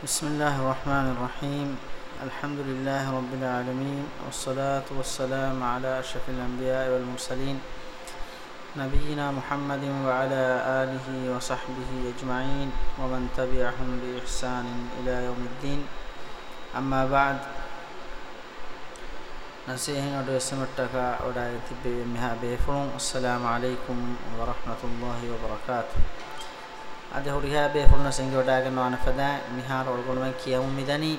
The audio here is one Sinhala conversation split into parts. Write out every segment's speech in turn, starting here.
بسم الله الرحمن الرحيم. الحمد لله رب العالمين والصلاة والسلام على أشرف الأنبياء والمرسلين نبينا محمد وعلى آله وصحبه أجمعين ومن تبعهم بإحسان إلى يوم الدين. أما بعد نسيهن أدو سمتك أودا يتبه مها بيفرون السلام عليكم ورحمة الله وبركاته. Ade hurihabe hulna sengi odagen wana fada mihar olgolmen kiyam midani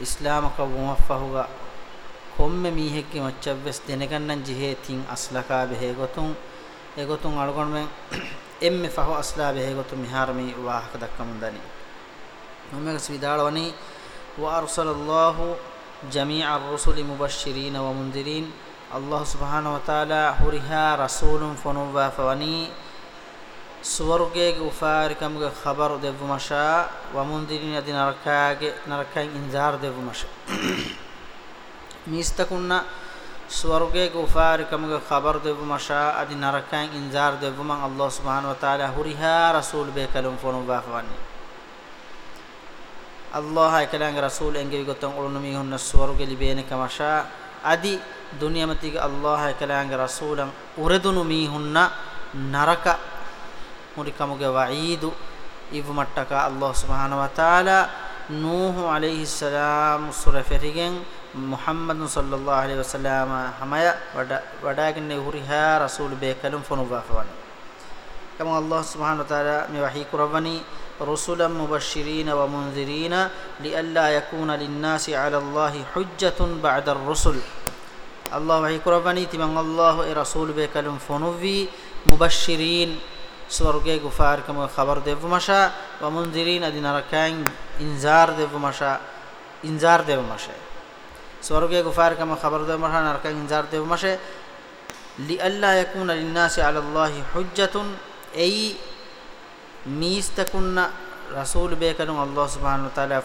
islam ka muwaffahuga komme mihekki maccavves denegannan jihe tin aslaka behe gotun e gotun algonmen emme fahu asla behe gotun mihar mi wahaka dakkamundani nommegas vidalwani wa arsalallahu jami'a ar-rusuli mubashirin wa mundirin Allah subhanahu wa ta'ala huriha rasulun fonuwa fawani suwargege ufarikamuge khabar devmasha wa mundirin adi narakage narakan inzar devmasha mistakunna suwargege ufarikamuge khabar devmasha adi narakan inzar devman Allah subhanahu wa ta'ala huriha rasul be kalum fonu bafani Allah ekalang rasul engge gotan ulunumi hunna suwarge libene kamasha adi duniyamatiga Allah ekalang rasulan murikamuge wa'idu ivu mattaka Allah subhanahu wa ta'ala nuh alayhi salam sura ferigen muhammad sallallahu alaihi wasallam hamaya wada wadaginne huriha rasul be kalum fonu bafwan kama Allah subhanahu wa ta'ala me wahi kurawani رسلا مبشرين ومنذرين لئلا يكون للناس على الله حجة بعد الرسل الله وحي قرباني تمن الله رسول بكلم فنوي مبشرين swarge gufar kam khabar dev masha wa munzirin adina rakain inzar dev masha inzar dev masha swarge gufar kam khabar dev masha narakan inzar dev masha li alla yakuna lin nasi ala allah hujjatun ay mistakunna rasul bekanum allah subhanahu wa taala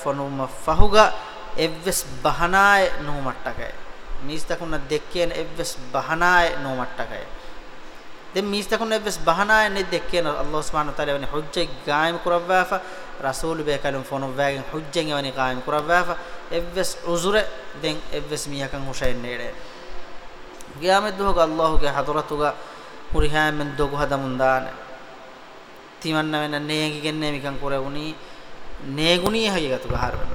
fonum fahuga evves bahanae no mattakae mistakunna dekken evves bahanae no mattakae den mistakun ebbes bahana ne dekken Allah subhanahu wa taala wani hujja gaim kurawwafa rasul be kalum fono wagen hujjen wani gaim kurawwafa ebbes uzure den ebbes miyakan hushain nede giyamet doga Allah ge hadratuga huriham men dogu hadamundan timanna wen neegi genne mikan kurewuni neeguni hayegatu gaharwen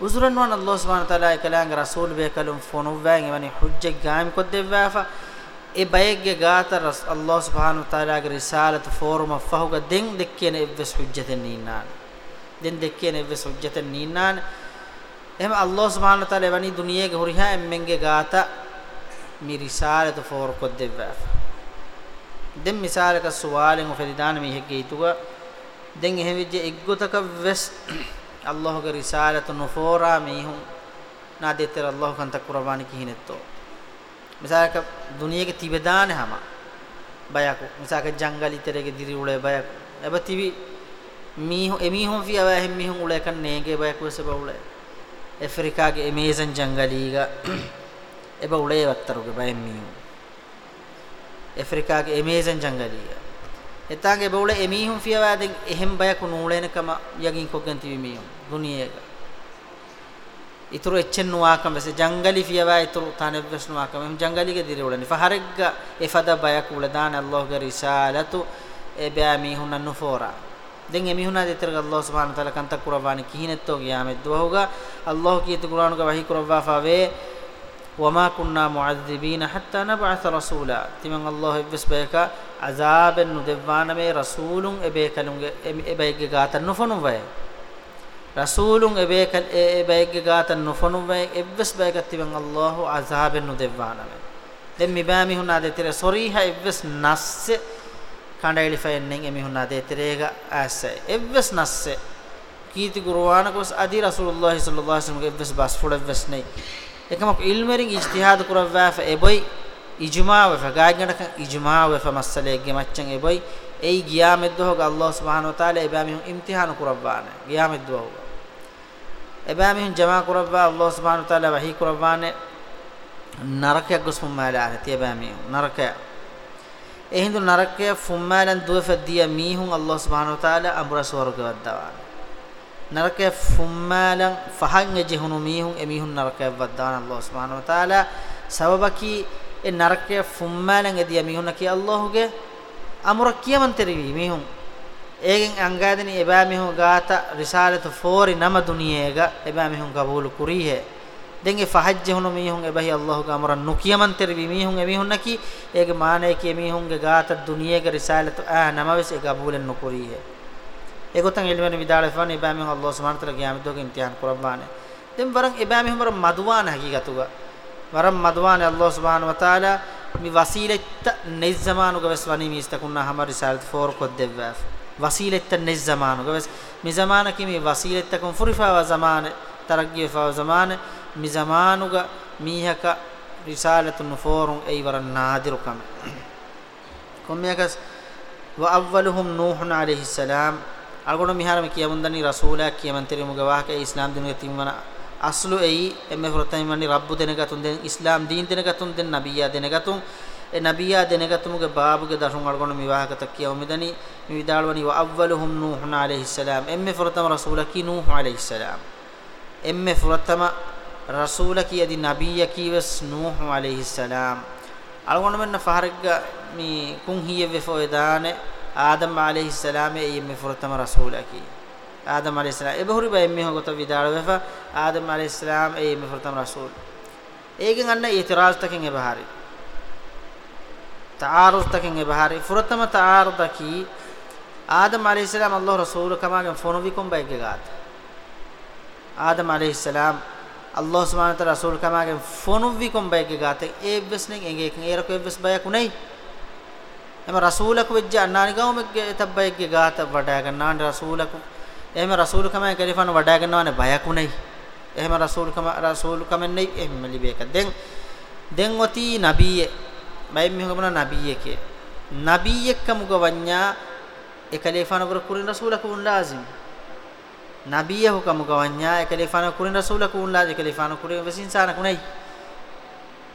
uzuran wan Allah subhanahu wa taala kalang rasul be kalum fono wagen wani hujja gaim koddewafa e bayegge gaata Allah subhanahu wa taala ge risalatu forma fahuga den dekkene evves hujjaten ninnan den dekkene evves hujjaten ninnan එහෙම Allah subhanahu wa taala වනි දුනියේගේ හොරිහා එම්මෙන්ගේ ගාත මි රිසාලත ෆෝර් කොද්දෙව්වා දෙම් මිසාලක සුවාලෙන් ෆෙරිදාන මිහෙක්ගේ ඉතුග දෙන් එහෙම විජ්ජ එක්ගොතක වෙස් අල්ලාහගේ රිසාලත නොෆෝරා මිහුන් නාදෙතර අල්ලාහ කන්ත කුරබානි කිහිනෙත්තෝ. Misaka duniyage tibedane hama bayaku misaka jangali terege diri ule bayaku eba tibi miho emihon fi awa hem mihon ule kan nege bayaku se ba ule afrika ge amazon jangaliga eba ule wattaruge bayem miho afrika ge amazon jangaliga etage ba ule emihon fi awa den ehem bayaku nulene kama yagin kogen tibi miho duniyega ituru echen nuwakam bese jangali fiyawa ituru tanevves nuwakam em jangalige dire ulani faharegga efada bayak uladan allah ge risalatu e beami hunna nufora den emi hunna deterga allah subhanahu wa taala kanta kurawani kihinetto giyamet duhoga allah kiyet qur'anu ga wahi kurawwa fave wama kunna mu'adhibina hatta nab'atha rasula timan allah evves beka azaben nudevwana me rasulun ebe kalunge ebe ge gatan nufonu vaye rasulun ebekal ebege gatan nufonu ve evves begattiben allah azaben nu devwana me den mibami hunna de tire soriha evves nasse kandaili fayennen emi hunna de tirega asse evves nasse kiti qur'ana kos adi rasulullah sallallahu alaihi wasallam evves bas fulevves nei ekamak ilmerin ijtihad kurawwa fa eboy ijma wa fa gaagana kan ijma wa fa masale ge maccan eboy ei giyamed dohoga allah subhanahu wa taala ebami imtihan kurawwana giyamed dohoga එබෑමිහුන් ජමා කුරබ්බා අල්ලාහ් සුබ්හානහු තාලා වහී කුරබ්බානේ නරකයක් ගොස්මුම් මාලා තිය බෑමිහුන් නරකය ehindu narakke fummalan duwefaddiya mihun Allah subhanahu wa ta'ala amra swarga waddawan narakke fummalan fahan ejehunu mihun emihun narakke waddawan Allah subhanahu wa ta'ala sababaki e narakke fummalan ediya mihun ki Allahuge amra kiyaman terivi mihun egen angadeni eba mihun gata risalatu fori nama duniyega eba mihun qabul kurihe den e fahajje hono mihun e bahi allah ga amran nukiyaman ter bi mihun e mihun naki ege maane ke mihun ge gaata duniyege risalatu a namaves e gabulen nukuri he e gotan ilmen vidale fan e bamin allah subhanahu wa taala qiyamah doge imtihan qurabane den waran e bamin humar madwan hakikatuga waran madwan allah subhanahu wa taala mi wasiletta nez zamanu ga veswani mi istakunna hamar risalat for ko devaf wasiletta nez zamanu ga ves mi zamana ki mi wasiletta kun furifa wa zamane taraggi fa zamane mi zamanuga mihaka risalatun forun ay waran nadiru kam kommiyakas wa awwaluhum nuhun alayhi salam algono miharame kiyamundani rasula kiyamantirimuga wahka islam dinuga timwana aslu ei emme furtamani rabbu denegatun den islam din denegatun den nabiyya denegatun e nabiyya denegatumuge babuge dashun algono miwahaka takkiya umidani mi vidalwani wa awwaluhum nuhun alayhi salam emme furtam rasula ki nuh alayhi salam emme furtama rasulaki adi nabiyaki wes nuh alayhi salam algon menna faharga mi kun hiye ve fo edane adam alayhi salam e emme furtama rasulaki adam alayhi salam ebehuri ba emme hogoto vidal vefa adam alayhi salam e emme furtama rasul egen anna itiraz takin e bahari taaruz takin e bahari furtama taarudaki adam alayhi salam allah rasul kama gen fonovi kom bayge gat adam alayhi salam Allah subhanahu wa ta'ala rasul kamagen fonuvi kom bayge gate e besnen enge ken era ko bes bayak unai ema rasulak wejja annani gaum meg tabbayge gata wada gannan rasulak ehme rasul kamagen kalifan wada gannawane bayak unai ehme rasul kama rasul kamen nei ehme libeka den den oti nabiye bay mi hobna nabiye ke nabiye kamuga wanya e kalifan gor kurin rasulak un lazim nabiyahu kamu gawanya ekalifana kurin rasulaku unla ekalifana kurin wesinsana kunai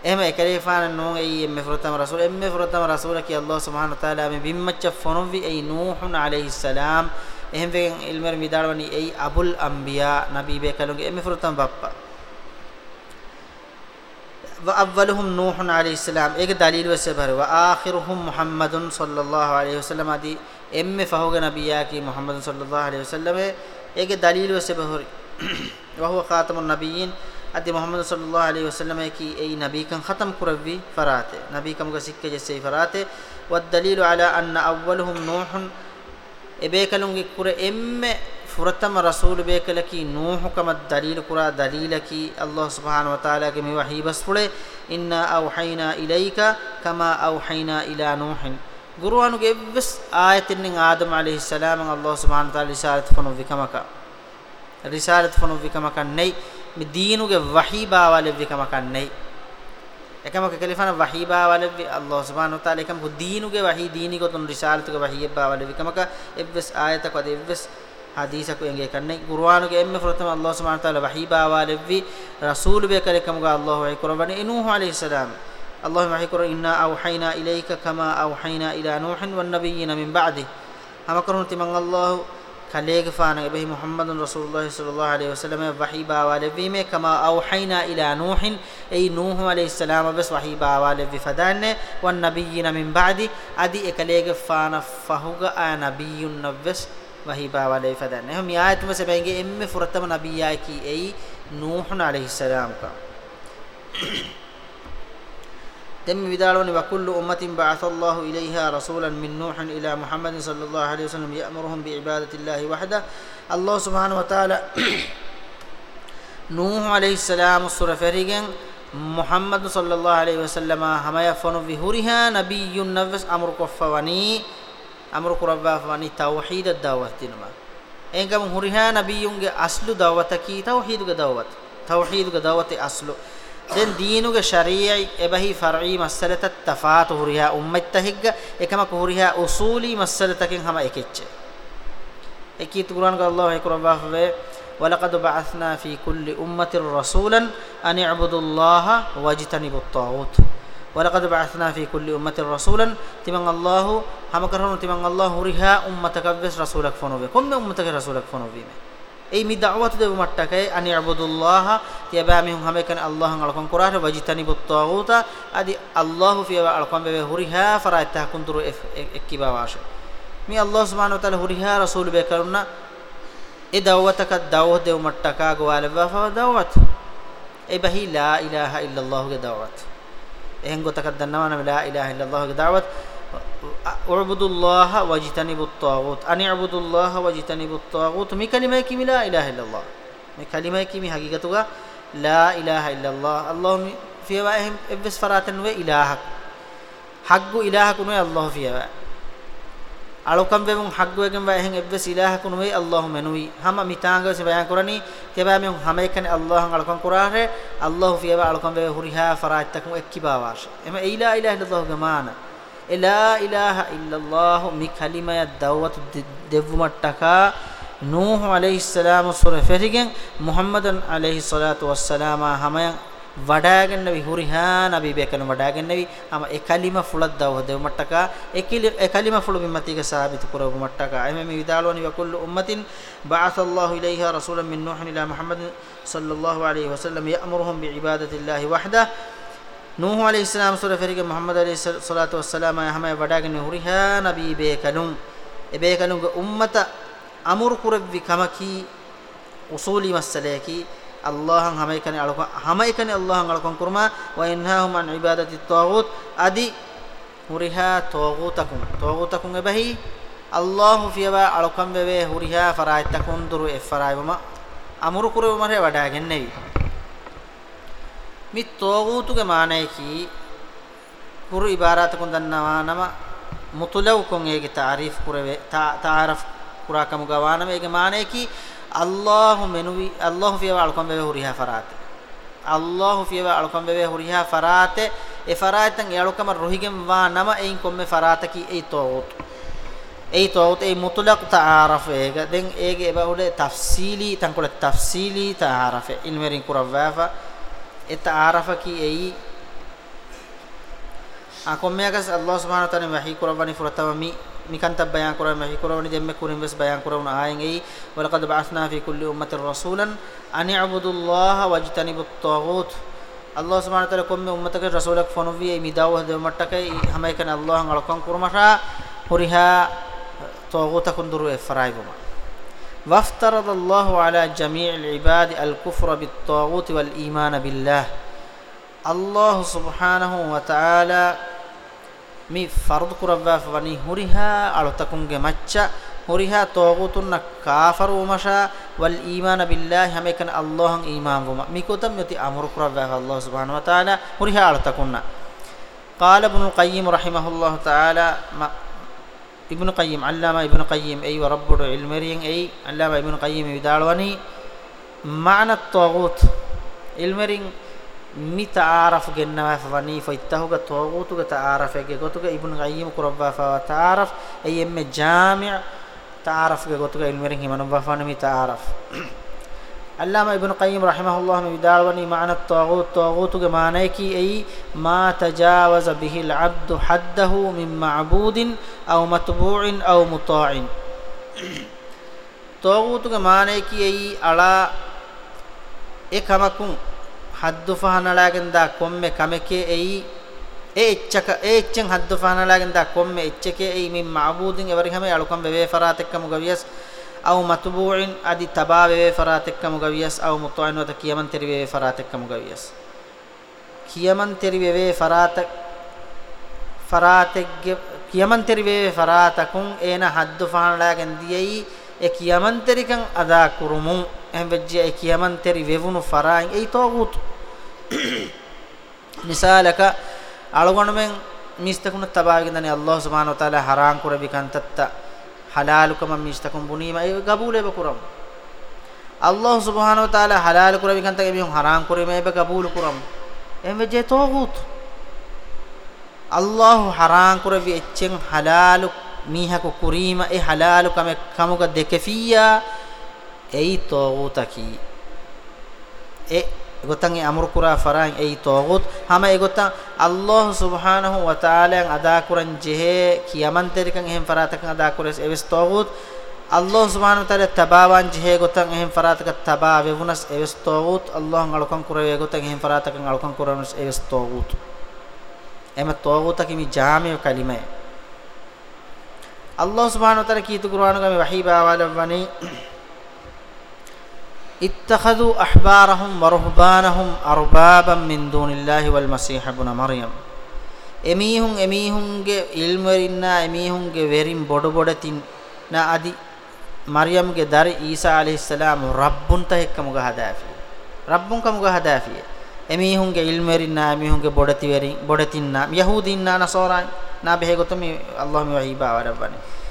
ehma ekalifana non ei emme frotam rasul emme frotam rasulaki allah subhanahu wa taala me bimmacha fonovi ei nuhun alayhi salam ehme ilmer midalwani ei abul anbiya nabi be kalunge emme frotam bappa وأولهم نوح عليه السلام. ایک دلیل ویسے بھر وآخرهم محمد صلى الله عليه وسلم. ادی إم فہو نبیا کی محمد صلى الله عليه وسلم. ایک دلیل ویسے بھر وهو خاتم النبيين. ادی محمد صلى الله عليه وسلم کی ای نبی کن ختم کروی فرات نبی کم کا سکے جیسے فرات والدلیل على أن أولهم نوح. ابیکلوں کی کر إم فورتم رسول بيكلكي نوح كما الدليل قرا دليلكي الله سبحانه وتعالى كمي وحي بس فله إنا أوحينا إليك كما أوحينا إلى نوح ගුරුවනුගේ එවස් ආයතින්ෙන් ආදම আলাইහිස්සලාම අල්ලාහ් සුබ්හානහු තාලා රිසාලත් ෆනු විකමක. රිසාලත් ෆනු විකමක නැයි. මේ දීනුගේ වහීබා වල විකමක නැයි. එකමක කලිෆාන වහීබා වල අල්ලාහ් සුබ්හානහු තාලා එකම දීනුගේ වහී දීනිකොතුන් රිසාලතුගේ වහීබා වල විකමක. එවස් ආයතක එවස් hadisa ku enge kanne qur'anu ge emme frotam allah subhanahu wa taala wahi ba walevvi rasul be kare kamga allah wahi qur'ani nuh alayhi salam allah wahi qur'an inna awhayna ilayka kama awhayna ila nuhin wan nabiyina min ba'di hama qur'an timang allah kaleeg faana ebehi muhammadun rasulullah sallallahu alayhi wasallam wahi ba walevvi me kama awhayna ila nuhin ei nuh alayhi salam bes wahi ba walevvi fadanne wan nabiyina min ba'di adi ekaleeg faana fahuga a nabiyun nabes වහිබා වලේ ෆදන්න එහම යායතුම සබැංගේ එම්මෙ ෆුරතම නබියා කි එයි නූහුන আলাইහිස්සලාම් ක. දෙම් විදාලෝනි වකුල්ලු උම්මතින් බාසල්ලාහු ඉලයිහා රසූලන් මින් නූහන් ඉලා මුහම්මදින් සල්ලල්ලාහු අලයිහි වසල්ලම් යඅමරුහum බිඉබාදතිල්ලාහි වහදා අල්ලාහ් සුබ්හානහු වතාලා නූහ আলাইහිස්සලාම් සූර ෆරිගෙන් මුහම්මද් සල්ලල්ලාහු අලයිහි වසල්ලම හමය ෆනු විහුරිහා නබියුන් Nawaz අමරු කොෆවනී كفواني أمر كربافواني توحيد الدعوة تنما إنكم هورها نبي أصل دعوتك توحيد دعوت توحيد دعوت أصل den deenuge shari'i ebahi far'i masalata tafatu huriha ummatta higga ekama huriha usuli masalatakin hama ekecche ekit qur'an ga allah ekurabah ve ولقد بعثنا في كل أمة رسولا أن اعبدوا الله واجتنبوا الطاغوت ولقد بعثنا في كل أمة رسولا تمن الله هم كرهون تمن الله رها أمتك بس رسولك فنوبي كم أمتك رسولك فنوبي ei mi da'watu de mattake ani abudullah tiaba mi hum hamekan allah alkon qur'an wajitani but taguta adi allah fi wa alkon be huriha faraita kunduru ekkiba washe mi allah subhanahu wa ta'ala huriha rasul be karuna e da'wataka da'wat de mattaka gwale wa fa da'wat e bahi la ilaha එහෙන් ගොතකක් දන්නවන ලා ඉලාහ ඉල්ලල්ලාහ් ගේ දාවත් උබුදුල්ලාහ වජ්තනිබුත් තාගූත්. අනි උබුදුල්ලාහ වජ්තනිබුත් තාගූත්. මේ කලිමයි කිමි ලා ඉලාහ ඉල්ලල්ලාහ්. මේ කලිමයි කිමි හකිගතුග ලා ඉලාහ ඉල්ලල්ලාහ්. අල්ලාහ් ෆියවා එහෙම් එබ්ස් ෆරාතන් වේ ඉලාහක්. හග්ගු ඉලාහකුනේ අල්ලාහ් ෆියවා. අලොකම් වෙමුන් හග්ගුවගෙන් වයහෙන් එබ්බස් ඉලාහකුන වේ අල්ලාහ් මෙනුයි හැම මිතාංගවස බයන් කරණි. තෙබා මෙ හැම එකනේ අල්ලාහ් අලොකම් කුරාහේ. අල්ලාහ් ෆියවා අලොකම් වේ හුරිහා ෆරාත්තකුම් එක්කිබාවාෂ එම ඊලා ඉලාහ ඉල්ලාහ් ගමාන. එලා ඉලාහ ඉල්ලාහ් මි කලිමය දවවත දෙව්මට්ටකා නූහ් අලයිහිස්සලාම සොර ෆෙරිගෙන් මුහම්මදන් අලයිහිස්සලාතු වස්සලාම හැමයන් ವಡಾಗನ್ನವಿ ಹುರಿಹಾನ ಅಬಿಬೇಕನ ವಡಾಗನ್ನವಿ ಅಮ ಎಕಲಿಮ ಫುಳದ್ದ ಹೋದೆ ಮಟ್ಟಕ ಎಕಿಲಿ ಎಕಲಿಮ ಫುಳು ಬಿಮ್ಮತಿಗೆ ಸಾಬಿತು ಕುರವು ಮಟ್ಟಕ ಐಮೆ ವಿದಾಲೋನಿ ವಕುಲ್ಲು ಉಮ್ಮತಿನ್ بعث الله إليها رسولا من نوح إلى محمد صلى الله عليه وسلم يأمرهم بعبادة الله وحده نوح عليه السلام سورة فريق محمد عليه الصلاة والسلام أهم وڈاگن هرها نبي بيكلون بيكلون أمة أمر كرب كمكي أصولي مسلكي අල්ලාහන් හැම එකනේ අලක හැම එකනේ අල්ලාහන් අලකන් කුර්මා. වයින්හාහුම් අන් ඉබාදති තාගූත්. අදි හුරිහා තාගූතකුම් තාගූතකුම් එබහි අල්ලාහ් ෆියවා අලකම් වේ හුරිහා ෆරායිතකුන් දුරු එ ෆරායිවම අමුරු කුරව මරේ වඩාගෙන නෙවි mi togutuge maanay ki kuru ibarat kun dannawa nama mutulaw kon ege taarif kurave taaraf kurakamu gawana ege maanay ki allah menuwi allah fiya alkom be huriha farate allah fiya alkom be huriha farate e faratan e alkom rohigem wa nama ein komme farata ki ei togut ei togut ei mutlaq taaraf ege den ege ebahude tafsili tankole tafsili taaraf ilmerin kurawwa eta arafaki ei akommeagas نكانت بيان كرا ما في كرا ونجمع كرين بس بيان كرا ونعاين ولقد بعثنا في كل أمة رسولا أن يعبدوا الله واجتنبوا الطاغوت. الله سبحانه وتعالى كم أمتك رسولك فنو فنوفي ميداو هدمتك هم يكن الله غلقان كرمشا هريها طاغوتك درو إفرايبما وافترض الله على جميع العباد الكفر بالطاغوت والإيمان بالله. الله سبحانه وتعالى مي فرض كربا فني هريها على تكونge macca huriha tawgutun kafar umasha wal iman billahi hamekan allah iman wuma mikotam yati amru kurabba allah subhanahu wa taala huriha ala takunna qala ibn al qayyim rahimahullah taala ابن قيم علامة ابن قيم أي ورب علمرين أي علامة ابن قيم يدالوني معنى الطاغوت علمرين mi taaraf gennawa fani faittahuga tawgutuga taarafege gotuga ibn qayyim qurabba fa taaraf ayemme jami' taarafge gotuga ilmeren himanwa fani mi taaraf allama ibn qayyim rahimahullah me vidawani ma'na at-taghut taghutuge ma'nay ki ay ma tajawaza bihi al-'abd haddahu min ma'budin aw matbu'in aw muta'in. Taghutuge ma'nay ki ay ala ekamakun ಹದ್ದು ಫಹನಳಾಗಿಂದ ಕೊಮ್ಮೆ ಕಮಕೆ ಎಯಿ ಎ ಎಚ್ಚಕ ಎ ಎಚ್ಚಂ ಹದ್ದು ಫಹನಳಾಗಿಂದ ಕೊಮ್ಮೆ ಎಚ್ಚಕೆ ಎಯಿ ಮಿಮ್ ಮಾಬೂದಿನ್ ಎವರಿಗಮೆ ಅಳುಕಂ ವೆವೆ ಫರಾತೆಕ್ಕಮ ಗವಿಯಸ್ ಅವು ಮತಬೂಇನ್ ಅದಿ ತಬಾ ವೆವೆ ಫರಾತೆಕ್ಕಮ ಗವಿಯಸ್ ಅವು ಮುತಾಯಿನ್ ವತ ಕಿಯಮನ್ ತೆರಿ ವೆವೆ ಫರಾತೆಕ್ಕಮ ಗವಿಯಸ್ ಕಿಯಮನ್ ತೆರಿ ವೆವೆ ಫರಾತ ಫರಾತೆಗ್ಗೆ ಕಿಯಮನ್ ತೆರಿ ವೆವೆ ಫರಾತಕುಂ ಏನ ಹದ್ದು ಫಹನಳಾಗಿಂದ ದಿಯೈ දියයි ඒ කියමන් තරිකන් අදා කුරුමුන් එම් වෙජ්ජ ඒ කියමන් තරි වෙවුණු ෆරායින් ඒ තෝගුත් මිසාලක අලගොණමෙන් මිස්තකුණ තබාගෙන දනි අල්ලාහ් සුබ්හානහු වතාලා හරාම් කුරබි කන්තත්තා halalukum mistakum bunima e gabule be kuram. Allah subhanahu wa taala halal kurabi kanta ge bihun haram kurime be gabul kuram. Emme je togut Allah haram kurabi echen halalu mihaku kurima e halalu kame kamuga dekefiya ei togutaki e egotan e amru kura faran ei togut hama egotan allah subhanahu wa ta'ala ada kuran jehe kiyaman terikan ehem faratakan ada kures eves togut allah subhanahu wa ta'ala tabawan jehe gotan ehem faratakan taba vevunas eves togut allah ngalukan kurave gotan ehem faratakan ngalukan kuranus eves togut ema toguta kimi jami ಅಲ್ಲಾಹ್ ಸುಬ್ಹಾನಹು ತಾಲ ಕೀತು ಕುರಾನುಗಮಿ ವಹೀಬಾವಲವ್ವನಿ ಇತ್ತಖದು ಅಹ್ಬಾರಹುಂ ವರುಹ್ಬಾನಹುಂ ಅರ್ಬಾಬಂ ಮಿನ್ ದೂನಿಲ್ಲಾಹಿ ವಲ್ ಮಸೀಹ ಇಬ್ನ ಮರಿಯಂ ಎಮೀಹುಂ ಎಮೀಹುಂಗೆ ಇಲ್ಮ್ ವರಿನ್ನ ಎಮೀಹುಂಗೆ ವೆರಿಂ ಬೊಡು ಬೊಡತಿನ್ ನ ಅದಿ ಮರಿಯಂಗೆ ದರಿ ಈಸಾ ಅಲೈಹಿಸ್ಸಲಾಂ ರಬ್ಬುಂತ ಹೆಕ್ಕಮುಗ ಹದಾಫಿ ರಬ್ಬುಂಕಮುಗ ಹದಾಫಿಯೇ එක්කමුග හදාෆි රබ්බුන් කමුග හදාෆි එමීහුන්ගේ ඉල්මරින්නා එමීහුන්ගේ බොඩති වෙරින් බොඩතින්නා යහූදින්නා නසෝරාන් නා බෙහෙගොතමි අල්ලාහ් මේ වහීබා වරබ්බනේ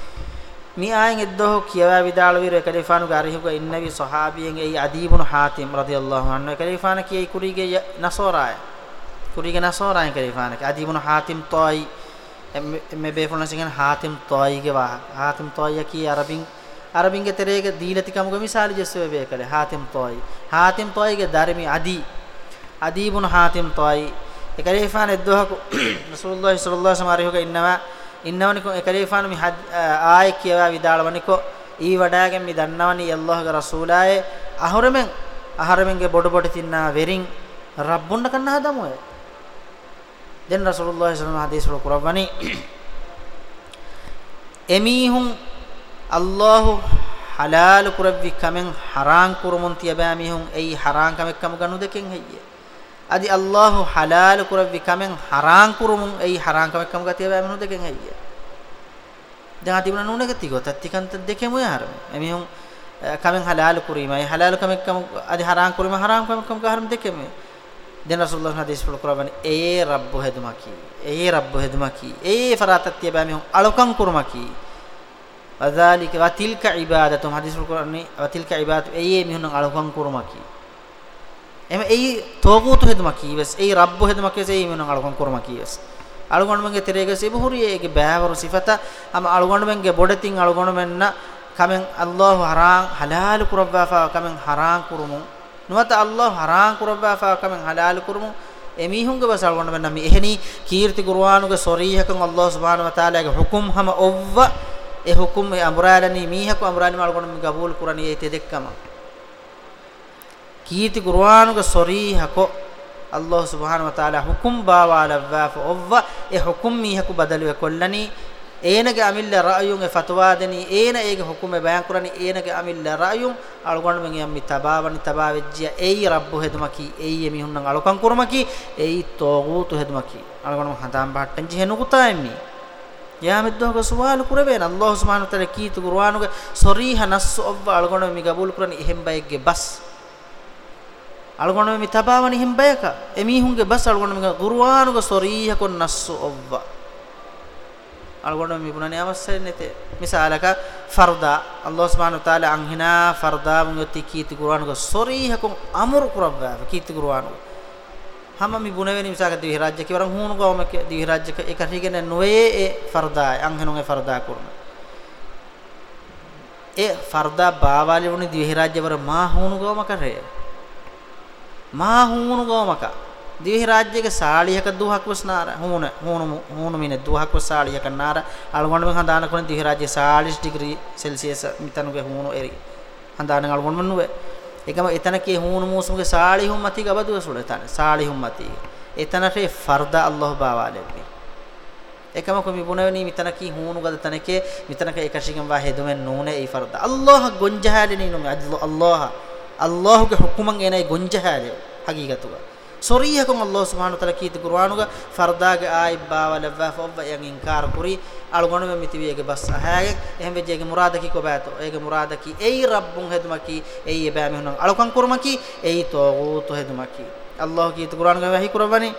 mi ayen eddoh kiyawa vidal wir kalifanu garihuga innabi sahabiyen ei adibun hatim radhiyallahu anhu kalifana ki ei kurige nasoraya kurige nasoraya kalifana ki adibun hatim toy me be fona singen hatim toy ge wa hatim toy ki arabin arabin ge terege dilati kamuga misali jesse be kale hatim toy hatim toy ge darmi adi adibun hatim toy e kalifana eddoh rasulullah sallallahu alaihi wasallam innawa innawani ko ekalifaanu mi ආය කියවා විදාලවනි ko ඊ වඩාගෙන් මි දන්නවනි අල්ලාහගේ රසූලායේ අහරෙමෙන් අහරෙමෙන්ගේ බොඩ බොඩ තින්නා වෙරින් රබ්බුන්න කන්න හදමුවේ දැන් රසූලුල්ලාහි සල්ලල්ලාහු අලයිහි වසල්ලම් කුරවනි එමීහුන් අල්ලාහ් හලාල් කුරවි කමෙන් හරාම් කුරුමුන් තියබෑ මිහුන් එයි හරාම් කමෙක් කම ගනු දෙකෙන් හෙయ్యේ adi allah halal kurawwi kamen haram kurumun ei haram kamek kam gatiya ba menu deken hayya dan ati buna nune gati got atti kan deke mu yar emihun kamen halal kurima ei halal kamek kam adi haram kurima haram kamek kam haram deke me den rasulullah hadis ful kurawani e rabbu hedumaki e rabbu hedumaki e faratattiya ba mihun alukan kurumaki wadhalika wa tilka ibadatum hadis ful kurawani wa එම එයි තෝගූතු හෙදම කීවස් එයි රබ්බු හෙදම කෙසේ මෙන්න අලුගොන් කරම කීවස්. අලුගොන් මගේ තෙරේගේ සිබහුරියේගේ බෑවරු සිෆත අම අලුගොන් මගේ බොඩතින් අලුගොන් මෙන්න කමෙන් අල්ලාහ් හරාන් හලාල් කුරබ්බාෆා කමෙන් හරාන් කුරුමු. නුවත අල්ලාහ් හරාන් කුරබ්බාෆා කමෙන් හලාල් කුරුමු. එමිහුන්ගේ බසල් ගොන්න මෙන්න මේ එහෙනි කීර්ති කුර්ආනුගේ සොරීහකන් අල්ලාහ් සුබ්හානහු වතාලාගේ හුකුම් හැම ඔව්ව. ඒ හුකුම් අමරාලනි මීහකු අමරාලි මාල් ගොන්න මේ ගබූල් කුරණී ඒ තෙදෙක්කම. Kiti qur'anuga sorihako allah subhanahu wa ta'ala hukum bawala wafa ovva e hukum mihaku badalwe kollani ඒනගේ අමිල්ල රායුන් ඒ ෆතවා දෙනි ඒන ඒගේ හුකුම බයන් කරනි ඒනගේ අමිල්ල රායුන්. අලගොන් මෙන් යම්මි තබාවනි තබාවෙජ්ජිය ඒයි රබ්බු හෙදුමකි. ඒයි මිහුන්නන් අලකන් කුරමකි. ඒයි තෝගූතු හෙදුමකි. අලගොන් හදාම් බට්ටන් ජෙහෙනු කුතායම්මි යාමෙද්දෝක සුවාල කුරවේන. අල්ලාහ් සුබ්හානහු තාලා කීතු කුර්ආනුගේ සරීහ නස්ස ඔව්ව. අලගොන් මි ගබූල් කරනි එහෙම් බයෙක්ගේ බස්. Algonome mi tabawani himbayaka emihunge bas algonome qur'anuga soriha kon nassu ovva algonome mi bunani amassai nete misalaka farda allah subhanahu wa taala anhina farda mun yotti kiti qur'anuga soriha kon amur qur'abba kiti qur'anuga hama mi bunaveni misaka divi rajya ki waran hunu gawme ke divi rajya ke ekahigene noye e farda anhenun e farda kurna e farda baawali woni divi rajya war ma hunu gawma kare මා හුණු ගෝමක. දිවි රාජ්‍යයක සාලියක දුහක් වස්නාර හුණ හුණු හුණු මින දුහක් වස් සාලියක නාර. අලගොන්න මෙ හඳාන කොන දිවි රාජ්‍ය 40 ඩිග්‍රී සෙල්සියස් මිතනුගේ හුණු එරි. හඳාන අලගොන්න මනුවේ එකම එතන කේ හුණු මූසුගේ සාලි හුම් මති ගබදුව සුල එතන. සාලි හුම් මති. එතනට ෆර්ද අල්ලාහ් බාවාලෙන්නේ එකම කොමි බුණවෙනි මිතන කී හුණු ගද තනකේ මිතනක එකශිකම් වා හෙදුමෙන් නූනේ ඒ ෆර්ද. අල්ලාහ් ගොන්ජහාලෙනි නුමි. අල්ලාහ්. ಅಲ್ಲಾಹುಗೆ ಹುಕುಮಂಗೆ ಏನೈ ಗೊಂಜಹಾಲೆ ಹಗೀಗತುವ ಸೊರಿಯಕಂ ಅಲ್ಲಾಹ್ ಸುಬ್ಹಾನಹು ತಆಲಾ ಕೀತಿ ಕುರ್ಆನುಗ ಫರ್ದಾಗ ಆಯಿಬ್ಬಾವ ಲವ್ವಾ ಫವ್ವ ಯಂ ಇನ್ಕಾರ ಕುರಿ ಅಳಗೊಂಡ ಮೆ ಮಿತಿವಿಗೆ ಬಸ್ ಹಾಗೆ ಎಹಂ ವೆಜೆಗೆ ಮುರಾದಕಿ ಕೊಬಾತು ಏಗೆ ಮುರಾದಕಿ ಏಯ್ ರಬ್ಬುಂ ಹೆದ್ಮಕಿ ಏಯ್ ಎಬಾಮೆ ಹುನ ಅಳಕಂ ಕುರ್ಮಕಿ ಏಯ್ ತೋಗೂತು ಹೆದ್ಮಕಿ ಅಲ್ಲಾಹ್ ಕೀತಿ ಕುರ್ಆನುಗ ವಹಿ ಕುರಬನಿ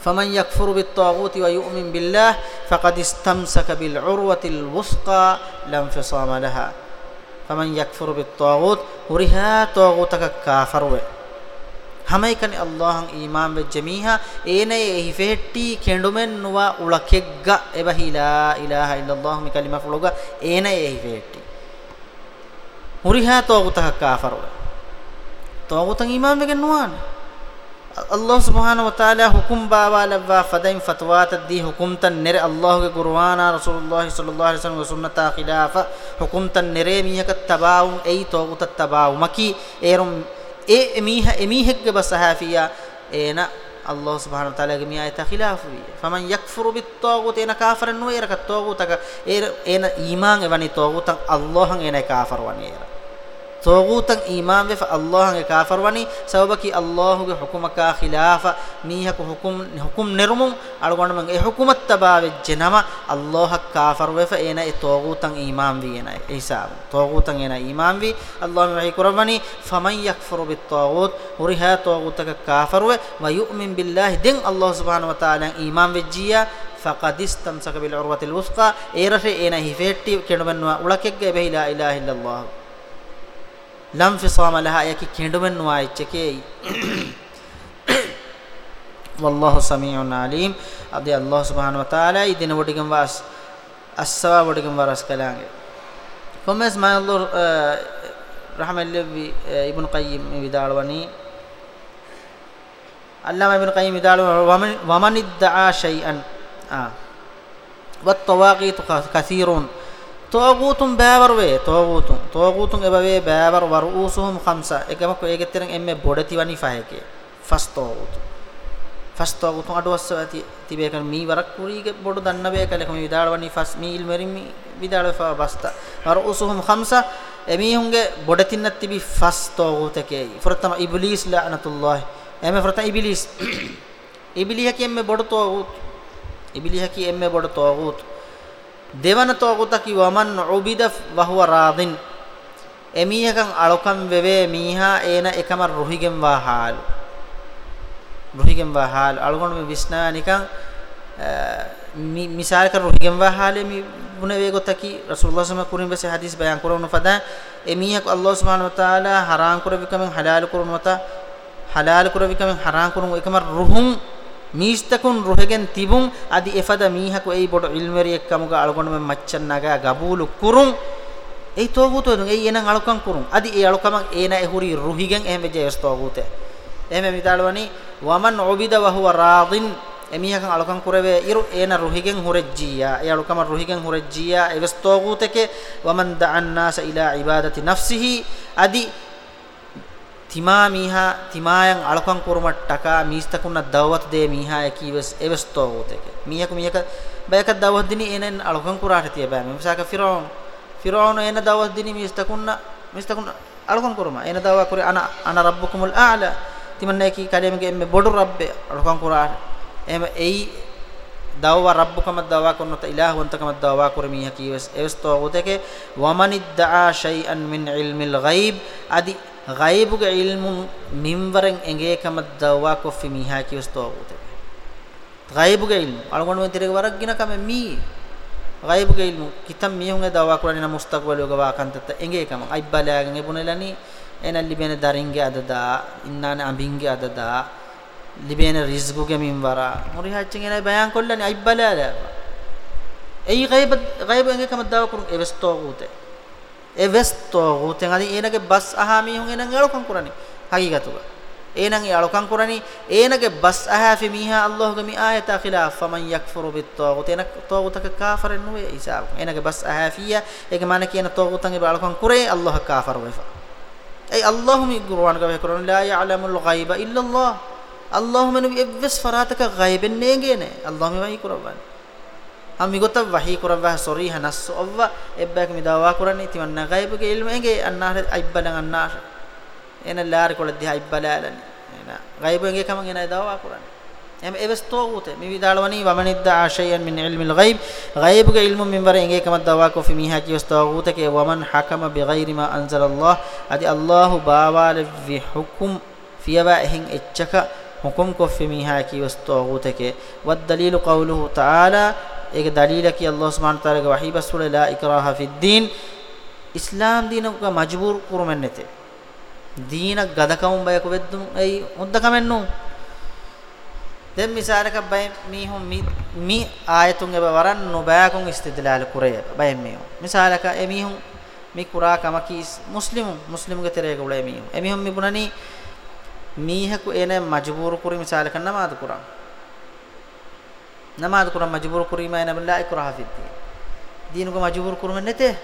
فمن يكفر بالطاغوت ويؤمن بالله فقد استمسك بالعروة الوثقى لا انفصام لها faman yakfuru bit-taghut uriha taghutaka kafirwe hamaykan Allahun iman ve jamiha ene ehi fehtti kendumen nuwa ulakegga ebahi la ilaha illallah mi kalima fuluga ene ehi fehtti uriha taghutaka kafirwe taghutang iman ve nuwan Allah subhanahu wa ta'ala hukum bawalwa fadain fatwat di hukumtan nere Allah ge qur'ana rasulullah sallallahu alaihi wasallam sunnata khilafa hukumtan nere mihaka tabaun ei tawuta tabaun maki erum e emiha emihegge basahafiya ena Allah subhanahu wa ta'ala ge mi ayata khilafu faman yakfuru bit tagut ena kafaran no era ka tagutaka ena ತೋಗೂತಂ ಈಮಾನ್ ವೆ ಅಲ್ಲಾಹಗೆ ಕಾಫರ್ ವನಿ ಸಬಬಕಿ ಅಲ್ಲಾಹುಗೆ ಹುಕುಮಕ ಖಿಲಾಫ ಮೀಹಕು ಹುಕುಂ ಹುಕುಂ ನಿರ್ಮುಂ ಅಳಗೊಂಡ ಮಂಗ ಎ ಹುಕುಮತ್ ತಬಾವೆ ಜನಮ ಅಲ್ಲಾಹ ಕಾಫರ್ ವೆ ಏನ ಎ ತೋಗೂತಂ ಈಮಾನ್ ವಿ ಏನ ಹಿಸಾಬ್ ತೋಗೂತಂ ಏನ ಈಮಾನ್ ವಿ ಅಲ್ಲಾಹ ರಹಿ ಕುರವನಿ ಫಮನ್ ಯಕ್ಫರು ಬಿ ತಾಗೂತ್ ಹುರಿಹ ತೋಗೂತಕ ಕಾಫರ್ ವೆ ವಯುಮಿನ್ ಬಿಲ್ಲಾಹ್ ದಿನ್ ಅಲ್ಲಾಹ ಸುಬ್ಹಾನ ವ ತಾಲಾ ಈಮಾನ್ ವೆಜ್ಜಿಯ فقد استمسك بالعروة الوثقى إيرش إينا هفيتي كنبنوا ولكك به لا إله إلا الله ලම් ෆිසාම ලහා යකි කිඬුමෙන් නුවායිච්චකේයි والله سميع عليم ابدي الله سبحانه وتعالى يدين وڈگم واس السوا وڈگم واس کلان گے کومس ما الله رحمه الله ابن قیم ودالونی علامہ ابن قیم ودالونی ومن ادعى شيئا آه. والطواغيت كثيرون තෝගූතුන් බෑවර වේ තෝගූතුන් තෝගූතුන් එබවේ බෑවර වරුූසුහුම් ඛම්සා එකමක ඒගෙතරන් එම්මේ බොඩති වනි ෆහකේ ෆස් තෝගූතුන් ෆස් තෝගූතුන් අඩවස්ස ඇති තිබේකන් මී වරක් කුරීගේ බොඩ දන්න වේ කලකම විදාල වනි ෆස් මී ඉල් මෙරින් මී විදාල ෆා බස්තා වරුූසුහුම් ඛම්සා එමීහුන්ගේ බොඩතින්නත් තිබි ෆස් තෝගූතකේ ෆරතම ඉබ්ලීස් ලඅනතුල්ලාහ් එමෙ ෆරත ඉබ්ලීස් ඉබ්ලිහකි එම්මේ බොඩ තෝගූත් ඉබ්ලිහකි එම්මේ බොඩ තෝගූත් දෙවන තෝගුතකි වමන් උබිද වහුව රාදින්. එමීහකන් අලොකම් වෙවේ මීහා ඒන එකම රුහිගෙන් වා හාලු. රුහිගෙන් වා හාලු. අලගොණ මේ විස්නා නිකන් මිසාල කර රුහිගෙන් වා හාලේ මි බුන වේගොතකි රසූලුල්ලාහ සම කුරින් බස හදීස් බයන් කරන ෆදා එමීහක අල්ලාහ් සුබ්හානහු වතාලා හරාම් කරවිකමෙන් හලාල් කරන වත හලාල් කරවිකමෙන් හරාම් කරන එකම රුහුම් මීස්තකුන් රුහගෙන් තිබුන් අදි එෆද මීහකු ඒ බොඩ ඉල්මරි එක්කමුග අලගොණ මෙ මච්චන් නගා ගබූලු කුරුන්. ඒ තෝගුතෝ දුන් ඒ එනන් අලකම් කුරුන්. අදි ඒ අලකම ඒන එහුරි රුහිගෙන් එහෙම ජයස් තෝගුතේ එහෙම මිතාලවනි වමන් උබිද වහුව රාදින්. එමිහකන් අලකම් කුරවේ ඉරු ඒන රුහිගෙන් හුරජ්ජියා. ඒ අලකම රුහිගෙන් හුරජ්ජියා එවස් තෝගුතේ වමන් දඅන්නාස ඉලා ඉබාදති නෆ්සිහි. අදි තිමා මීහා තිමායන් අලකම් කුරුමට ටකා මීස්තකුන්න දවවත් දේ මීහා යකීවස් එවස්තෝ උතේක මීහක මීහක බයක දවවත් දිනි එනෙන් අලකම් කුරාට තිය බෑ මෙසාක ෆිරෝන් ෆිරෝන් එන දවවත් දිනි මීස්තකුන්න මීස්තකුන්න අලකම් කුරුම. එන දවවා කුරි අන අන රබ්බුකුමුල් ආලා. තිමන්නේ කි කලෙමගේ එම්මේ බොඩු රබ්බේ අලකම් කුරාට. එහෙම එයි දවවා රබ්බුකම දවවා කරනත ඉලාහවන්තකම දවවා කුරමී හකීවස් එවස්තෝ උතේක වමනිද්දා ෂයිअन මින් ඉල්මිල් ගයිබ්. අදි ගයිබුගේ ඉල්මුන් මින්වරෙන් එංගේකම දවවා කොෆි මිහා කියස් තෝගුත ගයිබුගේ ඉල්මු අලගොණ මෙ තිරේ වරක් ගින කම මී. ගයිබුගේ ඉල්මු කිතම් මියුන්ගේ දවවා කරන්නේ මුස්තක්බල යෝග වාකන්තත එංගේකම අයිබ්බලයාගෙන් එබුනෙලනි එන ලිබෙන දරින්ගේ අදදා ඉන්නාන අඹින්ගේ අදදා ලිබෙන රිස්ගුගේ මින්වරා. මුරි හච්චෙන් එනයි බයන් කොල්ලනි. අයිබ්බලයා එයි ගයිබ ගයිබ එංගේකම දවවා කරු එවස් තෝගුතේ එවස්තෝ ගුතෙන් අදි ඒනගේ බස් අහා මිහුන් එනන් අලකම් කරණි හගීගතුව. ඒනන් ඒ අලකම් කරණි ඒනගේ බස් අහා ෆි මීහා අල්ලාහ්ගේ මි ආයත ඛිලාෆ ෆමන් යක්ෆුරු බිත් තෝගුත එන තෝගුතක කාෆරෙන් නුවේ ඉසාබ ඒනගේ බස් අහා ෆියා ඒක මාන කියන තෝගුතන් ඒ අලකම් කරේ අල්ලාහ කාෆර වෙෆා ඒ අල්ලාහ් මි කුර්ආන් ගවේ කරන ලා යඅලමුල් ගයිබ ඉල්ලල්ලාහ්. අල්ලාහ් මනු එවස් ෆරාතක ගයිබෙන් නේගේනේ අල්ලාහ් මි වහී කුර්ආන් am migota wahi kurawah soriha nas ovva ebbak mi dawa kurani timanna gaibuge ilmu enge annar aibbalan annar ena laar kol diha aibbalalani ena gaibu enge kaman ena dawa kurani. Em eves togute mi vidalwani wamanidda ashayyan min ilmi alghaib. Gaibuge ilmu min wara enge kaman dawa ko fi miha ki togute ke waman hakama bi ghairi ma anzala allah adi allah bawale vi hukum fiyawa ehin echchaka hukum ko fi miha ki togute ke. Wad dalilu qawluhu ta'ala ඒක දලීලකි අල්ලාහ් සුබ්හානහු තාලාගේ වහී බස්වල ලා ඉක්රාහ ෆිද්දීන්. ඉස්ලාම් දීනක මජබූර් කුරුමෙන් නැතේ. දීන ගදකම් බයක වෙද්දුම් එයි උද්දකමෙන්නු දැන් මිසාලක බය මීහුම් මි ආයතුන් එබ වරන් නොබෑකුන් ඉස්තිදලාල කුරේ බය මීහුම්. මිසාලක එමීහුම් mi kura kamaki muslimun muslimuge terega ule mi emihum mi bunani මීහකු එන මජබූර් කුරි මිසාල කන නමාද කුරාන් නමාද කුරාන් මජබූර් කුරි මා නබලා ඉක්රා ෆිත්ති දීනුක මජබූර් කුරම නැතේ.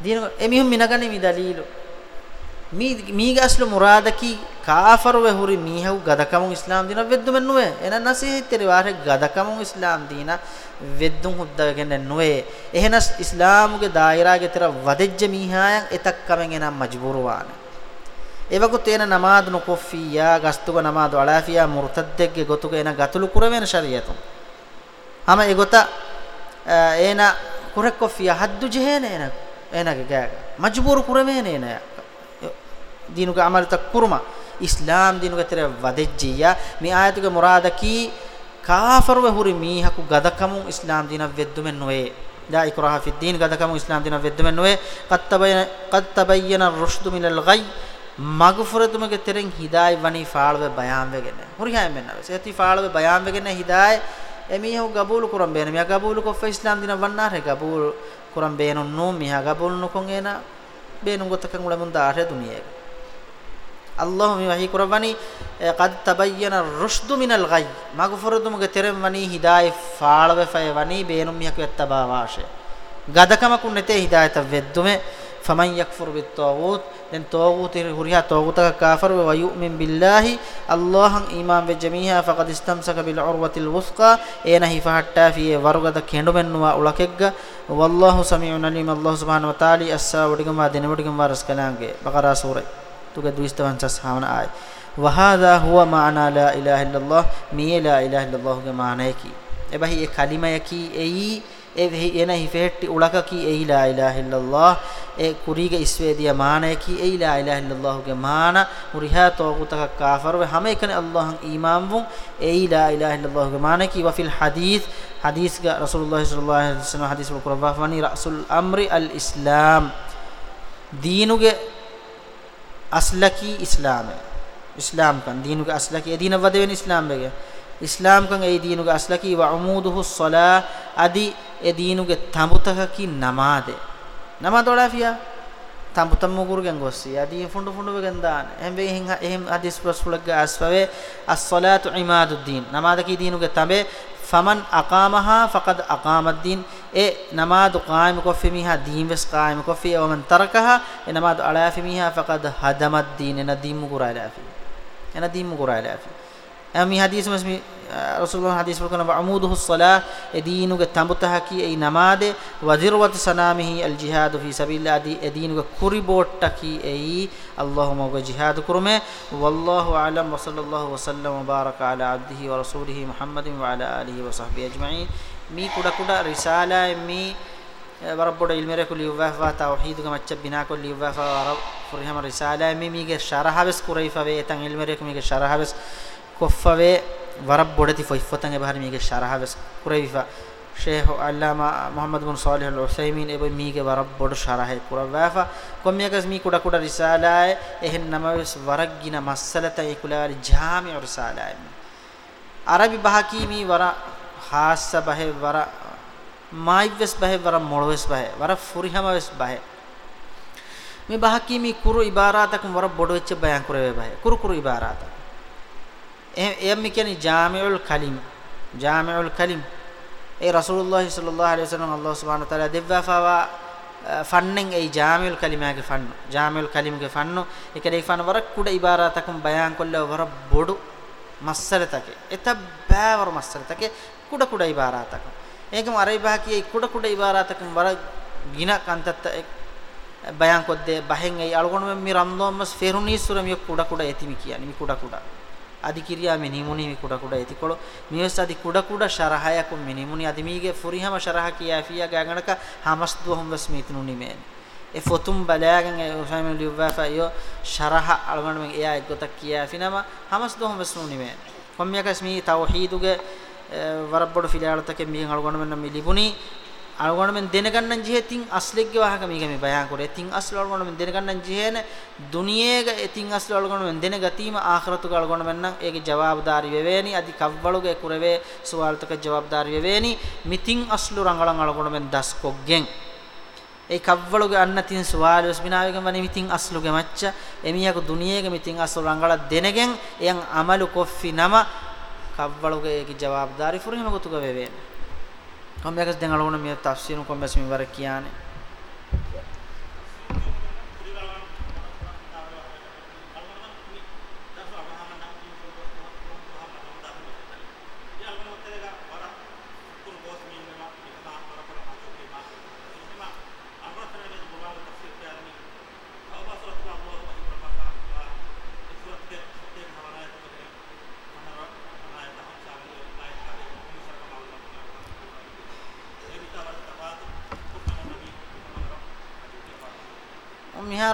දීනුක එමිහුම් මිනගනේ මි දලීලු. මී මීග අස්ලු මුරාදකි කාෆර් වෙ හුරි මීහු ගදකමු ඉස්ලාම් දින වෙද්දුම නුවේ. එන නසීහිතේ වාර ගදකමු ඉස්ලාම් දින වෙද්දුම් හුද්දගෙන නුවේ. එහෙනස් ඉස්ලාමුගේ දායරාගේ තර වදෙජ්ජ මීහායන් එතක් කමෙන් එනම් මජබූර් වානේ. එවකු තේන නමාදු නොකොෆියා ගස්තුක නමාදු අලාෆියා මුර්තද්දෙක්ගේ ගොතුක එන ගතුළු කුරවෙන ශරියතු ama egota ena kurekkofiya haddu jehene ena enage gaga majbur kuremene ena dinuge amal tak kurma islam dinuge tere vadejjiya mi ayatuge murada ki kafirwe huri mihaku gadakamun islam dinav veddumen noe da ikraha fi din gadakamun islam dinav veddumen noe qad tabayyana qad tabayyana ar-rushdu min al-ghay magfuratuge tereng hidayah wani faalwe bayan wegene huri haymen nawe seti faalwe bayan wegene hidayah එමිහු ගබූල් කුරම් බේන මියා ගබූල් කොෆ ඉස්ලාම් දින වන්නාර හේ ගබූල් කුරම් බේන නෝ මියා ගබූල් නොකොන් එන බේනු ගොතකන් උල මුන් දාර දුනියේ අල්ලාහ් මේ වහී කුරවනි قد تبين الرشد من الغي මග්ෆරතුමගේ තෙරෙන් වනි හිදායි ෆාල්ව ෆය වනි බේනු මියක වෙත්තබා වාෂේ ගදකමකුන් නැතේ හිදායත වෙද්දුමේ faman yakfur bit tagut den tagut huriha taguta kafir wa yu'min billahi allahan iman ve jamiha faqad istamsaka bil urwatil wusqa ena hi fahatta fi warugada kendumennuwa ulakegga wallahu samiun alim allah subhanahu wa taala assa wadigama denewadigama raskalange baqara sura tuga 256 havana ay وهذا هو معنى لا اله الا الله. مي لا اله الا الله کے معنی کی ابہی یہ کلمہ کی ای මානයකි එබැහි ඒ කලිමයකි එයි ඒ එන හිෆෙට්ටි උලකකි ඒ ලා ඉලාහ ඉල්ලල්ලාහ්. ඒ කුරීගේ ඉස්වේදිය මානයකි ඒ ලා ඉලාහ ඉල්ලල්ලාහ් ගේ මාන. මුරිහා තෝගුතක කාෆර් වේ හැම එකනේ අල්ලාහ් ඊමාන් වුන් ඒ ලා ඉලාහ ඉල්ලල්ලාහ් ගේ මානකි වෆිල් හදීස් හදීස් ගේ රසූලුල්ලාහ් සල්ලල්ලාහු අලයිහි වසල්ලම් හදීස් වල කුරවා වනි රසුල් අම්රි අල් ඉස්ලාම් දීනුගේ අස්ලකි ඉස්ලාම ඉස්ලාම් කන් දීනුගේ අස්ලකි ඒ දීන වද වෙන ඉස්ලාම් බගේ. ඉස්ලාම් කන් ඒ දීනුගේ අස්ලකි ව උමුදුහු සලා අදි e deenuge tambutaka namade namad ola fiya tambutam mugurugen gossi adi fundu fundu begen dan embe hin ehm hadis rasulullah asfave as-salatu imaduddin namada ki deenuge tambe faman aqamaha faqad aqama ad-din e namadu qaim ko fi miha deen wes qaim ko fi wa man tarakaha e namadu ala fi miha faqad hadama ad-din ena deen mugura ala fi ena deen mugura ala fi ami hadis masmi rasulullah hadis fulkana wa amuduhu salah e deenuge tambutaha ki ei namade wa dirwat sanamihi al jihad fi sabilillah di e deenuge kuribotta ki ei allahumma wa jihad kurume wallahu alam wa sallallahu wa sallam wa baraka ala abdihi wa rasulihi muhammadin wa ala alihi wa sahbihi ajma'in mi kuda kuda risala mi warabboda ilmere ko liwwa tawhid ga macca bina ko liwwa warab furihama risala mi mi ge sharahabes kuraifa ve etan ilmere ko mi ge sharahabes කොෆ්ෆවේ වරබ් බොඩති ෆොයිෆතන් එබහර මීගේ ශරහවස් කුරවිෆා. ෂේඛ් අල්ලාමා මුහම්මද් බින් සාලිහ් අල් උසයිමීන් එබ මීගේ වරබ් බොඩ ශරහේ කුරවාෆා. කොම්මියකස් මී කුඩ කුඩ රිසාලාය. එහෙන් නමවස් වරග්ගින මස්සලත ඒකුලාලි ජාමිඋ රිසාලාය. අරබි බහකීමි වර හාස්ස බහෙ වර මායිවස් බහෙ වර මොළවස් බහෙ වර ෆුරිහමවස් බහෙ. මේ බහකීමි කුරු ඉබාරාතක වර බොඩ වෙච්ච බයන් කුරවේ බහෙ. කුරු කුරු ඉබාරාතක. එම් කියන්නේ ජාමිඋල් කලිම්. ජාමිඋල් කලිම්. ඒ රසූලුල්ලාහි සල්ලල්ලාහු අලයිහි වසල්ලම් අල්ලාහ් සුබ්හානහු තාලා දෙව්වාෆාවා ෆන්නෙන් ඒ ජාමිඋල් කලිමාගේ ෆන්නු. ජාමිඋල් කලිම්ගේ ෆන්නු. ඒකේ ෆන්න වරක් කුඩ ඉබාරාතකම් බයන් කොල්ල වර බොඩු මස්සලතක එත බෑවර මස්සලතක කුඩ කුඩ ඉබාරාතක ඒකම අරයිබා කියේ කුඩ කුඩ ඉබාරාතකම් වර ගින කන්තත් බයන් කොද්දේ බහෙන් ඒ අලගොණ මෙ රම්දොම්මස් ෆෙරුනීසුර මිය කුඩ කුඩ එතිමි කියන්නේ. මි කුඩ කුඩ. Adi kiriya me nimuni mi kuda kuda etikolo miwes adi kuda kuda sharahaya kum me nimuni adi mige furihama sharaha kiya fiya ganganaka hamas duhum bas mitnu nimen e fotum balagan e usaim liwafa yo sharaha alman men eya egotak kiya finama hamas duhum bas nu nimen komyakas mi tawhiduge warabbodu filalata ke mi halgon men mi libuni අලගොණ මෙන් දෙන ගන්නන් ජීහෙ තින් අස්ලෙක්ගේ වහක මේක මේ බයන් කරේ. තින් අස්ල අලගොණ මෙන් දෙන ගන්නන් ජීහෙන දුනියේග තින් අස්ල අලගොණ මෙන් දෙන ගතීම ආඛරතු අලගොණ මෙන් නම් ඒගේ ජවාබ්දාරි වෙවේනි. අදි කව්වලුගේ කුරවේ සුවාල්තක ජවාබ්දාරි වෙවේනි. මිතින් අස්ලු රංගලන් අලගොණ මෙන් දස් කොග්ගෙන්. ei kavvaluge anna tin suwal usbinaawegen wani mitin asluge macca emiyaku duniyege mitin aslu rangala denegen eyan amalu koffi nama kavvaluge ki jawabdari furihima gotuga wewen kommegas den alona mi tafsirun kommes mi war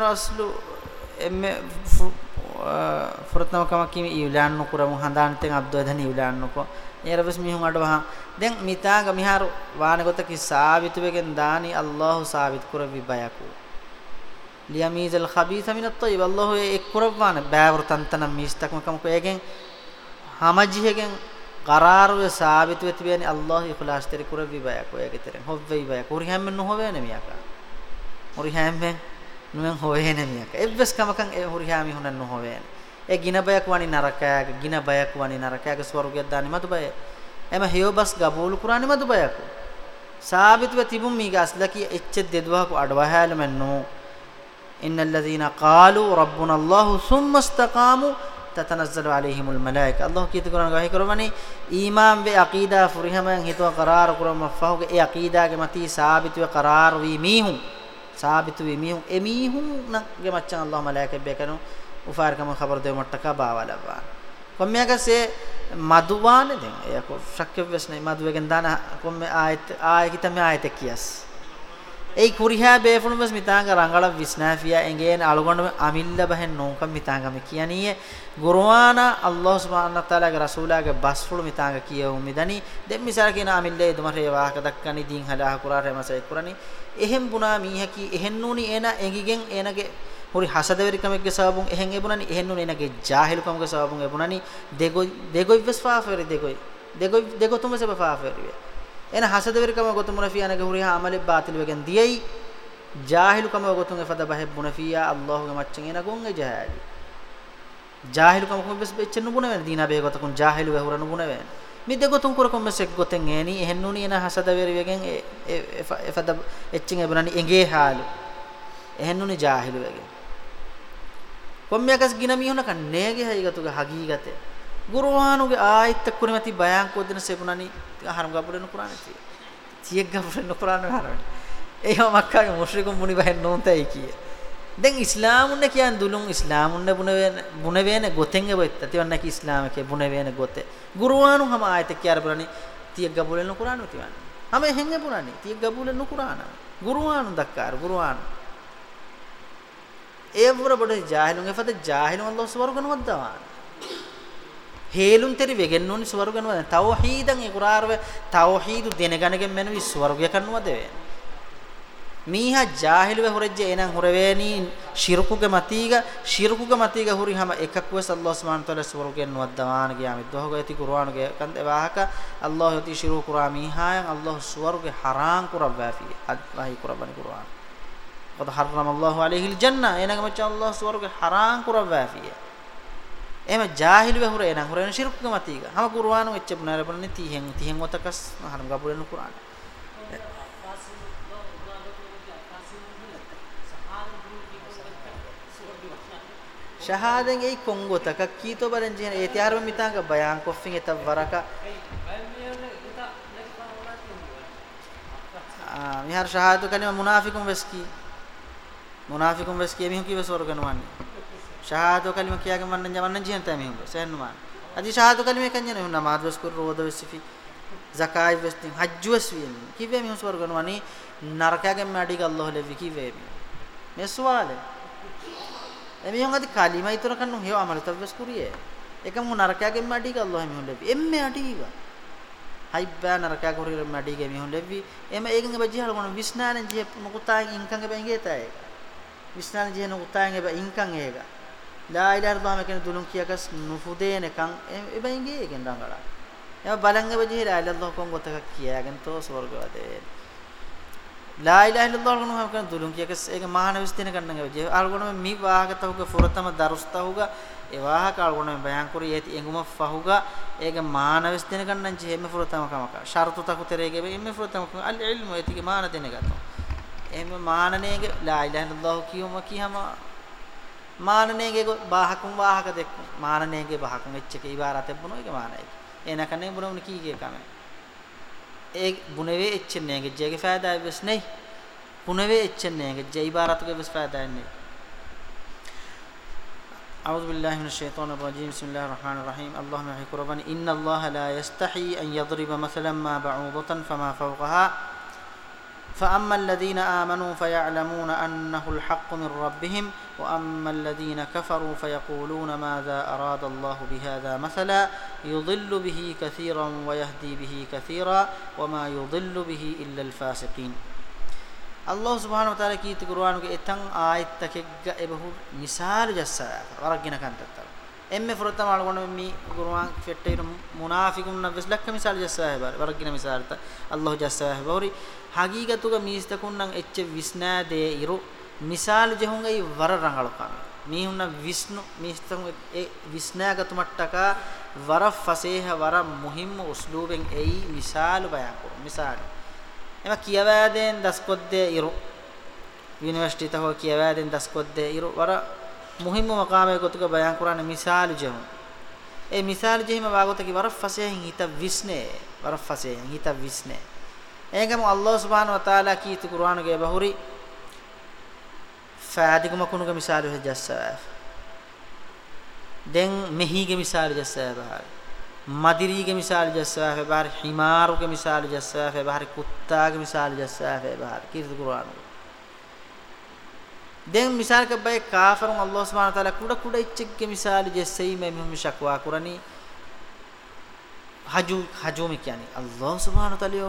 kiyane miharo aslu emme furutnama kama kimi iulan no kuramu handan ten abdu dhani iulan no ko yerabes mihun adwa den mitaga miharo waane gota ki sabitu begen dani allah sabit kuravi bayaku liyamiz al khabith min at tayyib allah ek kuravana baavur tantana mistak makam ko egen hamajihegen qararu sabitu etibeni allah ikhlas teri kuravi bayaku egiteren hovvei bayaku hori hammen no hovene miyaka hori hammen නුවෙන් හොයene මියක එව්වස් කමකන් ඒ හුරිහාමි හුනන් නොහොවේන ඒ ගින බයක් වනි නරකයක ගින බයක් වනි නරකයක ස්වර්ගයක් දානි මතු බය. එම හේවබස් ගබූල් කුරානි මතු බයක්. සාබිත වෙ තිබුම් මීග අස්ලකි එච්ච දෙදවහක අඩවහාල මෙන්නෝ. innal ladhina qalu rabbuna allah thumma istaqamu tatanazzalu alayhim al malaika allah kiyat kuran gahi korwani iman ve aqida furihaman hitwa qarar kuram fahuge e aqida ge mati sabit ve qarar සාබිතු වෙමිහුන් එමිහුන් නගේ මච්චන් අල්ලාහ් මලායිකබ්බේ කරන උෆාරකම خبر දෙව මට්ටක බාවලවා. කොම්මයකසේ මදුවානේ දැන්. ඒක ශක්‍යවස් නේ. මදුවගෙන් දාන කොම්ම ආයත ආයකි තමයි ආයත කියස්. ඒ කුරිහා බේෆුනුමස් මිතාංග රංගල විස්නාෆියා එංගේන අලුගොඬ අමිල්ල බහෙන් නෝකම් මිතාංගම කියනියේ. ගුරුවාන අල්ලාහ් සුබ්හානහු තාලාගේ රසූලාගේ බස්ෆුළු මිතාංග කියවු මිදනි. දෙම් මිසල් කියන අමිල්ලේ දුමරේ වාහක දක්කනි දින් හදාහ කුරා රමසයි කුරණි. Amille dumare wahaka dakkani din hala kurare masai kurani එහෙන් බුනා මීහකි එහෙන් නුනි එන එඟිගෙන් එනගේ හොරි හසදවරිකමෙක්ගේ සබුන් එහෙන් එබුනනි එහෙන් නුනි එනගේ ජාහිලුකමගේ සබුන් එබුනනි දෙගොයි දෙගොයි වෙස් ෆාෆෙරි දෙගොයි. දෙගොයි දෙගොතුම සබ ෆාෆෙරි එන හසදවරිකම ගොතුමුන ෆියානගේ හොරි ආමලෙ බාතිල වෙගෙන් දියයි. ජාහිලුකම ගොතුන් එෆද බහෙ බුන ෆියා අල්ලාහුගේ මච්චන් එන ගොන් එ ජහාලි ජාහිලුකම කොම් බස් බෙච්ච නුබුන වෙන දීනා බේ ගොතකුන් ජාහිලු වෙහුර නුබුන වෙන mi de gotun kur kom mesek goten eni ehennuni ena hasada veri wegen efada etchin ebunani enge halu ehennuni jahilu wegen kommiyakas gina mihuna kan nege haigatuge hagigate guruwanuge aayit kunimati bayan kodena sebunani haram gabulenu qur'an ti tiyek gabulenu qur'an haram eyo makkage mushrikun muni bahen nontai kiye දැන් ඉස්ලාමුන්න කියන් දුලුන් ඉස්ලාමුන්න බුන වේන බුන වේන ගොතෙන් එබෙත් තිවන්න කි ඉස්ලාම කේ බුන වේන ගොතේ. ගුරුවානු හම ආයත කියාර පුරani තියක් ගබුලෙන් නුකුරානු තිවන්න හම හෙංගෙ පුරani තියක් ගබුලෙන් නුකුරාන ගුරුවානු දක්කාර ගුරුවානු. ඒ වර බඩ ජාහිලුන් එපද ජාහිලුන් අල්ලාහ් ස්වර්ගන වද්දවාන හේලුන් teri වෙගෙන් නොනි ස්වර්ගන වද තවහීදන් ඒ කුරාරව තවහීදු දෙනගනගෙන් මෙනු ස්වර්ගය කන්නුවද වේ? මීහා ජාහිලුව හොරෙජ්ජ එනන් හොරවේනි ශිරුකුගේ මතීග ශිරුකුගේ මතීග හුරි හැම එකක් වෙස් අල්ලාහ් සුබ්හානහු තාලා ස්වර්ගෙන් නුවද්දවාන ගියාමි දොහග යති කුර්ආනුගේ කන්ද වාහක අල්ලාහ් යති ශිරු කුරා මීහායන් අල්ලාහ් ස්වර්ගෙ හරාම් කුරවෑෆි අල්ලාහ් කුරබනි කුර්ආන قد حرم الله عليه الجنه එනග මච අල්ලාහ් ස්වර්ගෙ හරාම් කුරවෑෆි එම ජාහිලුව හුර එනන් හුරෙන ශිරුකුගේ මතීග හැම කුර්ආනු එච්ච පුනරපන්නේ 30න් 30න් ඔතකස් හරම් ගබුලෙන කුර්ආන ශහාදෙන් ඒ කොංගොතක කීතෝ බරෙන් ජීන ඒ තියාරම මිතාංග බයන් කොෆින් එත වරක. ආ මිහර ශහාදු කලිම මුනාෆිකුම් වෙස්කි මුනාෆිකුම් වෙස්කි මිහු කිවස් වරගනවන්නේ ශහාදු කලිම කියාගෙන වන්න ජවන්න ජීන තම මිහු සෙන්නුමාන අදි ශහාදු කලිම කන්ජන හුන නමාዝ වස්කුර රෝද වෙස්ෆි zakai westin hajj weswin kive mi huswar gonwani narakage madi ga allah levi kive mi me suwale එමිහුන් අදි කලිමා ඉතර කන්නු හේව අමල තවස් කුරියේ එකම නරකයාගෙන් මඩි ගල්ලා මිහුන් ලෙවි එම්මෙ අඩීවා හයිබ්බා නරකයා කුරියේ මඩිගේ මිහුන් ලෙවි එම ඒගෙන් බජිහල කොන විස්නානෙන් ජිය නුකුතාන් ඉන්කං බැංගේ තයි විස්නාන ජිය නුකුතාන් එබ ඉන්කං ඒක. ලා ඉලාහ ඉල්ලාහ් මෙකන දුලුන් කියකස් නුෆුදේනකන් එබැංගේ ඒගෙන් දඟලා එම බලංගෙ බජිහල අල්ලාහ් කොන් ගොතක කියාගෙන තෝ ස්වර්ගවදේ la ilaha illallah gonu ham kan dulun kiyakes ege mahana wistene kannanga je algonu mi wahaga tahuga furatama darustahuga e wahaka algonu bayan kuri yeti enguma fahuga ege mahana wistene kannan je me furatama kamaka shartu taku terege be me furatama al ilmu etige mahana dene gato ehme mahananege la ilaha illallah kiyuma kihama මානනේගේ බාහකුම් වාහක දෙක්. මානනේගේ බාහකුම් එච්චක ඉබාරත බුනෝ එක මානයි එනකනේ බුනෝ කීගේ 보내외 있잖네 그 제게 파이다 베스네 보내외 있잖네 그 제이바라트 그 베스 파이다 نہیں۔ اعوذ باللہ من الشیطان الرجیم، بسم اللہ الرحمن الرحیم۔ اللهم احی قربان ان اللہ لا يستحي ان يضرب مثلا ما بعوضة فما فوقها۔ فأما الذين آمنوا فيعلمون أنه الحق من ربهم وأما الذين كفروا فيقولون ماذا أراد الله بهذا مثلا يضل به كثيرا ويهدي به كثيرا وما يضل به إلا الفاسقين الله سبحانه وتعالى كي تقرآن اتن آيت تكيغ ابهو مثال جسا ورقنا كانت تتر emme furta mal gon mi qur'an fetteir munafiqun nabes lakka misal jassa hai bar waragina misal ta allah jassa hai bori hagigatuga mistakun nan ecce visna de iru misal jehun ei war rangal kam mi hunna visnu mistakun e visna gatu mattaka war faseha war muhim usluben ei misal bayan ko misal ema kiyawaden daskodde iru university ta ho kiyawaden daskodde iru war muhimmu maqame gotuga bayan qur'an misal jehun e misal jehima bagota ki waraf fasehin hita visne waraf fasehin hita visne engam allah subhanahu wa taala ki tu qur'an ge bahuri faadiguma kunuga misal he jassa den mehige misal jassa bahar madiri ge misal jassa fe bahar himaru ge misal jassa fe bahar kutta ge misal jassa fe bahar ki tu qur'an දැන් මිසාල කබ්බයි කාෆරුන් අල්ලාහ් සුබ්හානහු තාලා කුඩ කුඩ ඉච්චෙක්ගේ මිසාල ජෙස්සෙයි මේ මෙහම ශක්වා කුරණි. හජු හජු මේ කියන්නේ අල්ලාහ් සුබ්හානහු තාලිය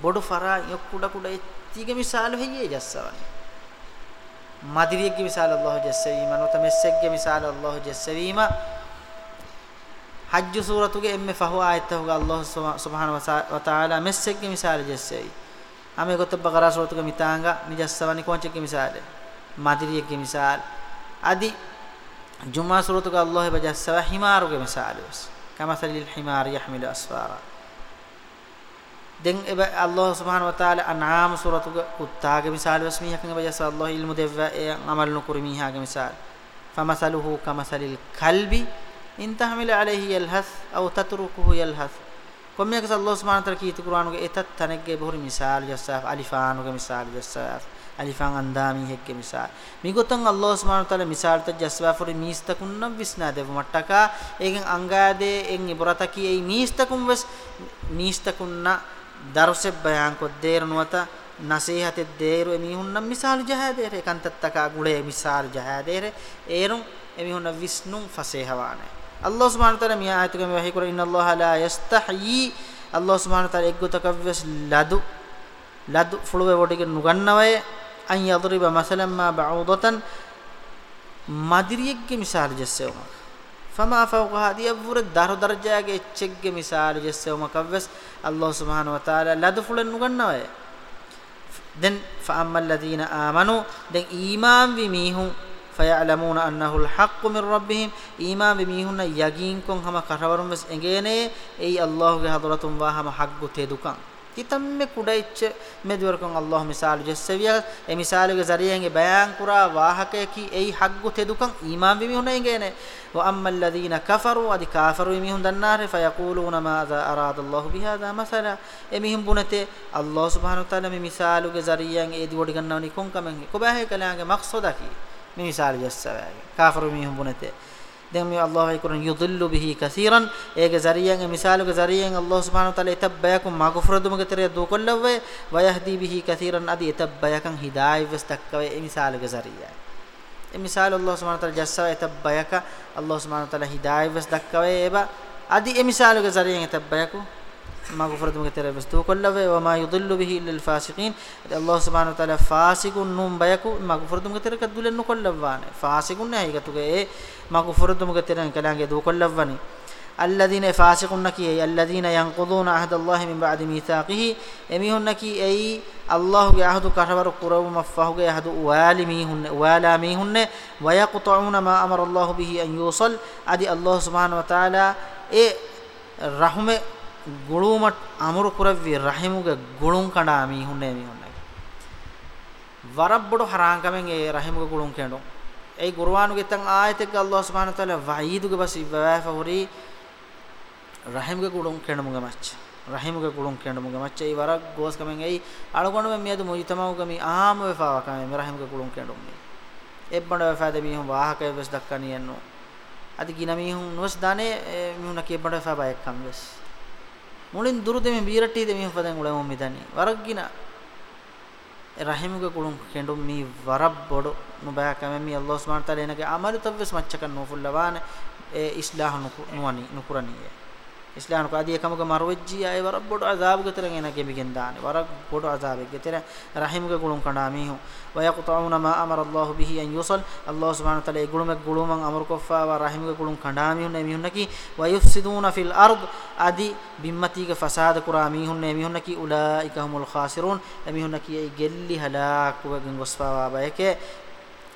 බොඩ ෆරා යොක් කුඩ කුඩ ඉච්චිගේ මිසාල වෙయ్యේ ජස්සවනි මදිරියගේ මිසාල අල්ලාහ් ජස්සවීම නොත මෙස්සෙක්ගේ මිසාල අල්ලාහ් ජස්සවීම හජ්ජු සූරතුගේ එම්මේ ෆහු ආයතහුගේ අල්ලාහ් සුබ්හානහු වතාලා මෙස්සෙක්ගේ මිසාල ජස්සවි අමේ ගොත බගරා සූරතුගේ මිතාංගා නිජස්සවනි කොංචෙක්ගේ මිසාලේ? Madiriye misal adi juma suratu ka allah bajassa himaru ke misal bas kama salil himar yahmilu asfara den eba allah subhanahu wa taala an'am suratu ka kutta ke misal bas mi hakan bajassa allah ilmu devva e amal nukuri mi ha ke misal famasaluhu kamasalil kalbi in tahmil alayhi yalhath aw tatrukuhu yalhath komme ka allah subhanahu wa taala ki qur'an ke etat tanegge bohri misal jassaf alifanu ke misal jassaf alifan andami hekke misal migotan allah subhanahu wa taala misal ta jaswa for mistakunna visna dev mattaka egen angade en ibrataki ei mistakum ves mistakunna darse bayan ko der nuwata nasihate deru emihunna misal jahadere kantattaka gule misal jahadere erun emihunna visnun fasehawane allah subhanahu wa taala mi ayatuke me wahi kor inna allah la yastahyi allah subhanahu wa taala eggotakavves ladu ladu fuluwe wodige nugannaway අන් යضرب مثلا ما بعوضه මදිරියෙක්ගේ මිසාල ජස්සෙවම فما فوقها දියවුර දරු දර්ජයාගේ එච්චෙක්ගේ මිසාල ජස්සෙවම කවස් අල්ලාහ් සුබ්හාන ව තාලා ලදෆුලන් නුගන්නවය දැන් فاما الذين آمنوا දැන් ඊමාම් විමීහුන් فيعلمون انه الحق من ربهم. ඊමාම් විමීහුන් යගීන් කොන් හැම කරවරුම් වස් එගේනේ එයි අල්ලාහ්ගේ හදරතුම් වාහම හග්ගු තේ දුකන් kitamme kudaiච්ච medwarkon allah misal jesseviya e misaluge zariyenge bayan kura wahake ki ei haggu tedukan iman bimi hunai ngene wa amma alladhina kafaru adi kafaru mi hun dannare fayaquluna madha arada allah bihadha masala e mi hum bunate allah subhanahu wa taala mi misaluge zariyenge edi wodi gannawni kon kamen ko bahe kalange maqsadaki mi misal jessavage kafaru mi hum bunate දැන් මේ අල්ලාහ් වයිකුරන් යුදිල්ලු බිහි කසීරන්. ඒගේ zariyan ඒ මිසාලුක zariyan අල්ලාහ් සුබ්හානහු තාලා එතබ්බයකම් මග්ෆරදුමක තරිය දුකොල්ලවේ වයහදි බිහි කසීරන් අදි එතබ්බයකම් හිදායි වස් දක්කවේ ඒ මිසාලුක zariyan ඒ මිසාල අල්ලාහ් සුබ්හානහු තාලා ජස්සා එතබ්බයක. අල්ලාහ් සුබ්හානහු තාලා හිදායි වස් දක්කවේ ඒබා අදි ඒ මිසාලුක zariyan එතබ්බයකම් మాకు ఫరదముగా తెలియవస్తూ కొల్లవే వమా యుదిల్లు బిహి ఇల్ల ఫాసికీన్ అది అల్లాహ్ సుబ్హాన తల ఫాసికున్ను బయకు మాకు ఫరదముగా తెర కద్దులెన్ను ما غفرت مگه تیرے کلاں گے دو దు కొల్లవ్వని الذين فاسقونك أي الذين ينقضون عهد الله من بعد ميثاقه. أميهنك أي الله يعهد كربر قرب مفاه يعهد والميهن هن ويقطعون ما أمر الله به أن يوصل أدي الله سبحانه وتعالى اي رحمه ගුළුමට අමරු කුරව්වි රහිමුගේ ගුළුන් කණා මීහුන්නේ මීහුන්නේ වරබ්බඩ හරාංකමෙන් ඒ රහිමුගේ ගුළුන් කැඬෝ ඒ කුර්ආනුගේ තන් ආයතක අල්ලාහ් සුබ්හානහු තාලා වහීදුගේ බස් ඉබ්වාෆ හොරි රහිමුගේ ගුළුන් කැඬමුගේ මච්ච. රහිමුගේ ගුළුන් කැඬමුගේ මච්ච. ඒ වරක් ගෝස් කමෙන් ඒ අලගොණ මෙ මියදු මුජතමවුගේ මි ආම වෙෆාව කමෙන් මෙ රහිමුගේ ගුළුන් කැඬුම්නේ එබ්බඩ වෙෆාද මීහුන් වාහකේ වෙස් දක්කනියන්නෝ අදි ගින මීහුන් නොස් දානේ මීහුන් කේබ්බඩ වෙෆා බයක් කම් වෙස් මුලින් දුරුදෙමි බීරට්ටීද මිහ පදන් උලම මිදනි වරක්ගින රහිමුගේ කුළුන් කෙඬුම් මී වරබ් බොඩ. නුබෑ කම මී අල්ලාහ් සුබ්හානහු තාලා එනගේ අමල් තවස් මච්චකන් නොෆුල්ලවාන ඒ ඉස්ලාහ නුවනි නුකුරණියේ. ඉස්ලාම් ko adi ekamuga marwajji ay warak bodu azab gateren ena kemigen daane warak bodu azabe gatera rahimuga gulun kanda mihu wa yaqta'una ma amara Allah bihi an yusal Allah subhanahu wa ta'ala e gulumek guluman amar koffa wa rahimuga gulun kanda mihu ne mihunaki wa yufsiduna fil ard adi bimmati ga fasad kura mihun ne mihunaki ulaika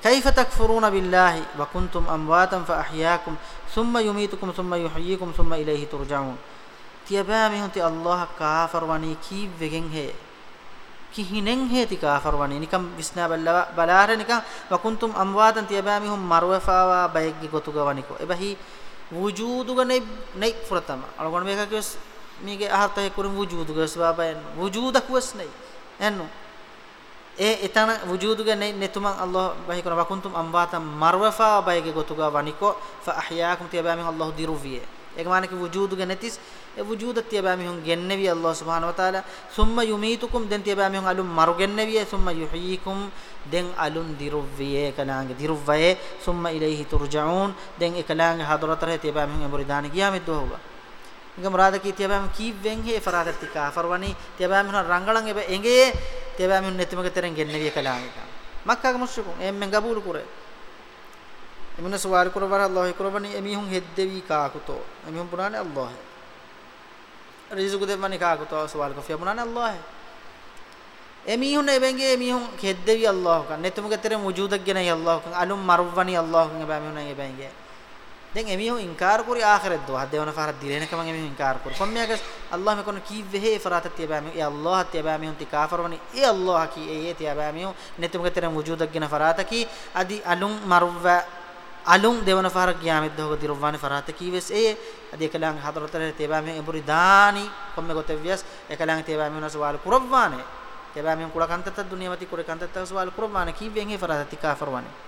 كيف تكفرون بالله وكنتم أمواتا فأحياكم ثم يميتكم ثم يحييكم ثم إليه ترجعون තියබෑ මිහුන්ති අල්ලාහ කාෆර් වනි කී වෙගෙන් හේ කිහිනෙන් හේති කාෆර් වනි නිකම් විස්නා බල්ලා බලාර නිකම් වකුන්තුම් අම්වාතන් තියබෑ මිහුන් මරවෆාවා බයෙක්ගේ ගොතුග වනිකෝ එබහි වුජූදුග නෙයි නෙයි ෆුරතම අලගොණ මේක කිවස් මීගේ අහතේ කුරුම් වුජූදුග ස්වාබයන් වුජූදක් වස් නෙයි එන්නෝ ඒ එතන වුජූදුගේ නෙතුමන් අල්ලාහ් බහි කරන වකුන්තුම් අම්වාතම් මර්වෆා බයගේ ගොතුගා වනිකෝ ෆඅහ්යාකුම් තියබාමි අල්ලාහ් දිරුවියේ. ඒක මානක වුජූදුගේ නැතිස් ඒ වුජූද තියබාමි හුන් ගෙන්නෙවි අල්ලාහ් සුබ්හානහු වතාලා. සුම්ම යුමීතුකුම් දෙන් තියබාමි හුන් අලුම් මරු ගෙන්නෙවි සුම්ම යුහීකුම් දෙන් අලුම් දිරුවියේ කලාංගේ දිරුවයේ සුම්ම ඉලෛහි තුර්ජඋන් දෙන් එකලාංගේ හදරතරේ තියබාමි හුන් එබරි දාන ගියාමෙත් දෝහුවා ඉංග මුරාද කී තියබාමි කීවෙන් හේ ෆරාදත් කාෆර්වනි තියබාමි හුන් රංගලන් එබ එංගේ teba mi netimage teren genneviye kalaamika makkaga mushrikun emmen gabul kure emuna suwar kurbar allah kurbani emihun heddevi kaakuto emihun bunane allah rizqu devani kaakuto suwar ko fiya bunane allah emihun ebenge emihun heddevi allah kan netimage teren wujudak genai allah kan alum marwani allah kan ebamihun ebenge දැන් එමිහු ඉන්කාර කුරි ආඛිරත් දෝ හදේවන ෆාර දිරේන කමන් එමිහු ඉන්කාර කුරි. කොම්මියගස් අල්ලාහ් මෙකොන කීවෙ හේ ෆරාත තියබෑ මේ අල්ලාහ් තියබෑ මේ උන්ති කාෆරවනි. ඒ අල්ලාහ් කී ඒ තියබෑ මේ නෙතුම කතර වුජූදක් ගෙන ෆරාත කී. අදි අලුම් මරුව අලුම් දෙවන ෆාර කියාමෙත් දෝග දිරුවානි ෆරාත කීවෙස් ඒ අදි එකලං හතරතර තියබෑ මේ එඹුරි දානි. කොම්මෙ ගොතෙවියස් එකලං තියබෑ මේ උනස වාල කුරවානේ තියබෑ මේ කුල කන්තත දුනියවති කුර කන්තත සවාල කුරවානේ කීවෙන් හේ ෆරාත තිකාෆරවනි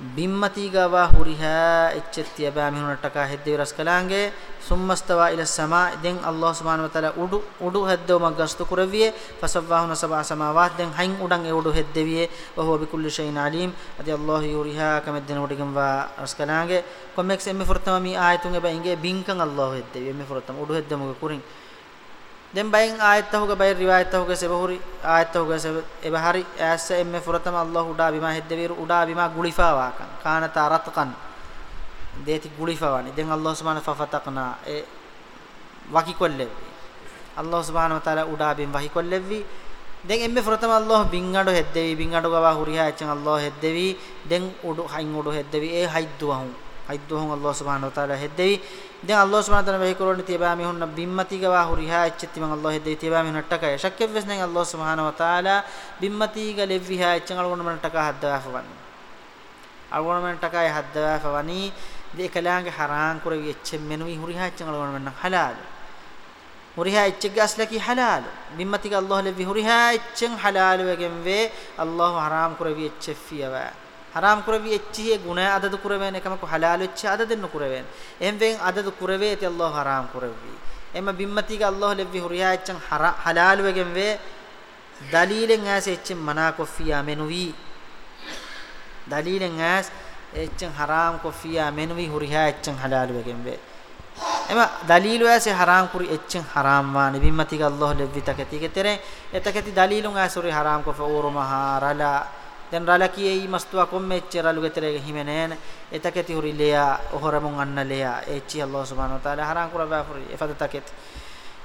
බිම්මතිගවා හුරිහා එච්චත්‍ය බෑ මිනුනටක හෙද්දේ රස් කලාංගේ සුම්මස්තවා ඉල සමා. දෙන් අල්ලාහ් සුබ්හානහු වතාලා උඩු උඩු හෙද්දෝම ගස්තු කරවියේ. ෆසවාහුන සබා සමාවාත්. දෙන් හයින් උඩන් ඒ උඩු හෙද්දෙවියේ වහුව බිකුල්ලි ෂයින් අලීම්. අදී අල්ලාහ් යුරිහා කමෙද්දෙන උඩගම් වා රස් කලාංගේ කොමෙක්ස් එම්මි ෆුර්තම මී ආයතුන් එබැ ඉංගේ බින්කන් අල්ලාහ් හෙද්දෙවියේ එම්මි ෆුර්තම උඩු හෙද්දම කුරින්. Bayin ayat tahuga bay riwayat tahuga se bahuri ayat tahuga se ebahari assa emme furatam allah uda bima heddeviru uda bima gulifa wakan kana taratqan deti gulifa wani den allah subhanahu fa fataqna e waki kollevi allah subhanahu wa taala uda bim wahi kollevi den emme furatam allah bingado heddevi bingado gawa huriha echen allah heddevi den udu hain udu heddevi e haiddu wahun haiddu wahun allah subhanahu wa taala heddevi දැන් අල්ලාහ් සුබ්හානහු තාලා වෙහි කරොන්නේ තියබා මිහුන්න බිම්මති ගවා හුරිහා එච්චති මං අල්ලාහ් හෙදේ තියබා මිහුන්න ටකය ශක්කෙව් වෙස් නැන් අල්ලාහ් සුබ්හානහු තාලා බිම්මති ගලෙවිහා එච්චන් අලගොන්න මන ටක හද්දවා ෆවනි අලගොන්න මන ටකය හද්දවා ෆවනි දෙකලාංගේ හරාන් කරවි එච්චෙන් මෙනුයි හුරිහා එච්චන් අලගොන්න මන හලාල්. හුරිහා එච්චගේ අස්ලකි හලාල්. බිම්මති ග අල්ලාහ් ලෙවි හුරිහා එච්චන් හලාල් වගෙන් වේ. අල්ලාහ් හරාම් කරවි එච්චෙෆියවා haram kuravi ecchihe guna adadu kuraven ekamaku halal ecchi adaden kuraven emven adadu kurave ti allah haram kuravi emma bimmati ga allah levvi huriya echan halal wegen ve dalilen as ecchen mana kofiya menuvi dalilen as ecchen haram kofiya menuvi huriya ecchen halal wegen ve එම දලීලු ඇසේ හරාම් කුරි එච්චෙන් හරාම් වානි බිම්මතික අල්ලාහ් ලෙව්විතකති කෙතරේ එතකති දලීලුන් ඇසුරි හරාම් කො ෆෝරුමහා රලා දැන් රලා කීයි මස්තුවා කොම්මෙච්ච රලු කෙතරේ හිමෙනේන එතකති හුරි ලෙයා ඔහරමුන් අන්න ලෙයා. එච්චි අල්ලාහ් සුබ්හානහු වතාලා හරාම් කුර බාෆුරි එෆදතකති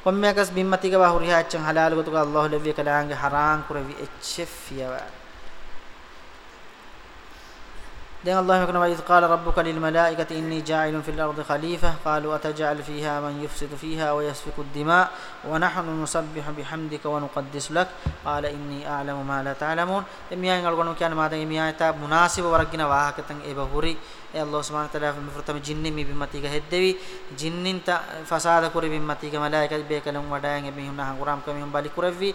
කොම්මයකස් බිම්මතික වාහුරි හාච්චන් හලාල් ගොතුක අල්ලාහ් ලෙව්වි කලාංගේ හරාම් කුරවි එච්චෙෆියවා دين الله يكون وإذ قال ربك للملائكة إني جاعل في الأرض خليفة قالوا أتجعل فيها من يفسد فيها ويسفك الدماء ونحن نسبح بحمدك ونقدس لك قال إني أعلم ما لا تعلمون إميان قالوا كان ما ده إميان تا مناسب ورقنا واهكتن إبهوري ඒ අල්ලාහ් සුබ්හානහු තාලා මෙෆරතම ජින්නි මි බිම්මතික හෙද්දෙවි ජින්නින් ත ෆසාද කුරි බිම්මතික මලායිකත් බේකලම් වඩායන් එමිහුන හංගුරාම් කමිහුන් බලි කුරෙවි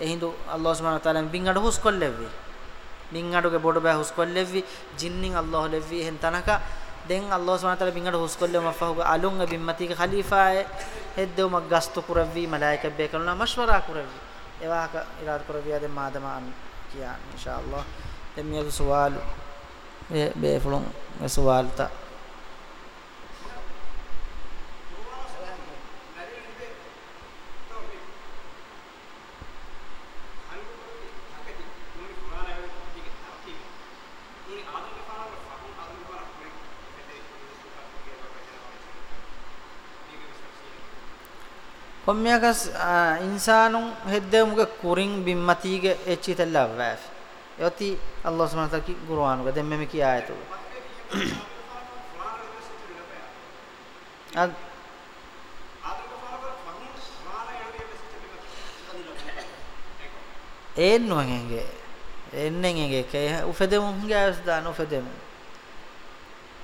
එහිඳු අල්ලාහ් සුබ්හානහු තාලා බින් අඩ හුස් කොල්ලෙවි මින්ගඩුගේ බොඩ බෑ හුස්කොල්ලෙව්වි. ජින්නින් අල්ලාහ් ලෙව්වි. එහෙන් තනක දෙන් අල්ලාහ් සුබ්හානහු තාලා මින්ගඩ හුස්කොල්ලෙව මෆහුග අලුංග බිම්මතික ඛලීෆාය. හෙද්දෙව මග්ගස්තු කුරව්වි මලායික බේ කලුනා මෂවරා කුරව්වි. එවාක ඉරාද කුරව්වි ආද මාදම අන් කියාන ඉන්ෂාඅල්ලාහ්. දෙම් මියු සවාල් බේ බේ ෆලොන් සවාල්තා කොම්මියකස් ඉන්සානුන් හෙද්දෙමුගේ කුරින් බිම්මතිගේ එච්චිතල්ලා වැෆ යති අල්ලාහ් සුබ්හානහු තාලා කි කුර්ආනුගේ දැන් මෙමෙ කී ආයතු අද එන්නුවන්ගේ එන්නෙන්ගේ කේ උෆෙදෙමුන්ගේ අවස්දාන උෆෙදෙමු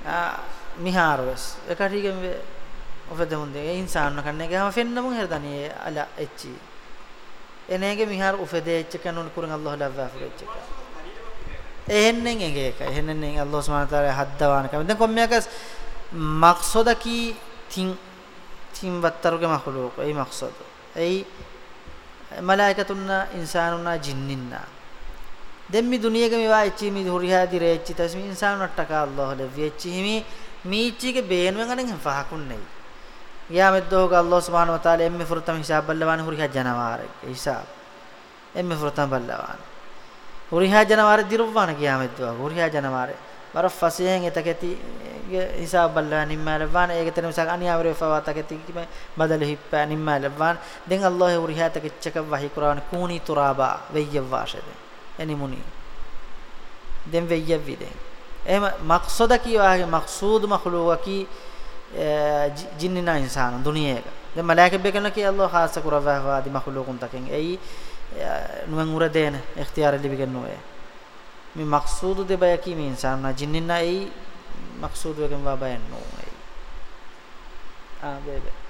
ආ මිහාරවස් එකටිගෙම ofede hunde e. insan kanne ge ha fenna mun herdani ala echi enege mihar ofede echi kanun kurun allah la wa furech ka ehennen ege ka ehennen allah subhanahu wa taala haddawan ka den kommekas maqsada ki tin tin wattaruge makhluq ei maqsad ei malaikatunna insanunna jinninna demmi duniyege mewa echi mi huriha dire echi tasmi insanunattaka allah le vi echi himi මීච්චිගේ බේනුවෙන් අනෙන් ෆහකුන් නෙයි යාමෙද්දෝග අල්ලාහ් සුබ්හානහු වතාලා එම්මෙ ෆුරතම හිසාබ් බල්ලවාන හුරිහා ජනවාර හිසාබ්. එම්මෙ ෆුරතම බල්ලවාන. හුරිහා ජනවාර දිරුවාන යාමෙද්දෝග හුරිහා ජනවාර. බර ෆසියෙන් එතකති හිසාබ් බල්ලවාන නිම්මාලවාන ඒකතන මිසක් අනියාවරේ ෆවාතකති කිම බදල හිප්පා නිම්මාලවාන දෙන් අල්ලාහ් හුරිහා තකච්චක වහි කුරාන. කූනි තුරාබා වෙය්‍යවාෂද එනිමුනි දෙන් වෙය්‍යවි දෙන්. එහෙම මක්සද කීවාගේ මක්සූද් මඛලූවකී jinnina insanu duniyega de malaika be kana ki allah khasa kurava wa di makhluqun taken ei nuwen ura dena ikhtiyar li bigen noe mi maqsud de bayaki mi insanu na jinnina ei maqsud wegen wa bayan no ei ah bebe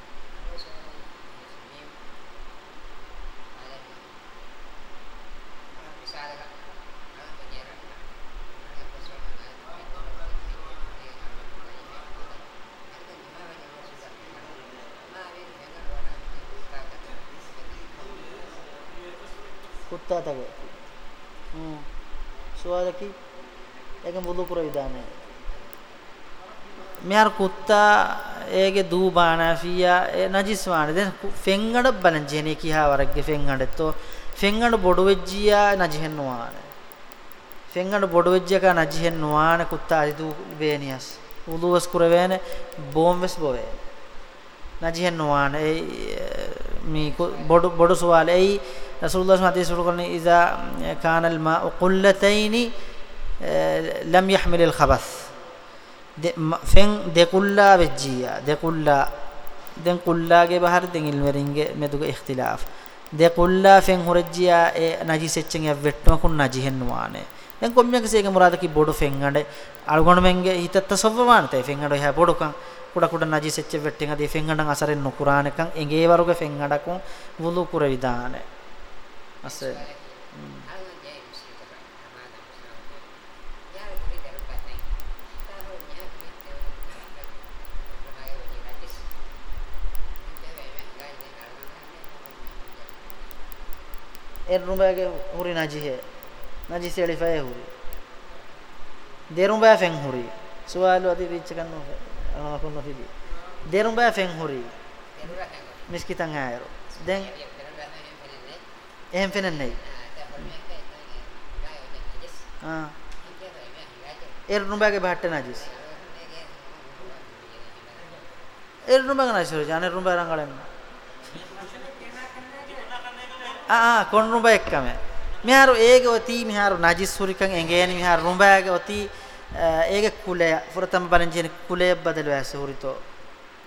තාතක හ්ම්. සුවාදකි ඒක මුළු ප්‍රවිදානේ මෙයාර කුත්තා ඒගේ දූ බානාෆියා ඒ නජිස් වානේ දැන් ෆෙන්ගඩ බලන් ජෙනේ කිහා වරක්ගේ ෆෙන්ගඩ તો ෆෙන්ගඩ බොඩු වෙජ්ජියා නජිහෙන් නොවානේ. ෆෙන්ගඩ බොඩු වෙජ්ජක නජිහෙන් නොවානේ කුත්තා අදි දූ බේනියස් උදුවස් කුරවේනේ බෝම්බස් බොවේ නජිහෙන් නුවානේ මේ බොඩු බොඩු සුවාලේ. ඒ රසූලුල්ලාහ සමහදී සුරු කරන්නේ ඉදා කාන අල් මාඋ කුල්ලතයිනි ලම් යහමිල් අල් ඛබස් ෆෙන් දෙකුල්ලා වෙජ්ජියා. දෙකුල්ලා දැන් කුල්ලාගේ බහර දෙන් ඉල්වරින්ගේ මෙදුගේ ඉඛ්තිලාෆ්. දෙකුල්ලා ෆෙන් හොරජ්ජියා ඒ නජිසෙච්චෙන් යවෙට්ටම කුන් නජිහෙන් වානේ දැන් කොම්මියකසේගේ මුරාද කි බොඩු ෆෙන් අඬ අල්ගොණ මෙන්ගේ හිතත් සොවවානතේ ෆෙන් අඬ එහා බොඩුකන් කුඩ කුඩ නජිසෙච්ච වෙට්ටෙන් අදී ෆෙන් අඬන් අසරෙන් නුකුරානකන් එගේ වරුගේ ෆෙන් අඬකුන් වුදු කුර විදානේ. Hmm. එරුඹගේ හුරි නජිහෙ. නජිස් එලිෆය හුරි. දෙරුඹය ෆෙන් හුරි. සුවාලු අදි විච්ච කන්නෝ අනකුන්න ෆිදි දෙරුම් බෑ ෆෙන් හුරි මිස්කිතන් ආයරෝ දැන් එහෙම ෆෙනන්නේ ආ එරුම් බෑගේ බහට්ට නජිස් එරුම් බෑගේ නජිස් ජානේ රුම් බෑ රංගලන්න ආ ආ කොන් රුම් බෑ එක්කම මිහාරු ඒගේ ඔති මිහාරු නජිස් හුරිකන් එංගේනි මිහාරු රුම් බෑගේ ඔති ඒගේ කුලය පුරතම බලංජින කුලය බදලු ඇසුරිතෝ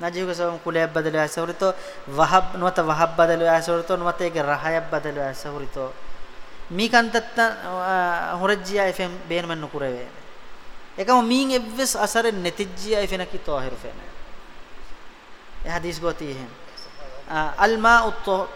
නජීවක සවම් කුලය බදලු ඇසුරිතෝ වහබ් නොත වහබ් බදලු ඇසුරිතෝ නොත ඒගේ රහය බදලු ඇසුරිතෝ මීකන්තත්ත හොරජ්ජියා එෆෙම් බේනමන් නුකුරවේ එකම මීන් එව්වස් අසර නැතිජ්ජියා එෆෙන කි තෝහිරු ෆෙන ඒ හදීස් ගෝති එහෙම අල් මාඋ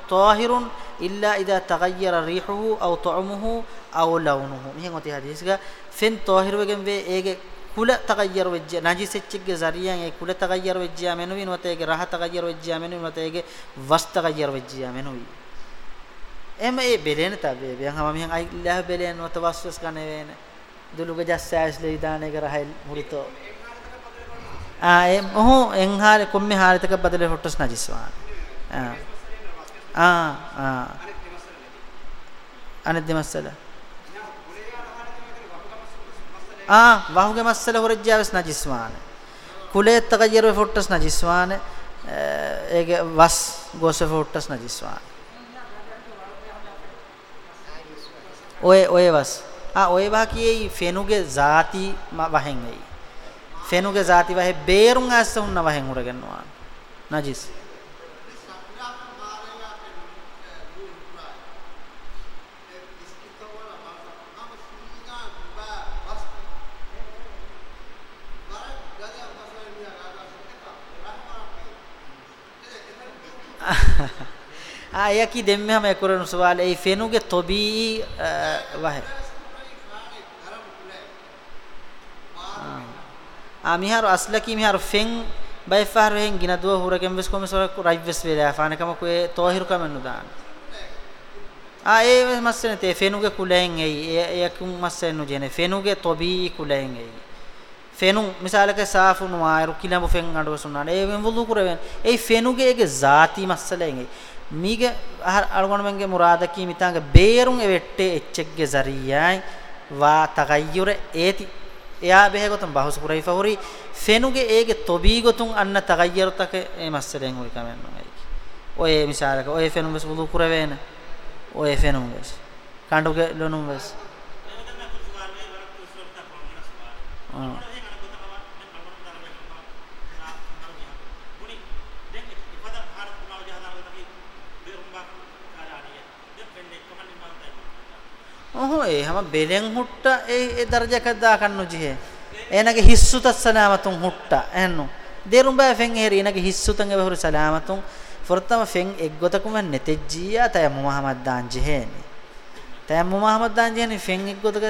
තෝහිරුන් ඉල්ලා ඉදා තගයර රීහුහු අව් තුමුහු අව ලවුනුහු මෙහෙන් ගෝති හදීස් ගා ෆෙන් තෝහිරු වෙගෙන් වේ ඒගේ කුල තගයර වෙජ්ජ නජිසෙච්චිගේ zariyan ඒ කුල තගයර වෙජ්ජා මෙනුවි නොතේගේ රහ තගයර වෙජ්ජා මෙනුවි නොතේගේ වස් තගයර වෙජ්ජා මෙනුවි. එම ඒ බෙලෙන තබේ බියන් හම මිහන් අයිල්ලාහ බෙලෙන නොත වස් වස් කන වේන. දුලුග ජස්සෑස් ලීදානේ කරහයි මුරිතෝ. ආ එ මොහ එන්හාර කොම්මෙ හාරිතක බදලේ හොට්ටස් නජිස්වාන. ආ. ආ ආ. අනෙත් දෙමස්සලා. ආ වහුගේ මස්සල හොරජ්ජාවස් නජිස්වාන කුලේ තගයර ෆොට්ටස් නජිස්වාන ඒගේ වස් ගොස ෆොට්ටස් නජිස්වාන ඔය ඔය වස් ආ ඔය වා කියේ ෆෙනුගේ ಜಾති වහෙන් වෙයි ෆෙනුගේ ಜಾති වහෙ බේරුන් ඇස්ස උන්න වහෙන් උරගන්නවා නජිස් ආ යකි දෙම්මම එකුරන සවාල. ඒ ෆෙනුගේ තොබී වහ. ආ මිහාර අස්ලකි මිහාර ෆෙන් බයිෆාර වෙන් ගින දුව හුරගෙන් වෙස් කොම සොර රයිවස් වේලා ෆානකම කොේ තෝහිරු කමන්නු දාන ආ ඒ මස්සනේ තේ ෆෙනුගේ කුලෙන් එයි. ඒ යකුම් මස්සෙන්නු ජනේ ෆෙනුගේ තොබී කුලෙන් එයි. ෆෙනු මිසාලක සාෆුනු ආයරු කිලඹ ෆෙන් අඬව සුන්නානේ ඒ වෙන් වුදු කරවෙන්. ඒ ෆෙනුගේ ඒගේ ಜಾති මස්සලෙන්. එයි මීගේ අලගොණ මෙන්ගේ මුරාදකී මිතාංග බේරුන් එවෙට්ටේ එච්චෙක්ගේ zariyaයි වා තගයුර ඒති. එයා බෙහෙගොතම් බහුස පුරයි ෆවරි ෆෙනුගේ ඒගේ තොබී ගොතුන් අන්න තගයුරතක ඒ මස්සලෙන් උයි කමෙන්නු එයි ඔය මිසාලක ඔය ෆෙනුම් වෙස් වුදු කරවෙන. ඔය ෆෙනුම් වෙස්. කණ්ඩුගේ ලොනුම් වෙස්. ආ ඔහො ඒ හැම බෙලෙන් හුට්ට ඒ ඒ දරජක දාකන්නු ජිහෙ. එනගේ හිස්සුත සලාමතුන් හුට්ට. එන්නු දෙරුම් බෑ ෆෙන් හේරි එනගේ හිස්සුතන් එවහුරු සලාමතුන්. ෆොරතම ෆෙන් එක්ගොතකුම නෙතෙජ්ජියා තය මුහම්මද් දාන් ජිහෙනි තය මුහම්මද් දාන් ජිහෙනි ෆෙන් එක්ගොතක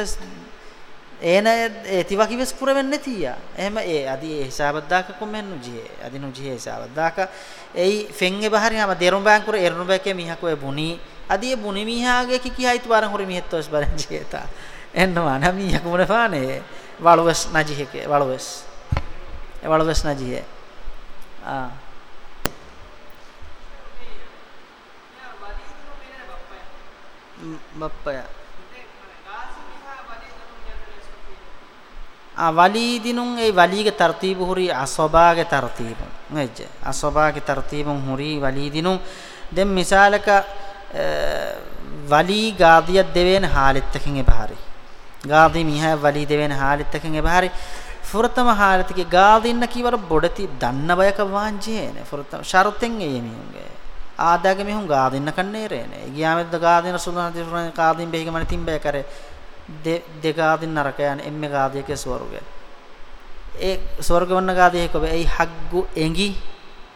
ඒන ඒතිවා කිවස් පුරවෙන් නැතියා. එහෙම ඒ අදි ඒ හිසාබත් දාක කොමෙන්නු ජිහෙ. අදි නු ජිහෙ හිසාබත් දාක. එයි ෆෙන් එ බහරි හැම දෙරුම් බෑන් කුර එරුම් බෑකේ මිහකෝ බුනි අදිය බුනි මීහාගේ කිකි හයිතු බාරන් හොරි මිහෙත්තොස් බරන් ජීතා එන්නවා නමී යකුමන ෆානේ වලවස් නජිහෙකේ වලවස්. ඒ වලවස් නජිහෙ. ආ. බප්පය. ආ වලීදිනුන් ඒ වලීගේ තර්තිබ හුරි අසබාගේ තර්තිබ නෙජ්ජ අසබාගේ තර්තිබුන් හුරි වලීදිනුන්. දැන් මිසාලක වලී ගාදියක් දෙවෙන හාලෙත්තකින් එබහරි. ගාදි මිහා වලී දෙවෙන හාලෙත්තකින් එබහරි. ෆුරතම හාලෙත්තකි ගාදින්න කීවර බොඩති දන්න බයක වාංජේනේ ෆුරතම ෂරතෙන් එයමිහුගේ ආදාගේ මිහුන් ගාදින්න කන්නේ රේනේ ගියාමෙද්ද ගාදින සුලන දිරුන ගාදින් බෙහිග මන තින්බය කරේ. දෙ දෙ ගාදින් නරක යන එම්මෙ ගාදියකේ ස්වර්ගය. ඒ ස්වර්ගවන්න ගාදියේ කොබේ ඒ හග්ගු එඟි.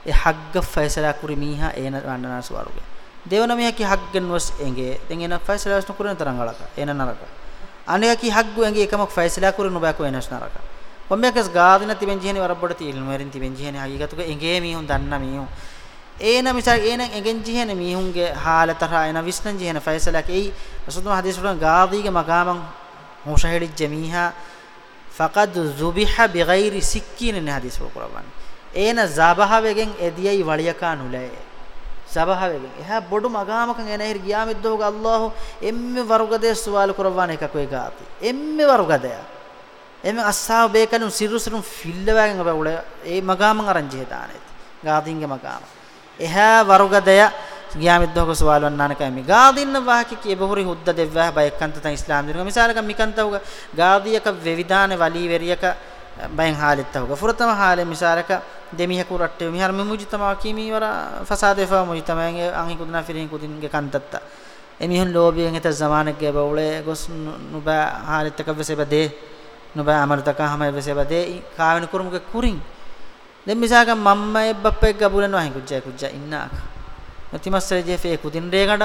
ඒ හග්ග ෆයිසලා කුරි මිහා ඒන වන්දනා ස්වර්ගය. දෙවන මෙහකි හග්ගෙන් වස් එංගේ. දැන් එන ෆයිසලාස් නුකුරන තරංගලක එන නරක. අනේකි හග්ගු එංගේ එකමක් ෆයිසලා කුරන බයකෝ එනස් නරක. කොම්මකස් ගාදින තිබෙන් ජීහෙනි වරබඩ තිල් මෙරින් තිබෙන් ජීහෙනි හගීගතුක එංගේ මීහුන් දන්න මීහුන්. ඒන මිසක් ඒන එගෙන් ජීහෙනි මීහුන්ගේ හාලතරා එන විස්නන් ජීහෙන ෆයිසලා කේ රසූල් හදීස් වල ගාදීගේ මගාමන් හොෂහෙලි ජමීහා ෆකද් සුබිහ බිගෛරි සික්කින හදීස් වල කුරාන ඒන සබහවෙගෙන් එදියයි වලියකා නුලේ සබහවෙගෙන් එහා බොඩු මගාමකන් එන හිර ගියාමිද්දෝග අල්ලාහ් එම්මෙ වරුගදේ සුවාල කරවන එකක් වේ ගාති. එම්මෙ වරුගදේ එමෙ අස්සාව බේකලු සිරුසුරුම් ෆිල්ලවගෙන් අපුල ඒ මගාමන් අරන් ජෙහදානෙත්. ගාදින්ගේ මගාම. එහා වරුගදේ ගියාමිද්දෝග සුවාල වන්නාන කැමි ගාදින්න වාහකි කිය බහුරි හුද්ද දෙවහ බයකන්ත තන් ඉස්ලාම් දිනුග. මිසාලක මිකන්තවග ගාදියක වෙවිදානේ වලී වෙරියක බයෙන් හාලෙත්තවග ෆුරතම හාලෙ මිසාලක දෙමිහකු රට්ටේ මිහර මෙමුජිතමා කීමි වර ෆසාදෙෆා මුජිතමෙන් අංහි කුදනා ෆිරින් කුදින්ගේ කන්තත්ත. එමිහුන් ලෝබියෙන් එත zamanek බවුලේ ගොස් නුබා හාලෙත්තක වෙසෙබදේ නුබා අමරතක හැම වෙසෙබදේ කාවෙන කුරුමුගේ කුරින්. දැන් මිසාක මම්මයි බප්පෙක් ගබුලන වහි කුජ්ජයි කුජ්ජා ඉන්නාක. නතිමස්සරේ ජෙෆේ කුදින් රේගඩ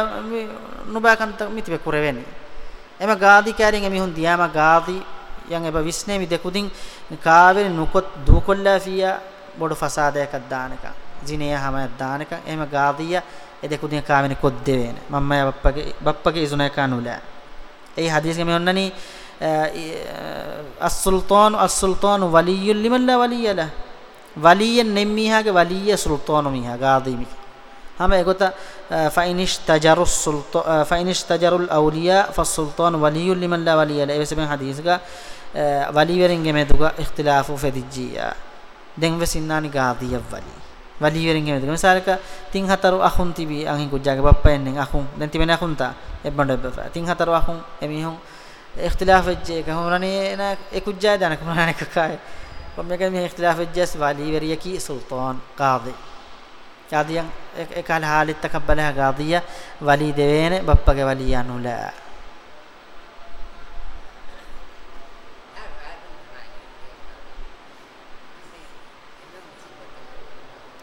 නුබා කන්ත මිතිබේ කුරෙවෙනි එම ගාදි කැරින් එමිහුන් දියාම ගාදි යන් එබ විස්නේ මි දෙකුදින් කාවෙන නුකොත් දුකොල්ලා ෆියා බොඩු ෆසාදයක් දානක. ජිනේ හැම දානක. එහෙම ගාදිය එදෙකුදින කාවෙන කොත් දෙවේන. මම්මය බප්පගේ බප්පගේ ඉසුනේ කනුලා. ඒ හදීස් ගෙම ඔන්නනි අස්-සුල්තාන් අස්-සුල්තාන් වලියුල් ලිමන් ලා වලියල. වලියෙන් නෙම්මීහාගේ වලිය සුල්තාන් මිහා ගාදිමි හැම එගොත ෆයිනිෂ් තජරු සුල්තාන් ෆයිනිෂ් තජරුල් අවලියා ෆස්-සුල්තාන් වලියුල් ලිමන් ලා වලියල. ඒ වෙසෙන් හදීස්ගා වලිවරින් ගෙම දුග ඉඛ්තිලාෆු ෆෙදිජ්ජියා den wesinnani gaadiya wali wali werin hemede misalaka tin hataru akhun tibi angin kujjaga bappa ennen akhun den tibene akhunta ebbando ebba tin hataru akhun emihun ikhtilaf ejje ka hunani na ekujja dana kumana kakai කොම්මක මේ ඉඛ්තිලාෆ එජ්ජස් වලි වෙරියකි සුල්තාන් කාදි කාදියන් එකල හාලිත් තකබලහ කාදිය වලි දෙවේන බප්පගේ වලි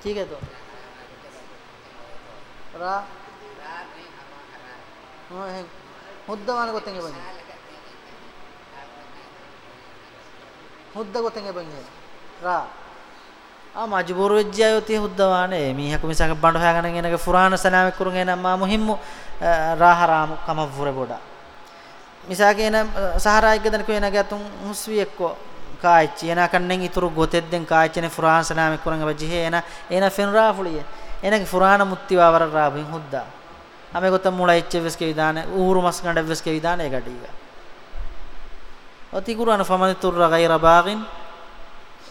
ठीक है तो रा ಮುದ್ದವನ ಗೊತ್ತಂಗೆ ಬನ್ನಿ ಮುದ್ದ ಗೊತ್ತಂಗೆ ಬನ್ನಿ ರಾ ಆ ಮಜ್ಬೂರ್ ವೆಜ್ಜಾಯೋತಿ ಹುದ್ದವಾನೆ ಮೀಹಕು ಮಿಸಾಕ ಬಂಡ ಹಾಗನ ಏನಗೆ ಫುರಾನ ಸಲಾಮ ಕುರುಂಗೆ ನಮ್ಮ ಮುಹಿಮ್ಮು ರಾಹರಾಮ ಕಮವ್ವುರೆ ಬೋಡ ಮಿಸಾಕ ಏನ ಸಹರಾಯಿಗೆ ದನಕು ಏನಗೆ ಅತು ಹುಸ್ವಿಯಕ್ಕೋ කාච්චි එන කන්නෙන් ඉතුරු ගොතෙද්දෙන් කාච්චනේ ෆුරාන් සලාමෙ කුරංග වජිහෙ එන එන ෆෙන්රා ෆුලිය එනගේ ෆුරාන මුත්තිවා වර රාබින් හුද්දා. ame gota mula HVS ke vidane uhuru mas ganda FS ke vidane gadiga oti qur'an faman turra ghayra baghin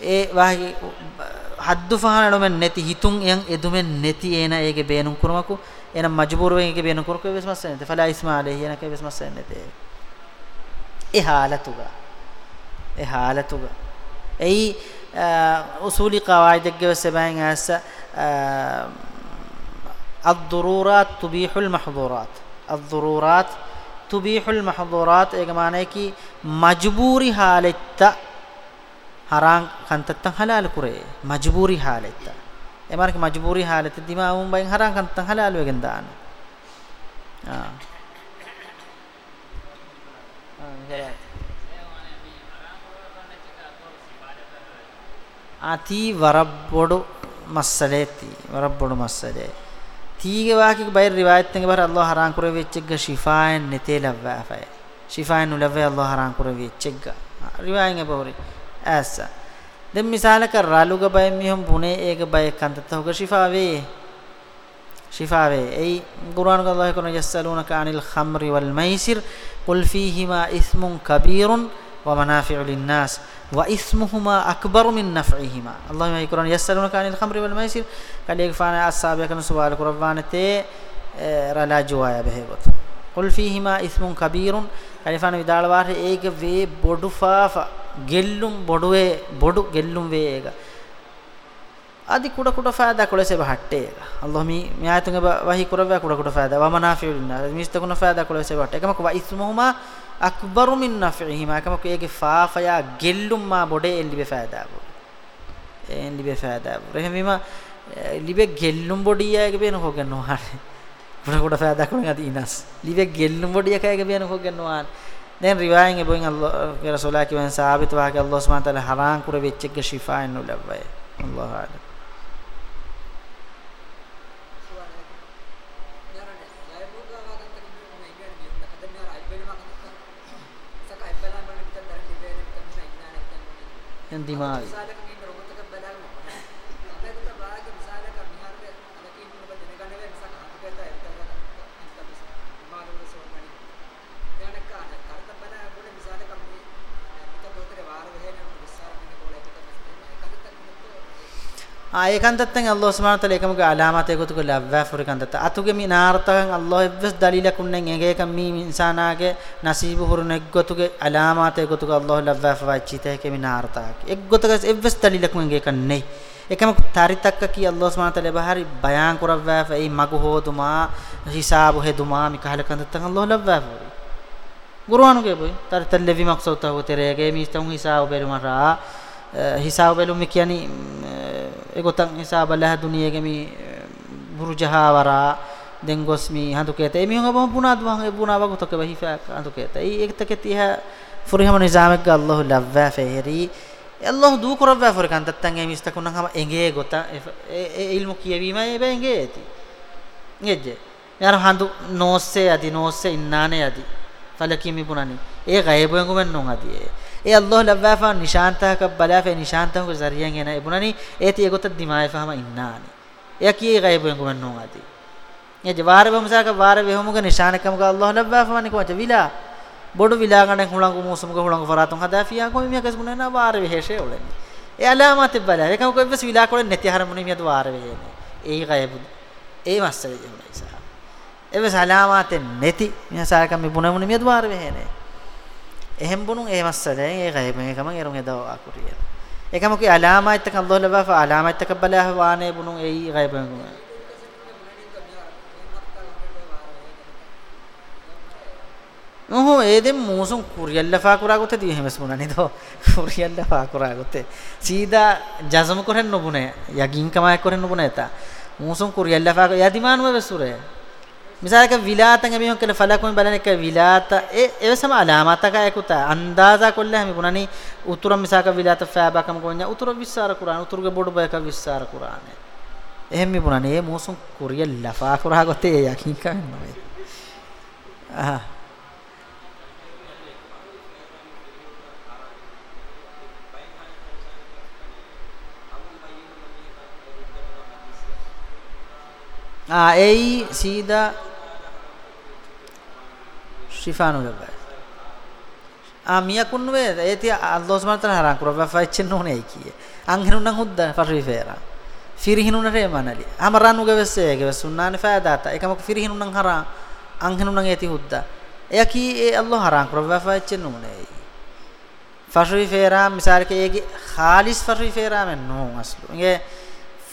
e wahi haddu fahana no men neti hitun yan edumen neti ena ege beenun kurumaku ena majbur wen ege beenun kuruko ves masene fala isma alayhi ena ke ves masene te e halatuga e halatuga ei usuli qawaidek ge sebain asa الضرورات تبيح المحظورات الضرورات تبيح المحظورات ඒක මානේ කි මජ්බූරි حالت හරාන් කන්තත්තන් හලාල් කුරේ මජ්බූරි حالت එමාරක මජ්බූරි حالت දිමාවුම් බයින් හරාන් කන්තත්තන් හලාල් වෙගෙන් දාන ආ ආ ಆತಿ ವರಬ್ಬೊಡು ಮಸ್ಸಲೇತಿ ವರಬ್ಬೊಡು ಮಸ್ಸಲೆ ತೀಗೆ ವಾಕಿ ಬೈರ್ ರಿವಾಯತ್ಗೆ ಬರ ಅಲ್ಲಾಹ್ ಹರಾನ್ ಕುರೆ ವೆಚ್ಚೆಗ್ಗ ಶಿಫಾಯನ್ ನೆತೆ ಲವ್ವಾಫೆ ಶಿಫಾಯನ್ ಲವ್ವೆ ಅಲ್ಲಾಹ್ ಹರಾನ್ ಕುರೆ ವೆಚ್ಚೆಗ್ಗ ರಿವಾಯಂಗೆ ಬಹುರಿ ಆಸ ದೆಂ ಮಿಸಾಲಕ ರಾಲುಗ ಬೈ ಮಿಹಂ ಬುನೆ ಏಗ ಬೈ ಕಂತತ ಹೋಗ ಶಿಫಾವೆ ಶಿಫಾವೆ ಐ ಕುರಾನ್ ಅಲ್ಲಾಹ್ ಕೊನ ಯಸ್ಸಲೂನಕ ಅನಿಲ್ ಖಮ್ರಿ ವಲ್ ಮೈಸಿರ್ ಕುಲ್ ಫೀಹಿಮಾ ಇಸ್ಮುನ್ ಕಬೀರುನ್ ومنافع للناس واثمهما اكبر من نفعهما. اللهم يكرون يسالونك عن الخمر والميسر قال يكفانا اصحابك سؤال قربان تي رلا جوايا بهبت قل فيهما اثم كبير. قال يفانا ودال وار ايك وي بودو فاف گெல்லும் බොඩුවේ බොඩු گெல்லும் වේ එක আদি කුඩ කුඩ ෆෑදා කුලසේ බහට්ටේ එක අල්ලාහ් මී මියාතුගේ වහී කුරවෑ කුඩ කුඩ ෆෑදා වමනාෆියුලින්නා මිස්තකුන ෆෑදා කුලසේ බහට්ට එකමක වයිස්මුහුමා අක්බරු මින් නෆිහිමා කමක ඒගේ ෆාෆයා ගෙල්ලුම් මා බොඩේ එල්ලිබේ ෆෑදාබු එල්ලිබේ ෆෑදාබු රෙහමීම ලිබේ ගෙල්ලුම් බොඩියාගේ බේන හොගෙන නොහාර පුර කොට ෆෑදා කුණ ඇති ඉනස්. ලිබේ ගෙල්ලුම් බොඩියාගේ බේන හොගෙන නොහාර දැන් රිවායෙන් එබොයින් අල්ලාහ් රසූලා කිවෙන් සාබිත වාගේ අල්ලාහ් සුබ්හානහු තාලා හරාන් කුර වෙච්ච එක ශිෆායින් නුලබ්බයි. අල්ලාහ් ආලා दिमाग ආ ඒකන්තත්තෙන් අල්ලාහ් සුබ්හානහු තාලා එකමගේ අලාමත එකතු කළ ලව්වා ෆුරිකන්තත අතුගේ මි නාර්තකන් අල්ලාහ් එවස් දලීලකුන්නෙන් එගේක මි ඉන්සානාගේ නසීබ හුරුන එක්ගොතුගේ අලාමත එකතු කළ අල්ලාහ් ලව්වා ෆවච්චිතේ කෙමි නාර්තාක එක්ගොතක එවස් දලීලකුන් එගේක නෙයි. එකම තරිතක්ක කි අල්ලාහ් සුබ්හානහු තාලා බහරි බයාන් කරවවා ෆයි මගු හෝදුමා හිසාබු හෙදුමා මි කහලකන්තත්තන් අල්ලාහ් ලව්වා ෆුරි ගුරුවානුගේ බොයි තරිතල් ලෙවි මක්සෝතා හොතරේගේ මිස්තම් හිසාබු බෙරුමරා හිසාබ බැලුම් කියන්නේ ඒගොතන් හිසාබ ලහ දුනියගේ මි බුරුජහවරා දෙන් ගොස් මි හඳුකේත එමි හොඟ බොම් පුනා දුවන් ඒ පුනා වගතක වහිෆා හඳුකේත ඒ ඒකතක තිහ ෆුරිහම නිසාමක අල්ලාහ් ලව්වා ෆෙහෙරි. අල්ලාහ් දූ කරවවා ෆුර කන් තත්තන් ඒ මිස්තකුණ හම එගේ ගොත. ඒ ඉල්මු කියවීම ඒ බැංගේ ඇති. ගෙජ්ජේ යාර හඳු නෝස්සේ අදි නෝස්සේ ඉන්නානේ අදි ඵලකීමි පුනනි ඒ ගයබෙන් ගොමන් නොන් අදි ඒ ඒ අල්ලාහ් ලබ්වාෆා නිශාන්තක බලාෆේ නිශාන්තක සරියන් එන එබුණනි ඒති ඒගොත දිමාය ෆහම ඉන්නානි. එය කී ගයිබෙන් ගමන් නෝ ආති ඒ ජවාර බමසාක වාර වෙහමුග නිශානකම ග අල්ලාහ් ලබ්වාෆා මනි කොච විලා. බොඩු විලා ගණන් හුලංගු මුසුමුග හුලංගු ෆරාතුන් හදාෆියා කො මිය කස් මුනන වාර වෙහෙෂේ ඔලනි ඒ අලාමත් බලා එකම කො ඉවස් විලා කොල නැති හරමුනි මියද වාර වෙහෙනේ. ඒ ගයබු ඒ මස්සලේ ජමුනයිසා එවස් අලාමත් නැති මියසාරකම් මිබුනමුනි මියද වාර වෙහෙනේ. එහෙම් බුනුන් ඒ මස්සලෙන් ඒ ගයිබ මේකම එරුන් එදව අකුරිය එකම කි අලාමයිත් තක අල්ලාහ් ලබා අලාමයිත් තක බලාහ වානේ බුනුන් ඒ ගයිබ මේකම නොහො ඒ දෙම් මූසුන් කුරියල්ලෆා කුරා ගොතේ දී හැමස් මුණනි දෝ කුරියල්ලෆා කුරා ගොතේ. සීදා ජසම කරෙන් නොබුනේ යගින් කමයක් කරෙන් නොබුනේ තා. මූසුන් කුරියල්ලෆා යදිමානුව වෙසුරේ. Misalaka vilatan emihon kele falakun balane ke vilata e evesama alamataka ekuta andaza kolla hemi bunani uturam misaka vilata faabakam gonya utura vissara quran uturge bodu bayaka vissara quran ehmi bunani e musun kuriya lafa qura gote yakin kan noy aha ah ei sida ශිෆානු ලබයි ආ මියකුන් වේ ඒති අල්ලාහ් සුබ්හානහු තාලා හරන් කරව ෆයිච්චෙන් නෝනේ කියේ? අංහිනුන් නම් හුද්ද ෆරිෆේරා ෆිරිහිනුන් රේ මනලි. අමරානු ගවස්සේ ගවසුන්නානේ ෆාදාත එකමක ෆිරිහිනුන් නම් හරා අංහිනුන් නම් ඒති හුද්ද. එයා කී ඒ අල්ලාහ් හරන් කරව ෆයිච්චෙන් නෝනේ ෆරිෆේරා මිසාලක ඒගේ ખાලිස් ෆරිෆේරා මෙන් නෝ අස්ලු. ඒ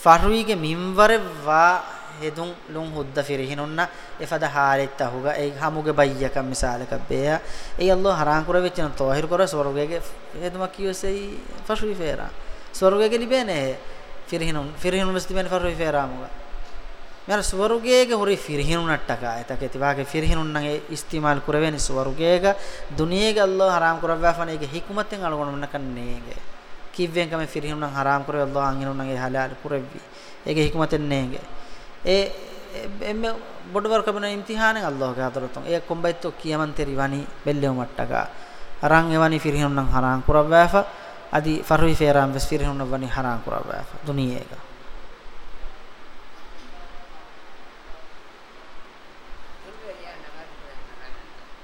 ෆරුයිගේ මින්වර වා hedun lun hudda firihinunna efada halitta huga ei hamuge bayyakam misalaka beya ei allah haran kura vechna tohir kora swarugege heduma kiyosei fashui fera swarugege libene firihinun firihinun mestibene fashui fera muga මෙර ස්වර්ගයේක හොරි ෆිරහිනුනට්ටක එතක තිවාගේ ෆිරහිනුන් නම් ඉස්තිමාල් කරවෙන ස්වර්ගයේක දුනියේක අල්ලාහ් හරාම් කරවවා ෆනේක හික්මතෙන් අලගොන මන්න කන්නේගේ කිව්වෙන් කම ෆිරහිනුන් නම් හරාම් කරව අල්ලාහ් අංගිනුන් නම් හලාල් කරවි ඒකේ හික්මතෙන් නේගේ ඒ එම්ම බොඩවර් කබන ඉම්තිහානෙන් අල්ලාහගේ හදරතුන්. ඒ කොම්බයිත්තු කියමන් තෙරිවනි බෙල්ලෙම මට්ටක අරන් එවනි ෆිරිහුන්නන් හරාන් කුරවෑෆ. අදි ෆරුහි ෆේරාම් වෙස් ෆිරිහුන්න වනි හරාන් කුරවෑෆ. දුනියේක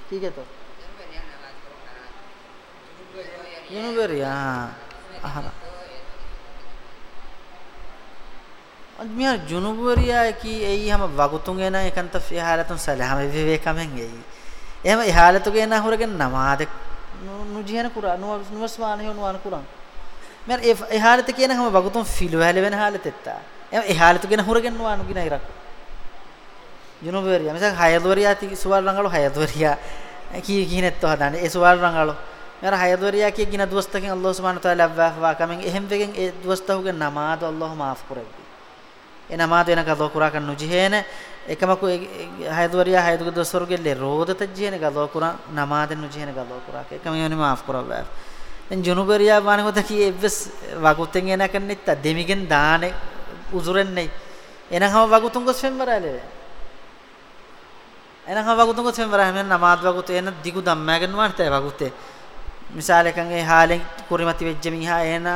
ठीक है तो यूनुबेरिया हाँ මියා ජුනුබරියා කි එයි හැම වගුතුන්ගේ නා එකන්ත ෆිහාලතුන් සලහම විවේකමෙන් එයි. එහෙම ඉහාලතුගේ නා හොරගෙන නමාද නුජිහන කුරා නුවස්වාන හොන වාන කුරන් මෙර ඒ ඉහාලත කියන හැම වගුතුන් ෆිලු හැල වෙන හාලතෙත්තා එහෙම ඉහාලතුගේ නා හොරගෙන වානු ගිනා ඉරක්. ජුනුබරියා මිසක් හයදවරියා ති සුවල් රංගලෝ හයදවරියා කී කීනෙත්තෝ හදන්නේ? ඒ සුවල් රංගලෝ. මෙර හයදවරියා කිය ගින දුවස්තකින් අල්ලාහ් සුබ්හානහු තාලා ලබ්වා වා කමෙන් එහෙම් වෙගෙන් ඒ දුවස්තහුගේ නමාද අල්ලාහ් මාෆ් කරෙවි එනමාද වෙන ගලෝ කුරා කන් නුජිහේන එකමකු හයදුවරියා හයදුක දොස්වරුගෙල්ලේ රෝදත ජීන ගලෝ කුරා නමාද නුජිහේන ගලෝ කුරා එකම යෝනි මාෆ් කරවෑ දැන් ජුනුබරියා වනකොත කී එවස් වගුතෙන් එන කන්නෙත් දෙමිගෙන් දානේ උසුරෙන්නේ. එනහම වගුතුන් ගොස් ෆෙම්වරාලේ එනහම වගුතුන් ගොස් ෆෙම්වරා මෙන්න නමාද වගුත එන දිගු ධම්මයන් වන්තේ වගුතේ මිසාලකන් ඒ හාලෙන් කුරිමති වෙජ්ජ මිහා එන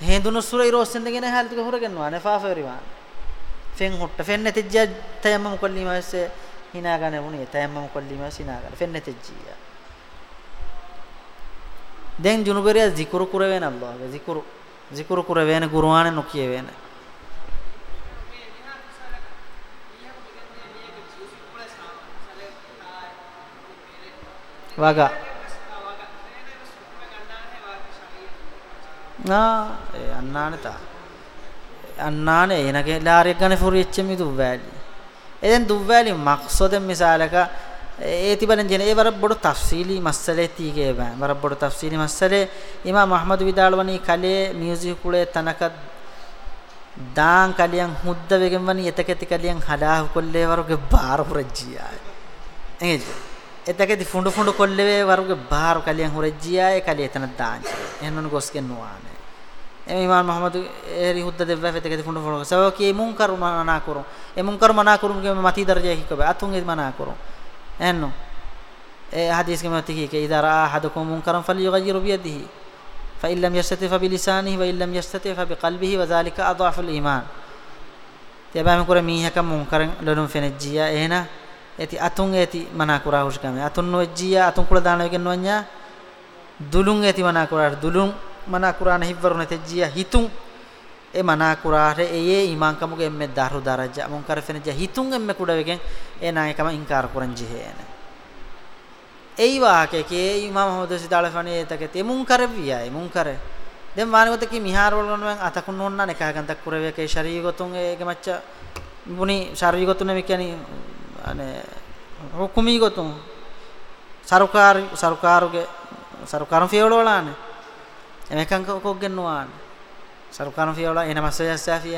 හේඳුනු සුරයි රෝස්සෙන් දෙගෙන හාලතික හොරගෙන්වා නෆාෆරිවා fen hotta fen netejja tayammum kollimasse hina gane woni tayammum kollimasse hina gane fen netejjiya දැන් ජුනුබරිය zikuru kurwen Allahge zikuru zikuru kurwen Qur'ane nokiyewen වගා. නා ඒ අන්නානේ තා. Ta annane enage laariyak gane furiච්චෙමි දුවෑලි එදෙන් දුවෑලි මක්සොදෙන් මිසාලක ඒ තිබලන් ජන ඒ වර බොඩ තෆ්සීලි මස්සලේ තීගේ බෑ. වර බොඩ තෆ්සීලි මස්සලේ ඉමාම් අහමද් විදාලවනි කලේ මියුසික් කුලේ තනක දාන් කලියන් හුද්ද වෙගෙන් වනි එතකති කලියන් හදාහ කොල්ලේ වරුගේ බාර පුරජ්ජියා එංගෙද එතකති ෆුඬු ෆුඬු කොල්ලේ වරුගේ බාර කලියන් හුරජ්ජියා කලිය එතන දාංච එහෙනම් ගොස්කෙන් නුවානේ. එම ඉමාම් මුහම්මද් එරි හුද්ද දෙව්ව එතකති ෆුඬු ෆුඬු සව කී මුන්කර මනා කරු ඒ මුන්කර මනා කරු ගේ මති දරජේ හිකබ අතුන් ඒ මනා කරු එහෙනම් ඒ හදීස් ගේ මත කී කේ ඉදා අහදුකුම් මුන්කරන් ෆලියගයිරු බියදිහි فإن لم يستطع فبلسانه وإن لم يستطع فبقلبه وذلك أضعف الإيمان තියබෑම කුර මීහක මුන්කරන් ලොලුම් ෆෙනජ්ජියා එහෙන ඇති අතුන් ඇති මනා කුරා හුස්කම අතුන් නොජ්ජියා අතුන් කුල දාන වෙගෙන නොඤ්ඤා දුලුන් ඇති මනා කුරා දුලුන් මනා කුරා නහිවරු නැතජ්ජියා හිතුන් ඒ මනා කුරාට ඒ ඊමාන් කමුගේ එම්මෙ දහරු දරජා මුන්කර ෆෙනජ්ජා හිතුන් එම්මෙ කුඩ වෙගෙන ඒ නායකම ඉන්කාර කරන් ජිහේන. ei waake ke imam muhammad sidala fani take te munkar viya munkar den waanigote ki mihar wal gonwen atakun nonna ne kagan tak kurave ke shari gotun e ge macca buni shari gotun me kyani ane hukumi gotun sarukar sarukaruge sarukarum fiyololane emekan ko gennuan sarukarum fiyola ena masaya safi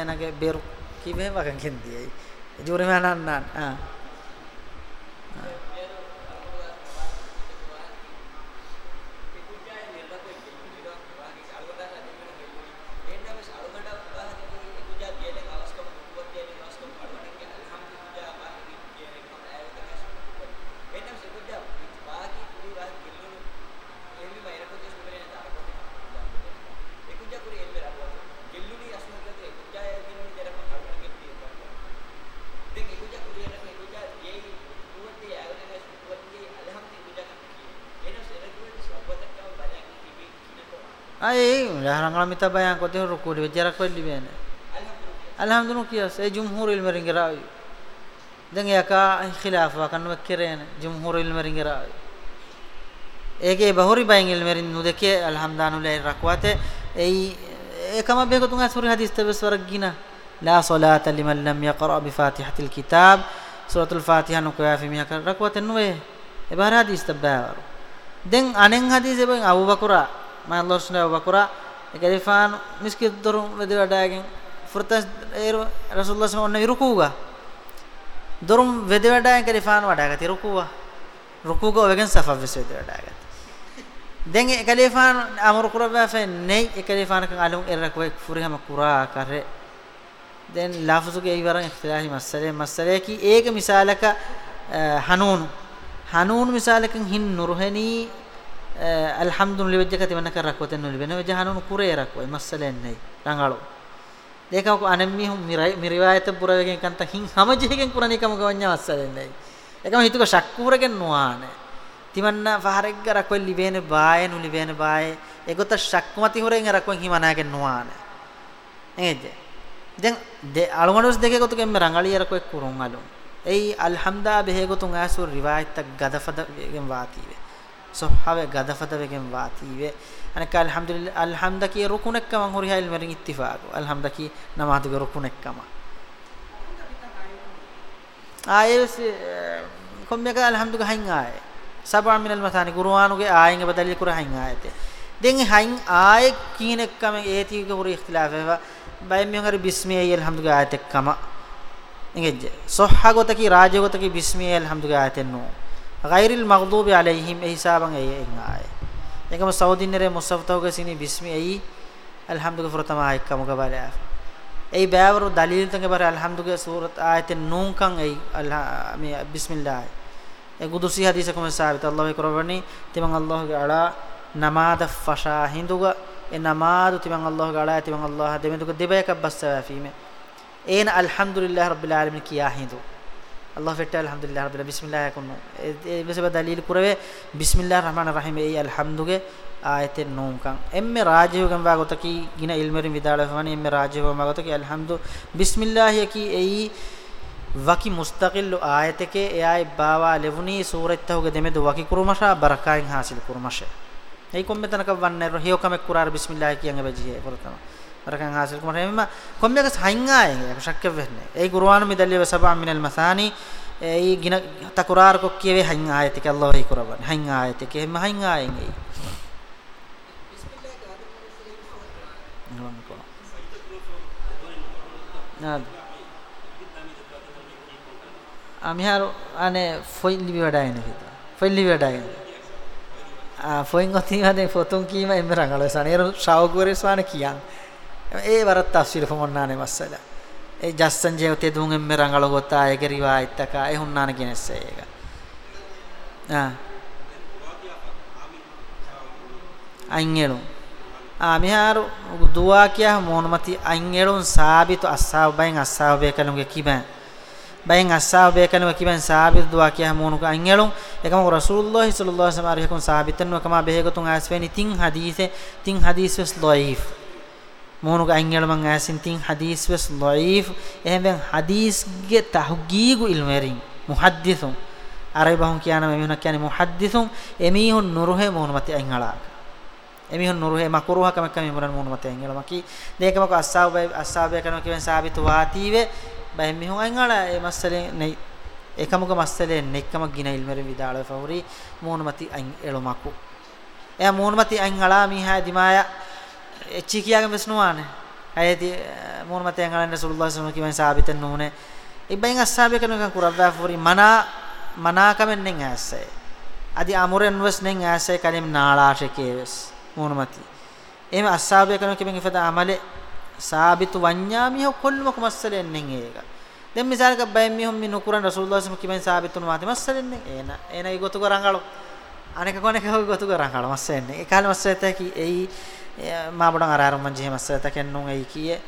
ena ge beru kibe wakan kendi ai jure manan nan ah ay jahanam mita bayan ko te ruku de jarak pelli bene alhamdulillah kiyas e jumhur ilm ringira den yaka eh, khilaf wa kan wakkirene jumhur ilm ringira ege bahuri bayin ilm rin nu deke alhamdulillah rakwate. Ei ekama be ko tunga suri hadis tabes waragina la salata liman lam yaqra bi fatihatil kitab. Suratul fatiha nu kaya fi mihaka rakwate nuwe e bahar hadis tabbar den anen hadis e ben abu bakura ma Allah subhanahu wa ta'ala ekadifan miskit dorum vedi wadagen furtas er rasulullah sallallahu alaihi rukuga dorum vedi wadagen ekadifan wadaga ti rukuwa rukuga wegen safa ves vedi wadaga den ekadifan amur kuraba fe nei ekadifan kan alum erra ko furihama kura kare den lafzuge iwaran ikhtilafi masale masale ki ek misalaka hanun hanun misalakan hin nurhani alhamdulillah wejjaka timanna kar rakwaten nuli bena wejhanun kure rakwa masalen nei rangalu deka ko anemmi hum mi riwayat purawegen kanta hin hamajegen kurani kam gawanya masalen nei ekam hituko shakkuragen nuane timanna faharegga rakwa libene bae nuli bene bae egota shakkumati huren rakwa himanagen nuane eje den de almanus deke gotu kemme rangali rakwa kurun alum ei alhamda behe gotun asur riwayat tak gadafada gen waatiwe sohave gadafata vegen waatiwe anaka alhamdulillah alhamdaki rukunekka man hori hayl merin ittifaq alhamdaki namatuge rukunekkama ayes kommeka alhamduga hain aaye sab'a min almathani qur'anuge aayen badali kur hain aayete den hain aaye kinekkama eetiga hori ikhtilaf bay mi ngari bismi alhamduga aayetekkama ingejje sohhagotaki rajagotaki bismi alhamduga aayetenno ගෛරිල් මග්දුබි අලයිහිම් ඒ හිසාබන් ඒ එංගාය එකම සෞදින්නරේ මුස්සෆතෝගේ සිනි බිස්මි ඒ අල්හම්දුගේ ෆරතමා එක්කම ගබලා ඒ බෑවරු දලීල් තංගේ බර අල්හම්දුගේ සූරත් ආයතෙන් නූන්කන් ඒ අල්හා මේ බිස්මිල්ලාහ ඒ ගුදුසි හදීසකම සාබිත අල්ලාහ් කරවනි තිමන් අල්ලාහ්ගේ අලා නමාද ෆෂා හින්දුග ඒ නමාදු තිමන් අල්ලාහ්ගේ අලා තිමන් අල්ලාහ් আল্লাহ ফেরটা আলহামদুলিল্লাহ রবিল্লা বিসমিল্লাহ, এখন এবার দালিল করবে, বিসমিল্লাহ রহমান রাহিম, এই আলহামদুগে আয়তে নৌকাং এমএ রাজীব গম্বা গত কি গিনা ইলমের বিদ্যালয় ফানি এমএ রাজীব গম্বা গত কি, আলহামদু, বিসমিল্লাহ কি, এই ওয়াকি মুস্তাকিল আয়তকে এ আয় বাবা লেবুনি সূরত হোগে দেমে দু ওয়াকি কুরমাশা, বারাকাইন হাসিল কুরমাশে। এই কমবে তনক ওয়ান্নের হিও কামে কুরার বিসমিল্লাহ কি আঙে বাজিয়ে বলতাম kamek kurar bismillah kiyange bejihe portama barakan hasil kumar emma kommeka haingaye shakke venne ei qur'an mi dalile sab'a min al mathani ei gina takurar ko kiyewe haingaye te allah ei kuraban haingaye te ke emma haingaye ei nada amihar ane foi libi wadaine hita foi libi wadaine a foi ngoti ane fotun kima emrangalo saneru shawgore swana kiyan ඒ වරත් තෆ්සීර ෆොමන්නානේ මස්සලා. ඒ ජස්සන් ජේවතේ දුන් එම්මරංගල ගොතා ඒක රිවායත් තක ඒ හුන්නාන කියනස්ස ඒක. ආ. අයින්ගෙලු ආ මිහාරු දුවා කියා මොනමති අයින්ගෙලුන් සාබිතු අස්සාව බයෙන් අස්සාව බේකලුගේ කිබන් බයෙන් අස්සාව බේකලුගේ කිබන් සාබිතු දුවා කියා මොනුක අයින්ගෙලුන් එකම රසූලුල්ලාහි සල්ලල්ලාහු අලයිහි වසල්ලම් සාබිතන් වකම බෙහෙගතුන් ආස්වෙනි තින් හදීසේ තින් හදීස් ලොයිෆ්. මොනුක අංගල මං ඇසින් තින් හදීස් වෙස් ලයිෆ් එහෙම හදීස් ගේ තහගීගු ඉල්මරින්. මුහද්දිසුන්. අරබහුන් කියන මෙහෙණ කියන්නේ මුහද්දිසුන්. එමීහුන් නුරුහෙ මොන මත අංගලාක එමීහුන් නුරුහෙ මකුරුහ කම කම මොන මොන මත අංගල මකි. දෙකමක අස්සාබ අස්සාබ කරන කිවෙන් සාබිත වාතීවේ. බයි මිහුන් අංගලා ඒ මස්සලේ නෙයි එකමක මස්සලේ නෙක්කම ගින ඉල්මරින් විදාල ෆවරි මොන මත අං එළමකු එයා මොන මත අංගලා මිහා දිමායා එච්චි කියාගෙන බස්නුවානේ අයති මොන මතයන් අලන්න රසූලුල්ලාහ සල්ලල්ලාහු අලයිහි වසල්ලම් සාබිතන් නුනේ ඉබ්බෙන් අස්සාබේ කනක කුරබ්බා ෆෝරි මනා මනා කමෙන් නෙන් ඇස්සේ අදි අමුරෙන් වස් නෙන් ඇස්සේ කලින් නාලාශකේ වස්. මොන මති? එහෙම අස්සාබේ කනක කිබෙන් ඉෆදා අමලේ සාබිතු වඤ්ඤාමිහ කොල්ලම කොමස්සලෙන් නෙන් ඒක. දැන් මිසාලක බයෙන් මිහොම් මි නුකුරන් රසූලුල්ලාහ සල්ලල්ලාහු අලයිහි වසල්ලම් කිබෙන් සාබිතුන වාති මස්සලෙන් නෙන් එන එන ඉගොතු කරංගලෝ අනේක කොනේක ඉගොතු කරංගලෝ මස්සෙන්නේ ඒ කාලේ මස්සෙත කි එයි ma bodan ararum man jehe masata kennun ei kiye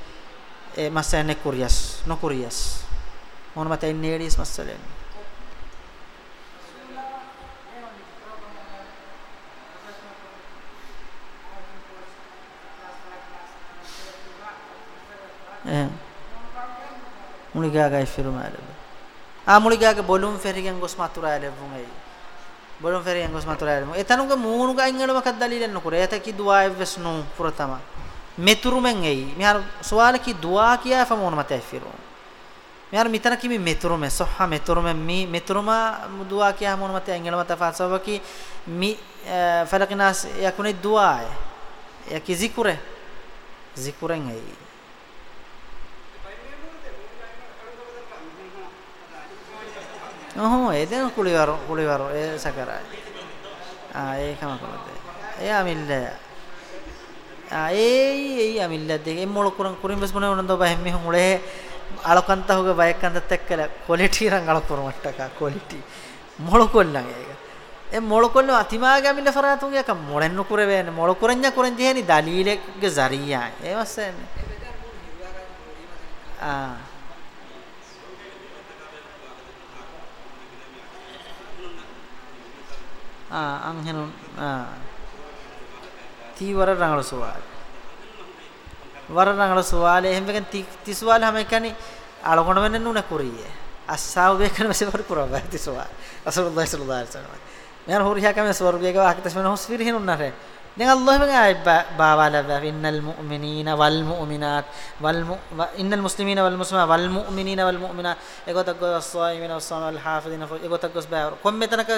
e masane kuriyas no kuriyas mon mata innedis masalen eh muligaga ifiruma alebe a muligaga bolum ferigen gos matura alebun ei bolon feri engos matulailmu etanuga muunuga ingeluma kaddalilen nukure eta ki duaa evesnu puratama meturumen ei mihar suwala ki duaa kiya famun mate firu mihar mitana kimi meturume sohha meturume mi meturuma duaa kiya mun mate ingeluma tafasaba ki mi falaqinas yakuni duaa ya ki zikure zikuren ei ඔහොම එදෙන කුලිවර කුලිවර ඒ සකරයි. ආ ඒකම කොහොමද? ඒ අමිල්ල. ආ ඒ ඒ අමිල්ල දෙක. එම්මොල කුරන් කුරින් බස් මොන උනන්ද බහ මෙහි මුලේ අලකන්ත හොග බයකන්ත තෙක්කල ක්වොලිටි රං අල කුරමට්ටක ක්වොලිටි මොල කොල්ලන් ඒක? එ මොල කොල්ල අතිමාගමිල්ල ෆරාතුන් එක මොලෙන් නුකුර වේන මොල කුරඤ්ඤ කුරන් ජෙහෙනි දලීලෙක් ගරියා ඒ වස්සන්නේ ආ. Ah ang henun ah ති වර රංගල සුවාල වර රංගල සුවාලේ එහෙම වෙකන් ති ති සුවාල හැම එකනි අලකොණ වෙන්න නුන කුරියේ අස්සාව වෙකන මෙසේ වර පුරව ති සුවාල රසූලුල්ලාහි සල්ලල්ලාහු අලයිහි වසල්ලම් මෙයන් හොරියා කම ස්වර්ගයක වාකිතස් වෙන හොස් විරහින් උන්නරේ දැන් අල්ලාහ් වගේ ආයි බාවාලා ඉන්නල් මුමිනීන වල් මුමිනාත් වල් ඉන්නල් මුස්ලිමීන වල් මුස්ලිමා වල් මුමිනීන වල් මුමිනා එගොතක් ගොස් ස්වායිමින වස්සාම වල් හාෆිදින එගොතක් ගොස් බෑ කොම් මෙතනක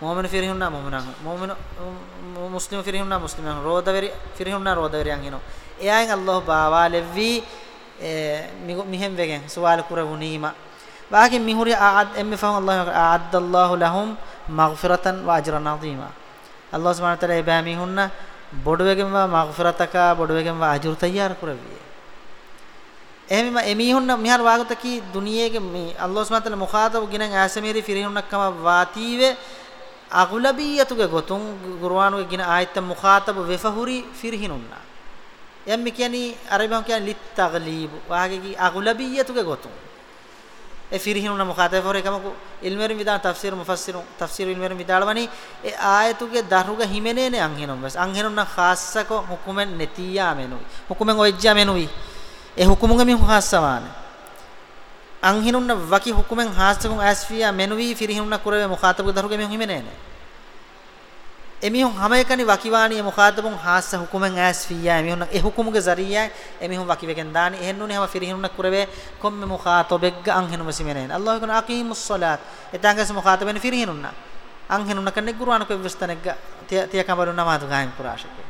මුමින ෆිරිහුන්නා මුමිනන් මුමින මුස්ලිම ෆිරිහුන්නා මුස්ලිමන් රෝදවරි ෆිරිහුන්නා රෝදවරි යන් හිනෝ එයන් අල්ලාහ් බාවාලෙවි මිහෙම් වෙගෙන් සුවාල කුරවුනීම වාකින් මිහුරි ආද් එම්මෙ ෆහම් අල්ලාහ් ආද්දල්ලාහු ලහුම් මග්ෆිරතන් වඅජරන් අදීමා අල්ලාහ් සුබ්හානහු තාලා එබෑමි හුන්න බොඩුවගෙන් වා මග්ෆිරතක බොඩුවගෙන් වා අජුර තයාර කරවිය. එහෙම එමිහුන්න මිහර වාගත කි දුනියේගේ මේ අල්ලාහ් සුබ්හානහු තාලා මුඛාතබ ගිනන් ආසමීරි ෆිරිහුන්නක්කම වාතීවේ අගුලබියතුගේ ගොතුන් කුර්ආනුගේ ගින ආයත මුඛාතබ වෙෆහුරි ෆිරිහිනුන්නා යම්මි කියන්නේ අරබම් කියන්නේ ලිත් තගලීබ් වාගේ කි අගුලබියතුගේ ගොතුන්. E firihunna mukhatabe for ekamaku ilmerin vidan tafsir mufassir tafsir ilmerin vidalwani e ayatuge daruga himenene anhenon bas anhenonna khassako hukumen netiya menui hukumen ojja menui e hukumuge mi khassamane anhinunna waki hukumen haastakun asfiya menuwi firihinunna kurave mukhatab daruge mehun himenene emihun hama ekani wakiwani mukhatabun haassa hukumen asfiya emihun e hukumuge zariya emihun wakiwegen dani ehennuni hama firihinunna kurave komme mukhatabegga anhinu masimenene allah kun aqimus salat etangas mukhataben firihinunna anhinunna kanne qur'an ko vestanegga tiya tiya kamaru namaz gaim kurashake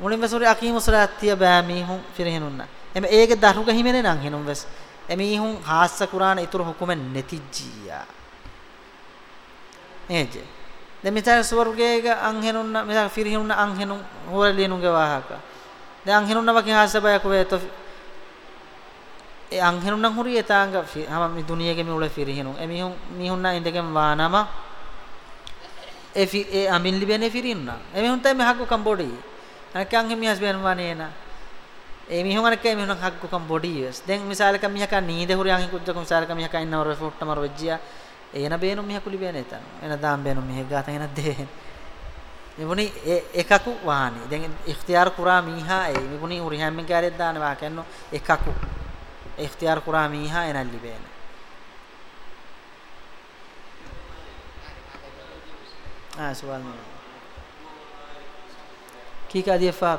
මුලින්ම සූරි අකීමු සලාත් තිය බෑමීහුන් ෆිරහිනුන්න එමෙ ඒගේ දරුග හිමෙනේ නම් හිනුම් වෙස්. එමීහුන් හාස්ස කුරාන ඉතුරු හුකුමෙන් නැතිජ්ජියා. එජේ දැන් මෙතන ස්වර්ගයේක අංහෙනුන්න මෙතන ෆිරහිනුන්න අංහෙනුන් හොරලිනුගේ වාහක දැන් අංහෙනුන්න වගේ හාස්ස බයක් වේත ඒ අංහෙනුන්න හුරි එතාංග හම මේ දුනියගේ මේ උල ෆිරහිනුන් එමීහුන් මීහුන්න ඉඳගෙන වානම ඒ ඒ අමින් ලිබෙනේ ෆිරින්නා එමීහුන් තමයි හක්කු කම්බෝඩි අනකන් හිමියස් බෙන් වනේනා ඒ මිහුන් අනක මිහුන් හක්කු කම් බොඩියස් දැන් මිසාලක මිහක නීද හුරියන් කුද්දක මිසාලක මිහක ඉන්නවර ෆොට්ට මර වෙජ්ජියා එන බේනු මිහ කුලි බේන එතන එන දාම් බේනු මිහ ගාතන් එන දෙහෙන් මෙබුනි එකකු වාහනි. දැන් ඉක්තියාර කුරා මීහා ඒ මෙබුනි හුරියන් මෙන් කාරෙත් දානවා කන්නෝ. එකකු. ඉක්තියාර කුරා මීහා එනල්ලි බේන. ආ සුවල් කී කාදිය ෆාර්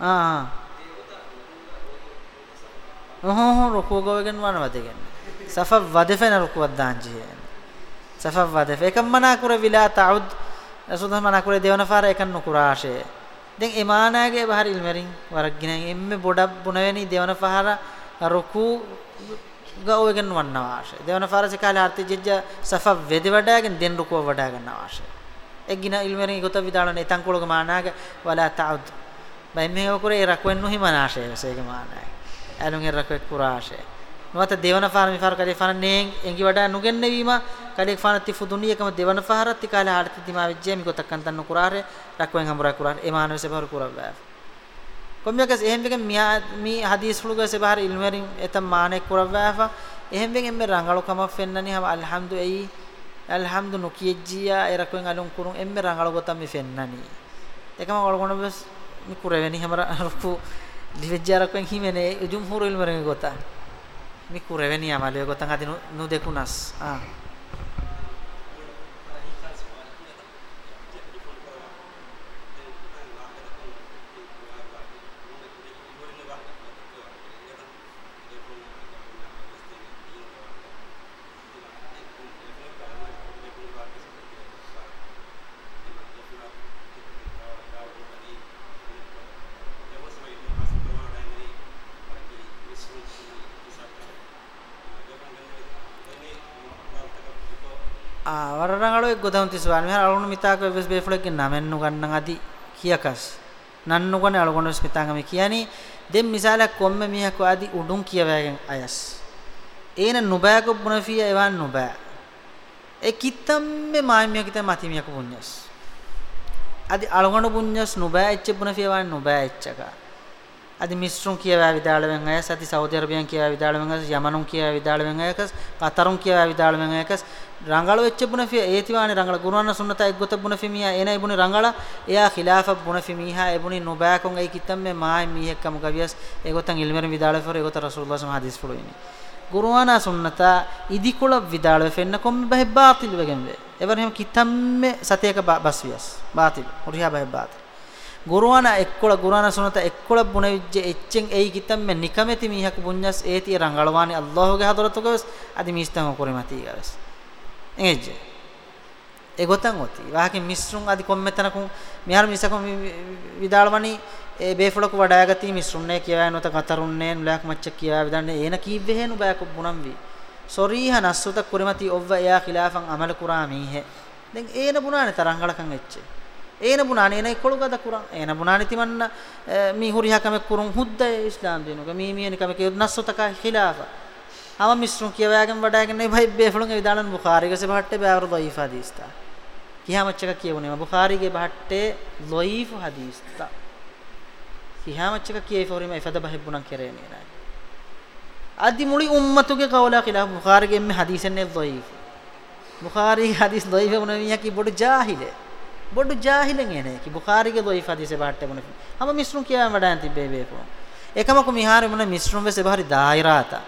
ආ. ඔහො රුකෝ ගවගෙන වනවදගෙන සෆ වදෆන රුකුවක් දාංජි සෆ වදෆ. එකම් මනා කර විලා තඋද් රසුද මනා කර දෙවන ෆාර එකන් නුකුරාෂේ දැන් ඉමානාගේ බහර ඉල්මරින් වරක්ගෙන එම්මෙ බොඩක් බුනවෙනි දෙවන ෆාර රුකු ගවගෙන වන්නවාෂේ දෙවන ෆාර සකාලේ ආර්ති ජෙජ්ජ සෆ වෙද වඩාගෙන දෙන් රුකුව වඩා ගන්නවාෂේ එග්ගින ඉල්මරින් ගොත විදාලන එතන් කොලක මානාගේ වලා තඋද් බයින් මේව කුරේ රක්වෙන්නු හිමනාශය වසේක මානයි අනුන් රක්වෙ කුරාශය නොත දෙවන ෆාර මිෆාර කලේ ෆාන නේ එංගි වඩා නුගෙන්නවීම කලේ ෆාන තිෆු දුනියකම දෙවන ෆාරත් තිකාල හාරත් තිමා විජ්ජේ මි ගොතක්කන් තන්න කුරාරේ රක්වෙන් හම්බුරා කුරාර ඒ මානවස බහර කුරා කොම්යකස් එහෙම් වෙක මියා මි හදීස් ෆුලුග සබහර ඉල්මරින් එතම් මානෙක් කුරවෑෆා එහෙම් වෙක එම්බේ රංගලු කමක් ෆෙන්නනි හම අල්හම්දු එයි අල්හම්දු නුකියජ්ජියා එරක්වෙන් අලුන් කුරුන් එම්බේ රංගලු ගොතම් මි ෆෙන්නනි. එකම ඔලගොන බස් මිකුරෙවෙනි හැමර රුකු දිවෙජ්ජාරක්ෙන් හිමනේ ජුම්හුර් ඉල්මරෙන් ගොතා මිකුරෙවෙනි අමලිය ගොතන් අදිනු නු දෙකුනස් ආ warrangalu ek godam tiswan me alunu mitaka ves beflek namennu gannan adi kiyakas nannu gane alunu ves mitanga me kiyani dem misala komme miha ko adi udun kiyawagen ayas ena nubaya ko bunafiya ewan nubaya e kitamme maimiya kitam matimiya ko bunyas adi alunu bunyas nubaya ecche bunafiya ewan nubaya echchaka adi මිස්රුන් කියවා විදාලවෙන් අයස් අති සෞදි අරබියන් කියවා විදාලවෙන් අයස් යමනුන් කියවා විදාලවෙන් අයස් කතරුන් කියවා විදාලවෙන් අයස් රංගල වෙච්ච බුන ෆි ඒතිවානේ රංගල. ගුරුවන්න සුන්නත එක්ගොත බුන ෆිමියා එන ඉබුනේ රංගල. එයා ඛිලාෆ බුන ෆිමිහා එබුනේ නොබෑකොන් ඒ කිත්තම් මේ මායි මීහෙක්කම ගවියස්. ඒගොතන් ඉල්මරන් විදාලේ ෆොර ඒගොත රසූලුල්ලාහ සම හදීස් ෆලෝයිනි. ගුරුවන්න සුන්නත ඉදිකොල විදාලේ ෆෙන්න කොම් බහ බාතිල් වගෙන් වේ. එවර හැම කිත්තම් මේ සතේක බස්වියස් බාතිල්. හොරියා බහ බාතිල්. ගුරුවන්න එක්කොල ගුරුවන්න සුන්නත එක්කොල බුන විජ්ජ එච්චෙන් ඒ කිත්තම් මේ නිකමෙති මීහක බුඤ්ඤස් ඒති රංගලවානේ අල්ලාහගේ හදරතුකවස් අදි මිස්තම කොරෙමති ගවස් ගොතන් ඔති. වාහකෙ මිස්රුන් আদি කොම්මෙතනකුන් මෙහර මිසකම් විදාලවනි ඒ බේෆලක වඩාගති මිස්රුන්නේ කියවා නොත කතරුන්නේ නුලක් මච්ච කියවා විදන්නේ. ඒන කීවෙ හේනු බයක බුනම් වි. සොරීහ නස්සුත කුරමති ඔව්ව එයා ඛිලාෆන් අමල කුරා මීහෙ. දැන් ඒන බුණානේ තරංගලකන් එච්චේ ඒන බුණානේ නේ කොළුගද කුරන් ඒන බුණානේ තිමන්න මී හුරිහකම කුරුන් හුද්ද ඉස්ලාම් දිනුක. මී මීනි කම කිය නස්සුතක ඛිලාෆා ama misrun kiyawagen wadagen ne bhai befulun e vidalan bukhari ge se bahatte bawr dhaif hadista kihamachaka kiyune bukhari ge bahatte dhaif hadista kihamachaka kiye forima ifada bahibbunan kerene na adi muli ummatuge qawla khilaf bukhari ge me hadisen ne dhaif bukhari hadis dhaif unamiya ki bodu jahile bodu jahilen ene ki bukhari ge dhaif hadise bahatte bunne ama misrun kiyawan wadagen tibbe befulun එකමක මිහාර මොන මිස්රුම් වෙස බහරි දායිරාතා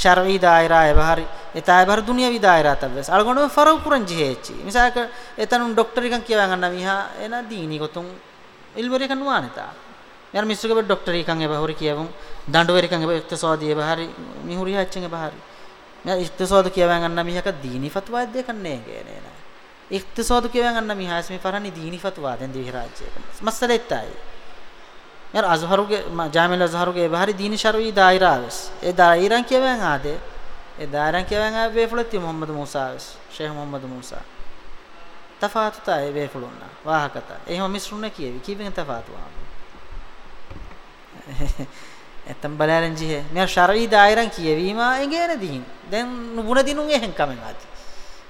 ශරවි දායිරා එබහරි එතයි බහර දුනියවි දායිරාත වෙස්. අලගොන ෆරව කුරන් ජිහෙච්චි මිසක එතනුන් ડોක්ටර් එකන් කියවන් ගන්න මිහා එන දීනි ගොතුන් ඉල්වරි කන් වානතා මෙර මිස්රුගේ බ ડોක්ටර් එකන් එබහරි කියවුන්. දඬුවරි කන් එබ ඉක්තසාදී එබහරි මිහුරි හච්චන් එබහරි මෙ ඉක්තසාද කියවන් ගන්න මිහක දීනි ෆත්වා දෙ කන්නේ ගේනේ නා. ඉක්තසාද කියවන් ගන්න මිහාස් මේ ෆරනි දීනි ෆත්වා දෙන් දිවි රාජ්‍යයක. මස්සලෙත්තයි යර අස්හරුගේ ජාමිල් අස්හරුගේ බහරි දීනි ශරවි දායිරාවස් ඒ දායිරන් කියවෙන් ආදේ ඒ දායිරන් කියවෙන් ආ වේෆුලති මුහම්මද් මූසාවස් ෂේඛ් මුහම්මද් මූසා තෆාතුතා ඒ වේෆුලුන්න වාහකත එහෙම මිස්රුන්න කියවි කීවෙන් තෆාතු ආ එතම් බලයන් ජිහෙ මෙ ශරවි දායිරන් කියවීම එගේන දීන් දැන් නුබුණ දිනුන් එහෙන් කමෙන් ආති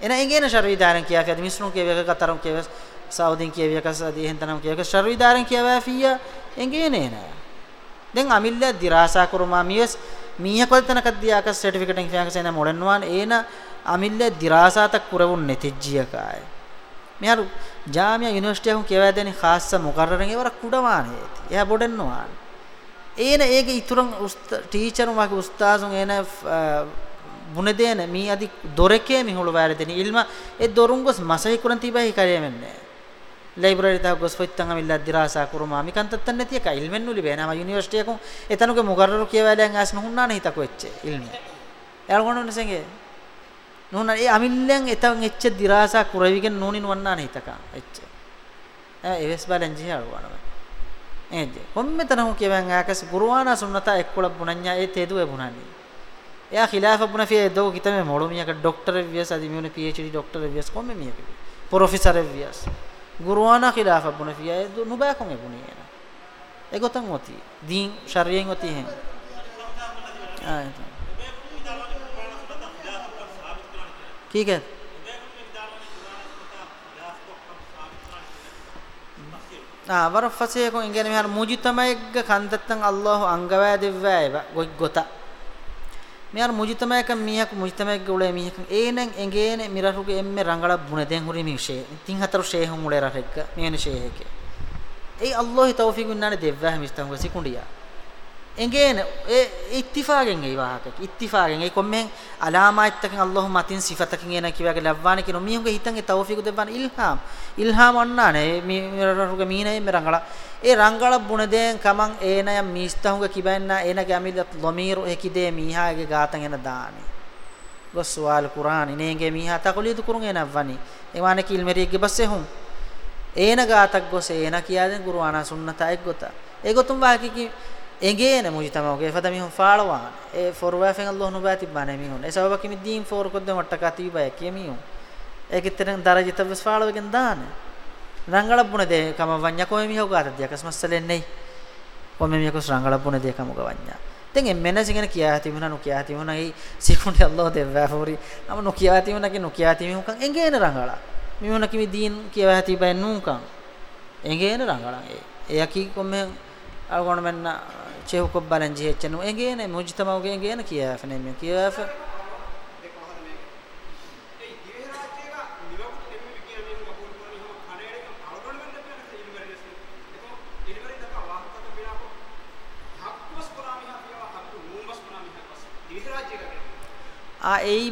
එන එගේන ශරවි දායිරන් කියාෆි මිස්රුන් කියවක කතරම් කියවස් සෞදින් කියවියක සදී එහෙන් තනම් කියවක ශරවි දායිරන් කියවා ෆියා එංගේනේ නෑ. දැන් අමිල්ල දිරාසා කරුමා මියස් මීහකොල් තනක දියාක සර්ටිෆිකේට් එක ෆියාක සේන මොඩන්වාන් ඒන අමිල්ල දිරාසාතක් කුරවුන් නෙතිජ්ජියකාය මෙහරු ජාමියා යුනිවර්සිටි එකක් කියවා දෙන්නේ ખાස්ස මුකරරෙන් ඒවර කුඩමානේ එයා බොඩන්නවා ඒන ඒගේ ඉතුරුන් ටීචරුන් වාගේ උස්තාසුන් එන බුනදේන මී අදි දොරකේ මිහුළු වෑර දෙනි ඉල්ම ඒ දොරුන් ගොස් මසහි කුරන් තිබයි ලයිබ්‍රරි තා ගොස් ෆොයිත්තන් අමිල්ලා දිරාසා කුරුමා. මිකන් තත්තන් නැති එක. ඉල්මෙන් නුලි බේනාම යුනිවර්සිටි එකෝ එතනුගේ මොගරරු කියවැලෙන් ඇස් නුහුන්නා නේ හිතකෝ එච්ච ඉල්මි. එයාල ගොනු නසෙන්ගේ නුහුන්නා ඒ අමිල්ලෙන් එතන් එච්ච දිරාසා කුරවිගෙන් නුනින් වන්නා නේ හිතකා. එච්ච. එවස් බලෙන් ජිහාල වනම එජ කොම්මෙ තනහු කියවැන් ආකස් ගුරුවානා සුන්නතා එක්කොල බුණඤ්ඤා ඒ තේදුවේ බුණන්නේ. එයා ඛිලාෆ බුණ ෆිය දෝ කිතමෙ මොළු මියක ડોක්ටර් වියස් අදි මියුනේ PhD ડોක්ටර් වියස් කොම්මෙ මියක? ප්‍රොෆෙසර් වියස් ගුරුවානා ඛිලාෆ බුන ෆියා. නුබාකම් එබුනියන එගොතන් ඔති දීන් ශරියෙන් ඔති හෙන් ආයත කීක ආ වර ෆසේ කො ඉගෙන මෙහර මුජිතමයිග්ග කන්දත්තන් අල්ලාහ් අංගවෑ දෙවෑව ගොයි ගොතා. මියar mujtamaya kan mihak mujtamaya ge ule mihak enen engene miraruge emme rangala bune den huri mi she tin hataru shehun ule rarekka mene sheheke ei allah tawfiq unnane devva mistan go sikundiya engene e ittifagen ei wahaka ittifagen ei kommen alama ittaken allah matin sifataken ena kiwage lavwane kino mihunge hitan e tawfiq devwan ilham ilham onnane mi miraruge mine me rangala ඒ රංගල බුණ දෙන් කමං ඒනය මිස්තහුග කිබෙන්න ඒනගේ අමිදත් ලොමීරු එකිදේ මීහාගේ ගාතන් එන දානි. ගොස් සුවාල් කුරානි නේගේ මීහා තකොලියු කුරුන් එනවනි එවානේ කිල්මරියගේ බස්සේ හුම් ඒන ගාතක් ගොස් ඒන කියාදෙන් කුරානා සුන්නතයි ගොත. ඒ ගොතුම් වාකිකි එගේන මුජිතමෝගේ ෆද මිහුන් ෆාලවාන. ඒ ෆොර්වාෆෙන් අල්ලාහ් නුබාති බනේ මිහුන්. ඒ සබබ කිමි දීන් ෆෝර් කොද්ද මට්ටකා තිබය කියමිහුන් ඒකිතරන් දරජිතවස් ෆාලවගෙන් දානේ. ರಂಗಳಪ್ಪುಣ ದೇ ಕಮ ವಂಜ ಕೋಮೆ ಮಿಹ ಗಾತ ದಿಯ ಕಸ್ಮಸ್ಸಲೆ ನೈ ಕೋಮೆ ಮಿಹ ಕಸ್ ರಂಗಳಪ್ಪುಣ ದೇ ಕಮ ಗ ವಂಜ ತೆಂ ಎಮ್ಮೆನ ಸಿಗನ ಕಿಯಾ ತಿಮನ ನು ಕಿಯಾ ತಿಮನ ಈ ಸಿಕುಂಡೆ ಅಲ್ಲಾಹ್ ದೇ ವ್ಯಾಫೋರಿ ಅಮ ನು ಕಿಯಾ ತಿಮನ ಕೆ ನು ಕಿಯಾ ತಿಮಿ ಹುಕಂ ಎಂಗೇನ ರಂಗಳ ಮಿಹುನ ಕಿಮಿ ದೀನ್ ಕಿಯಾ ಹತಿ ಬೈ ನು ಕಂ ಎಂಗೇನ ರಂಗಳ ಎ ಯಕಿ ಕೊಮ್ಮೆ ಅಳ್ಗೊಂಡ ಮೆನ್ನ ಚೇಹು ಕೊಬ್ಬಲಂಜಿ ಹೆಚ್ಚನು ಎಂಗೇನ ಮುಜ್ತಮೌಗೆ ಎಂಗೇನ ಕಿಯಾ ಫನೆ ಮಿ ಕಿಯಾ ಫ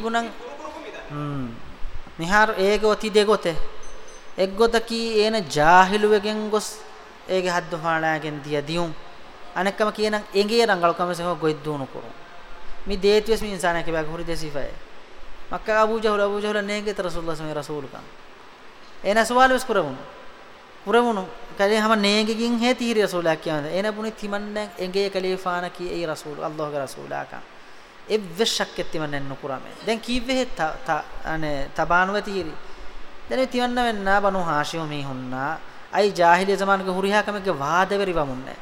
ಬುನಂ ಹ್ಮ್ ನಿಹಾರ್ ಏಗೆ ಒತಿ ದೆಗೊತೆ ಎಗ್ಗೊತ ಕಿ ಏನ ಜಾಹಿಲುವೆಗೆನ್ ಗೊಸ್ ಏಗೆ ಹದ್ದು ಫಾಣಾಗೆನ್ ದಿಯ ದಿಯುಂ ಅನೆಕ್ಕಮ කියනන් එಂගේ ರಂಗಳು ಕಮಸೆ ಹೋ ಗೊಯ್ದೂನು ಕೊರು ಮಿ ದೇತಿಯಸ್ ಮಿ ಇನ್ಸಾನ ಕೆ ಬಾಗ ಹುರಿ ದೇಸಿಫಾಯ ಮಕ್ಕ ಅಬೂ ಜಹುಲ್ ಅಬೂ ಜಹುಲ್ ನೇಗೆ ತ ರಸೂಲುಲ್ಲಾಹ ಸಮಿ ರಸೂಲ್ ಕಂ ಏನ ಸವಾಲ್ ವೆಸ್ ಕುರವುನು ಕುರವುನು ಕಲೆ ಹಮ ನೇಗೆಗಿನ್ ಹೇ ತೀರಿ ರಸೂಲಾ කියනද එන බුනි තිමන්නේ එಂගේ කලීෆාන කි ඒ රසූල් අල්ලාහ්ගේ රසූලා කಂ එව්වෙස් ශක්කෙත්ති මන්නේ නුකුරාමේ දැන් කීවෙහෙ ත අනේ තබානුවතිරි දැන් තිවන්න වෙන්න බනු හාෂිම මේ හුන්නා. අයි ජාහිලිය සමානක හුරිහා කමක වාදවරි වමුන්නේ.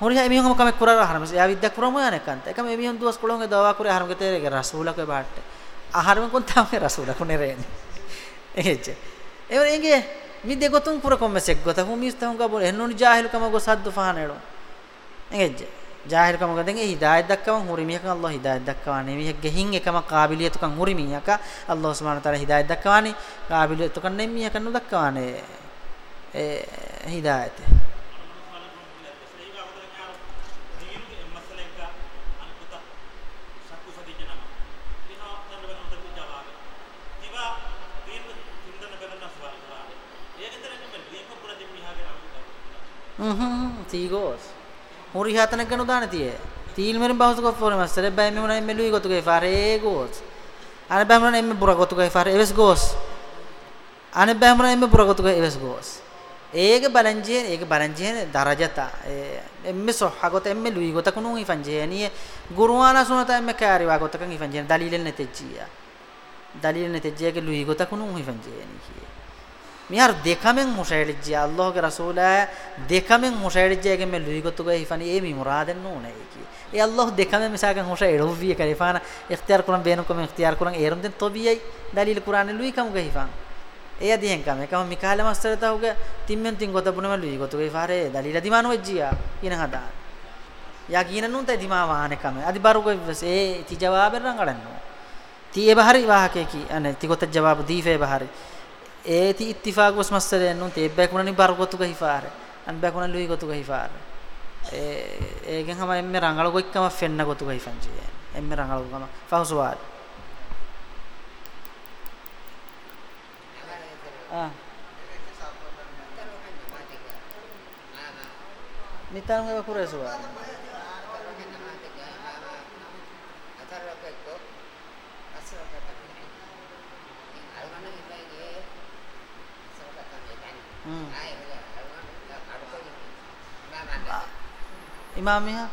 හුරිහා මිහුම කමක කුරා හරමස් යා විද්‍යා කුරම යන කන්ත. එක මේ මිහුන් දුවස් කොළොන්ගේ දවා කුරේ හරමක තේරේක රසූලක බාට්ට ආහාරම කොන් තමයි රසූලක නෙරේනේ එහෙච්ච. ඒ වගේ මි දෙගොතුන් පුර කොම්මසෙක් ගොත. හුමිස් තහුන් ගබෝ එන්නුනි ජාහිලු කම ගො සද්දු ෆහනේලෝ එහෙච්ච ජාහිරකම ගදෙන් ඒ හිදායත් දක්කවන් හුරිමියක අල්ලාහ් හිදායත් දක්කවන්නේ මිහ ගෙහින් එකම කාබිලියතුකන් හුරිමියක අල්ලාහ් සුබ්හානහු තාලා හිදායත් දක්කවන්නේ කාබිලියතුකන් නෙම් මියක නු දක්කවන්නේ ඒ හිදායත් Mm-hmm. See, he goes. Dana tiye til merin bahus ko for masre bay me mona me lui gotu ge fare gos ane bay mona me bura gotu ge fare eves gos ane bay mona me bura gotu ge eves gos ඒක බලංජේ ඒක බලංජේ දරජත. එම්මෙ සොහගොත එම්මෙ ලුයි ගොත කුණු ඉෆංජේ නිය. ගුරුවාන සුනත එම්මෙ කාරි වා ගොත කන් ඉෆංජේ දලීලෙන් නෙතෙජ්ජියා. දලීලෙන් නෙතෙජ්ජියාගේ ලුයි ගොත කුණු ඉෆංජේ නි කියේ. මිහර දෙකමෙන් මුෂයිලිජ්ජිය අල්ලාහගේ රසූලා දෙකමෙන් මුෂයිලිජ්ජියගේ මෙ ලුයි ගොතු ගේ ඉෆනි ඒ මි මුරාදෙන් නෝනේ කියේ. ඒ අල්ලාහ දෙකමෙන් මිසාකන් මුෂයි එළොවිය කරිෆාන ඉක්තියාර කුරන් බේනුකම ඉක්තියාර කුරන් ඒරම් දෙන් තොබියයි දලීල කුරානේ ලුයි කම ගේ ඉෆාන එය දිහෙන් කම එකම මිකාල මස්තර තවුග තිම්මෙන් තින් ගොත පුනම ලුයි ගොතුගේ ෆාරේ දලීල දිමාන වෙජ්ජියා. කින හදා. යා කින නුන් තේ දිමා වාහනේ කම අදි බරුග ඒ ති ජවාබෙන් රංගඩන්නෝ ති ඒ බහරි වාහකේ කි. අනේ ති ගොත ජවාබ දීෆේ බහරි. ඒ ති ඉත්තිෆාක් වස් මස්තර නුන් තේ බැකුණනි බරු ගොතුගේ හිෆාරේ අන් බැකුණ ලුයි ගොතුගේ හිෆාරේ ඒ ඒගෙන් හැම එම්මේ රංගල ගොයික්කම ෆෙන්න ගොතුගේ හිෆන්ජේ එම්මේ රංගල ගම. ෆහසුවාත් නිතරම ඒක කුරේසුවා ඉමාම් මිහා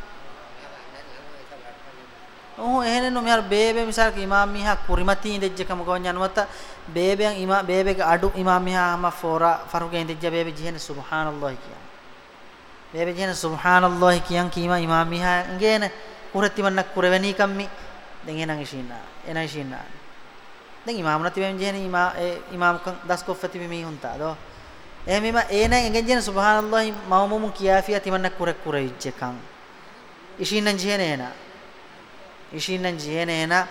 ඔහු එහෙනේ නො මෙහර බේබේ මිසාර ඉමාම් මිහා කුරිමති ඉඳෙජ්ජකම ගොඤ්ඤනවත බේබෙන් ඉමා බේබේක අඩු ඉමාම් මිහාම ෆෝරා ෆරුගෙන් දෙජ්ජ බේබේ ජීහෙන සුබ්හානල්ලාහ් කියන බේබේ ජීහෙන සුබ්හානල්ලාහ් කියන් කීමා ඉමාම් මිහා ගේන කුරති වන්නක් කුරවැනි කම්මි දැන් එනං ඉෂින්නා එනං ඉෂින්නා දැන් ඉමාම් නති වෙන් ජීහෙන ඉමා ඒ ඉමාම් කන් දස් කොෆති මි හුන්තා දෝ එහෙමම ඒන එංගෙන් ජීහෙන සුබ්හානල්ලාහ් මවමුමු කියාෆියා තිවන්නක් කුර කුරවිච්චකම් ඉෂින්නම් ජීහෙන එනා. ඉෂින්නම් ජීහෙන එනා.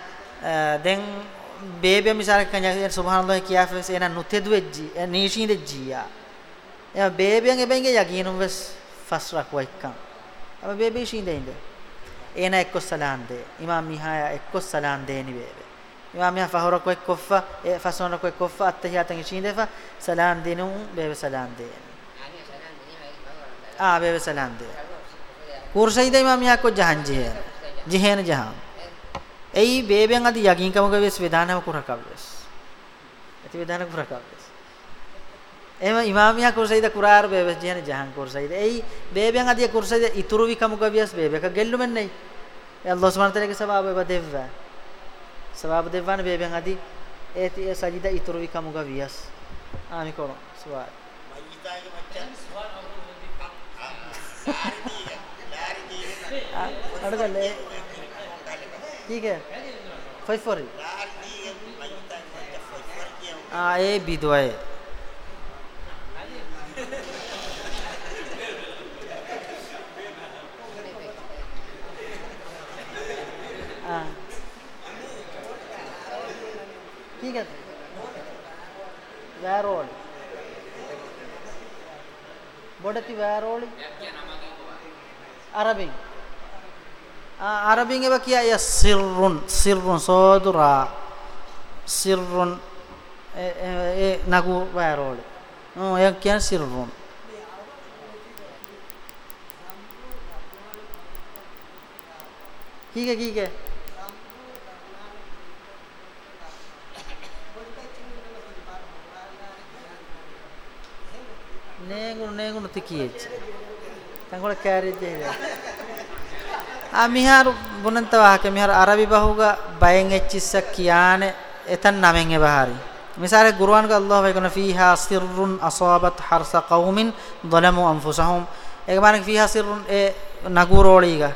දැන් බේබේ මිසාර කන්ජා සුබ්හානල්ලාහ් කියාෆස් එන නුතෙදු වෙජ්ජි නීෂින් දෙජ්ජියා එයා බේබියන් එබෙන්ගේ යකිනුම් වෙස් ෆස්රක් වයික්කම් අබ බේබී ෂින්දෙන්ද එන එක්ක සලාම් දේ ඉමාම් මිහාය එක්ක සලාම් දේනි බේබේ ඉමාම් මිහා ෆහරක් වෙක් කොෆා ඒ ෆසොනක් වෙක් කොෆා අත්තහියතන් ෂින්දෙෆා සලාම් දිනු බේබේ සලාම් දේ ආ බේබේ සලාම් දේ කුර්සයිද ඉමාම් මිහා කො ජහන් ජිහෙන? ජිහෙන ජහන්. එයි බේබෙන් අදි යකින්කමක වෙස් වේදානම කුරකවස් ඇති වේදාන කුරකවස් එම ඉමාමියා කුරසයිද කුරාර බේබස් ජහන ජහන් කුරසයිද? එයි බේබෙන් අදි කුරසයිද ඉතුරු විකමක වියස් බේබක ගෙල්ලුමෙන් නෙයි. ඒ අල්ලාහ් සුබ්හානහු තාලාගේ සවාබ බදෙව්වා. sabab devan be ben adi eh, eti eh, sajida ituru kamu gavias ami kono suwa అడగలే ठीक है फाइव फोर हाँ ये विधवा है Ah. වැරෝල් බොඩති වැරෝලි අරබින් අරබින් ඒවා කිය සිර්රුන් සිර්රුන් සෝදුරා සිර්රුන් ඒ නගු වැරෝලි ඔව් ඒ කියන්නේ සිර්රුන් කීක කීක නේගුණ නේගුණ තිකියෙච්ච තංගොල කෑරෙජ්ජේ ආ මිහාර බුනන්තවාහක මිහාර අරබි බහුගා බයෙන් එච්චිස්සක් කියානේ එතන් නමෙන් එබහරි مثال القرآن قال الله فيكون فيها سر أصابت حرث قوم ظلموا أنفسهم إجمالا فيها سر نغوروليغا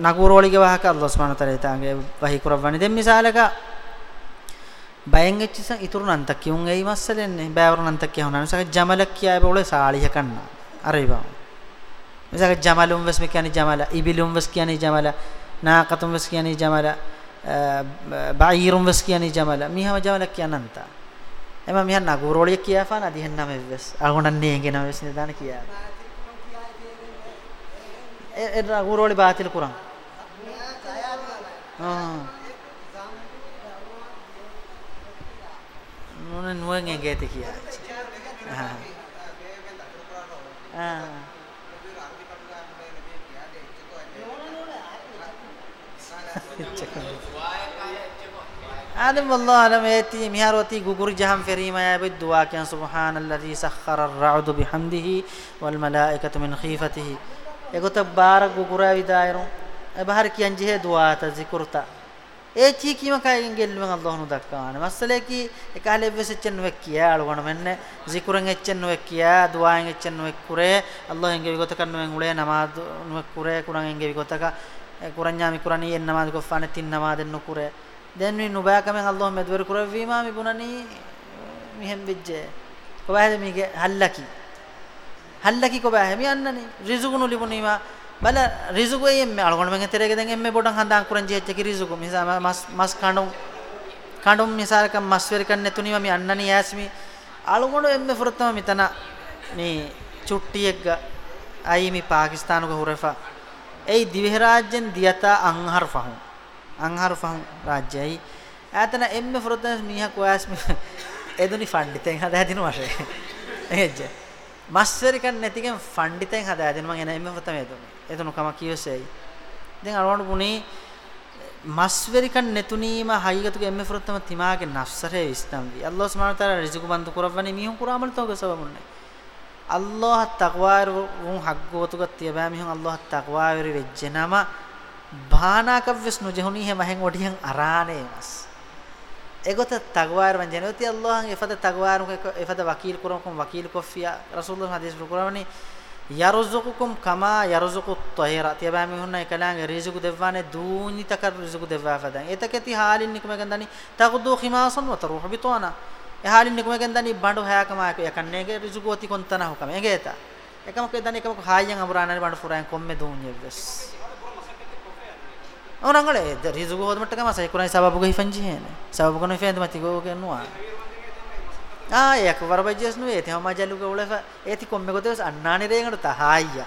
نغوروليغا وهك الله سبحانه وتعالى تانغ وهي قرآن دم مثالك බයෙන් එච්චිස ඉතුරු නන්ත කියුන් ඇයි මස්සලෙන්නේ බෑවර නන්ත කියහුනා මිසක ජමලක් කියාය බෝලේ සාලිහ කන්න. අරයි බා මිසක ජමලුම් වස් කියන්නේ ජමල. ඉබිලුම් වස් කියන්නේ ජමල. නාකතුම් වස් කියන්නේ ජමල. බායිරුම් වස් කියන්නේ ජමල. මිහම ජමලක් කියනන්ත එම මිහන් නගුරෝලිය කියාපා නදිහන් නම වස්. අගොණන්නේ ගෙන වස් නදාන කියා. ඒ නගුරෝලි බාතිල් කුරන්. ආ. උන නුවන් ඇඟ ඇත කියලා. ආ. آدم والله لم يأتي مهارتي غغور جهم فريما يا بدوا كان سبحان الذي سخر الرعد بحمده والملائكة من خيفته يقول تبارك غغورا ودائر بحر كي انجه دعاء ذكرتا ඒ චී කීම කයෙන් ගෙල්ලුවෙන් අල්ලාහ් නු දක්වාන මස්සලේ කි? එකහලෙ වෙසෙච්චන් නොවෙක් කියා අලගොන මෙන්න zikruන් එච්චන් නොවෙක් කියා දුවායෙන් එච්චන් නොවෙක් කුරේ. අල්ලාහ් එංගෙ විගොත කන්නුවෙන් උලේ නමාද නොවෙක් කුරේ. කුරන් එංගෙ විගොතක කුරඤ්ඤාමි කුරණී එන් නමාද කොෆාන තින් නමාදෙන් නුකුරේ. දැන් මේ නුබාකමෙන් අල්ලාහ් මෙදවර කුරවීමා මි බුණනි. මිහෙම් වෙජ්ජේ කොබහද මිගේ හල්ලකි. හල්ලකි කොබහ. මි අන්නනේ. රිසුගුනු ලිබුනීමා බල රිසුගු එම්මේ. අලගොණ මෙන් තරේක දැන් එම්මේ බොඩන් හඳාන් කුරන් ජෙච්ච කි රිසුගු. මිසා මස් මස් කණුම් කණුම් මිසාරක මස් වෙර කන්න නෙතුනිම මි අන්නනි යස්මි. අලගොණ එම්මේ ෆුරතම මිතන මේ චුට්ටියෙක් අයි මි පාකිස්තානුක හුරෆා. ඒ දිවෙහ රාජ්‍යෙන් දියතා අන්හර් ෆහුම් අන්හර් ෆහුම් රාජ්‍යයි. ආතන එම්මේ ෆුරතම මිහ කොයස්මි එදුනි ෆණ්ඩිතෙන් හදා දිනු වශයෙන්. එහෙජ්ජ. මස්වරිකන් නැතිකෙන් ෆණ්ඩිතෙන් හදා දෙන මම එන එම්මේ ෆුරතම එදුනි. එතන කම කියොසෙයි. දැන් අරවණු පුනේ මස්වරිකන් netunima haygatuge emme furuttama timage nafsare istamvi allah subhanahu wa taala rizqu bandu kurawani mihun kuramal toge sabamunne allah taqwar un haggotuga tiyaba mihun allah taqwar vejjenama bhana kavves nu jehuni he mahen odiyan arane mas egot taqwar man jenoti allah efada taqwar efada wakil kuram kum wakil kofia rasulullah hadis kurawani yarzuqukum kama yarzuqu at-tayra tiyabami hunna ekalange rizqu devwane duuni takar rizqu devwa fadan etaketi halin nikme gandani taqdu khimasan wa taruhu bitwana e halin nikme gandani bandu hayakama yakannege rizqu oti kontana hukam egeta ekam ke dani ekam hayen amurana bandu furayen komme duunye bes onangale rizqu hodmatta kama sai kunai sababu ge hifanji hene. Sababu kono fende mati go ke nuwa ආ ඒක වරබජස් නුවේ තේ හමාජලුක උලෙෆ ඒති කොම්මෙ ගොතස් අන්නානි රේගන තහායිය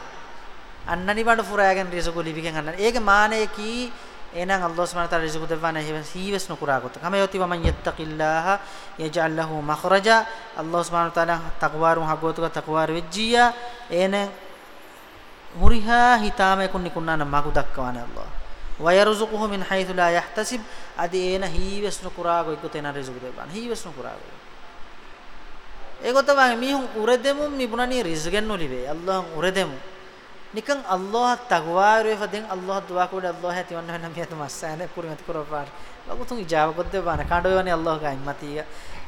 අන්නනි බඩ ෆුරාගෙන රිසකු ලිබිකෙන් අන්නන ඒක මානේ කී එනං අල්ලාහ් සුබ්හානහු තාලා රිසකු දෙවන හීවස් නුකුරා කොට කම යොති වමන් යත්තකිල්ලාහ යජල් ලහු මඛරජා. අල්ලාහ් සුබ්හානහු තාලා තක්වාරු හගෝතුක තක්වාර වෙජ්ජියා. එන මුරිහා හිතාමේ කුන්නි කුන්නාන මගු දක්වාන අල්ලාහ්. වයර්සුකුහු මින් හයිතු ලා යහ්තසිබ්. අදි එන හීවස් නුකුරා ගොයිකු තේන රිසකු දෙවන හීවස් නුකුරා ගොයි. ඒගොතවගේ මිහුන් උරදෙමුම් මිබුණනි රිස්ගෙන්නු ලිවේ අල්ලාහ් උරදෙමු. නිකන් අල්ලාහ් තගවාරේ ෆදෙන් අල්ලාහ් දුවා කොට අල්ලාහ් ඇති වන්න වෙන මියතු මස්සානේ කුරිමත් කරපාර ලකුතුන් ඉජාබ කොද්ද බාන. කාඩෝ වනේ අල්ලාහ් ගයින් මතිය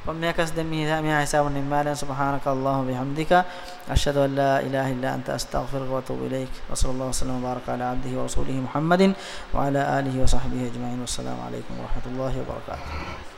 කොම්මයකස් දෙමි මේ හිසාබ නිමාලන් සුබ්හානක අල්ලාහ් බිහම්දික අෂහදු අන් ලා ඉලාහා ඉල්ලා අන්ත. අස්තග්ෆිරුක වඅතුබු ඉලයික්. වසල්ලාහු වසල්ලම බාරක අලා අබ්දිහි වරසූලිහි මුහම්මදින් වඅලා ආලිහි වසහ්බිහි අජ්මයින් වස්සලාමු අලයිකුම් වරහමතුල්ලාහි වබරකාතුහු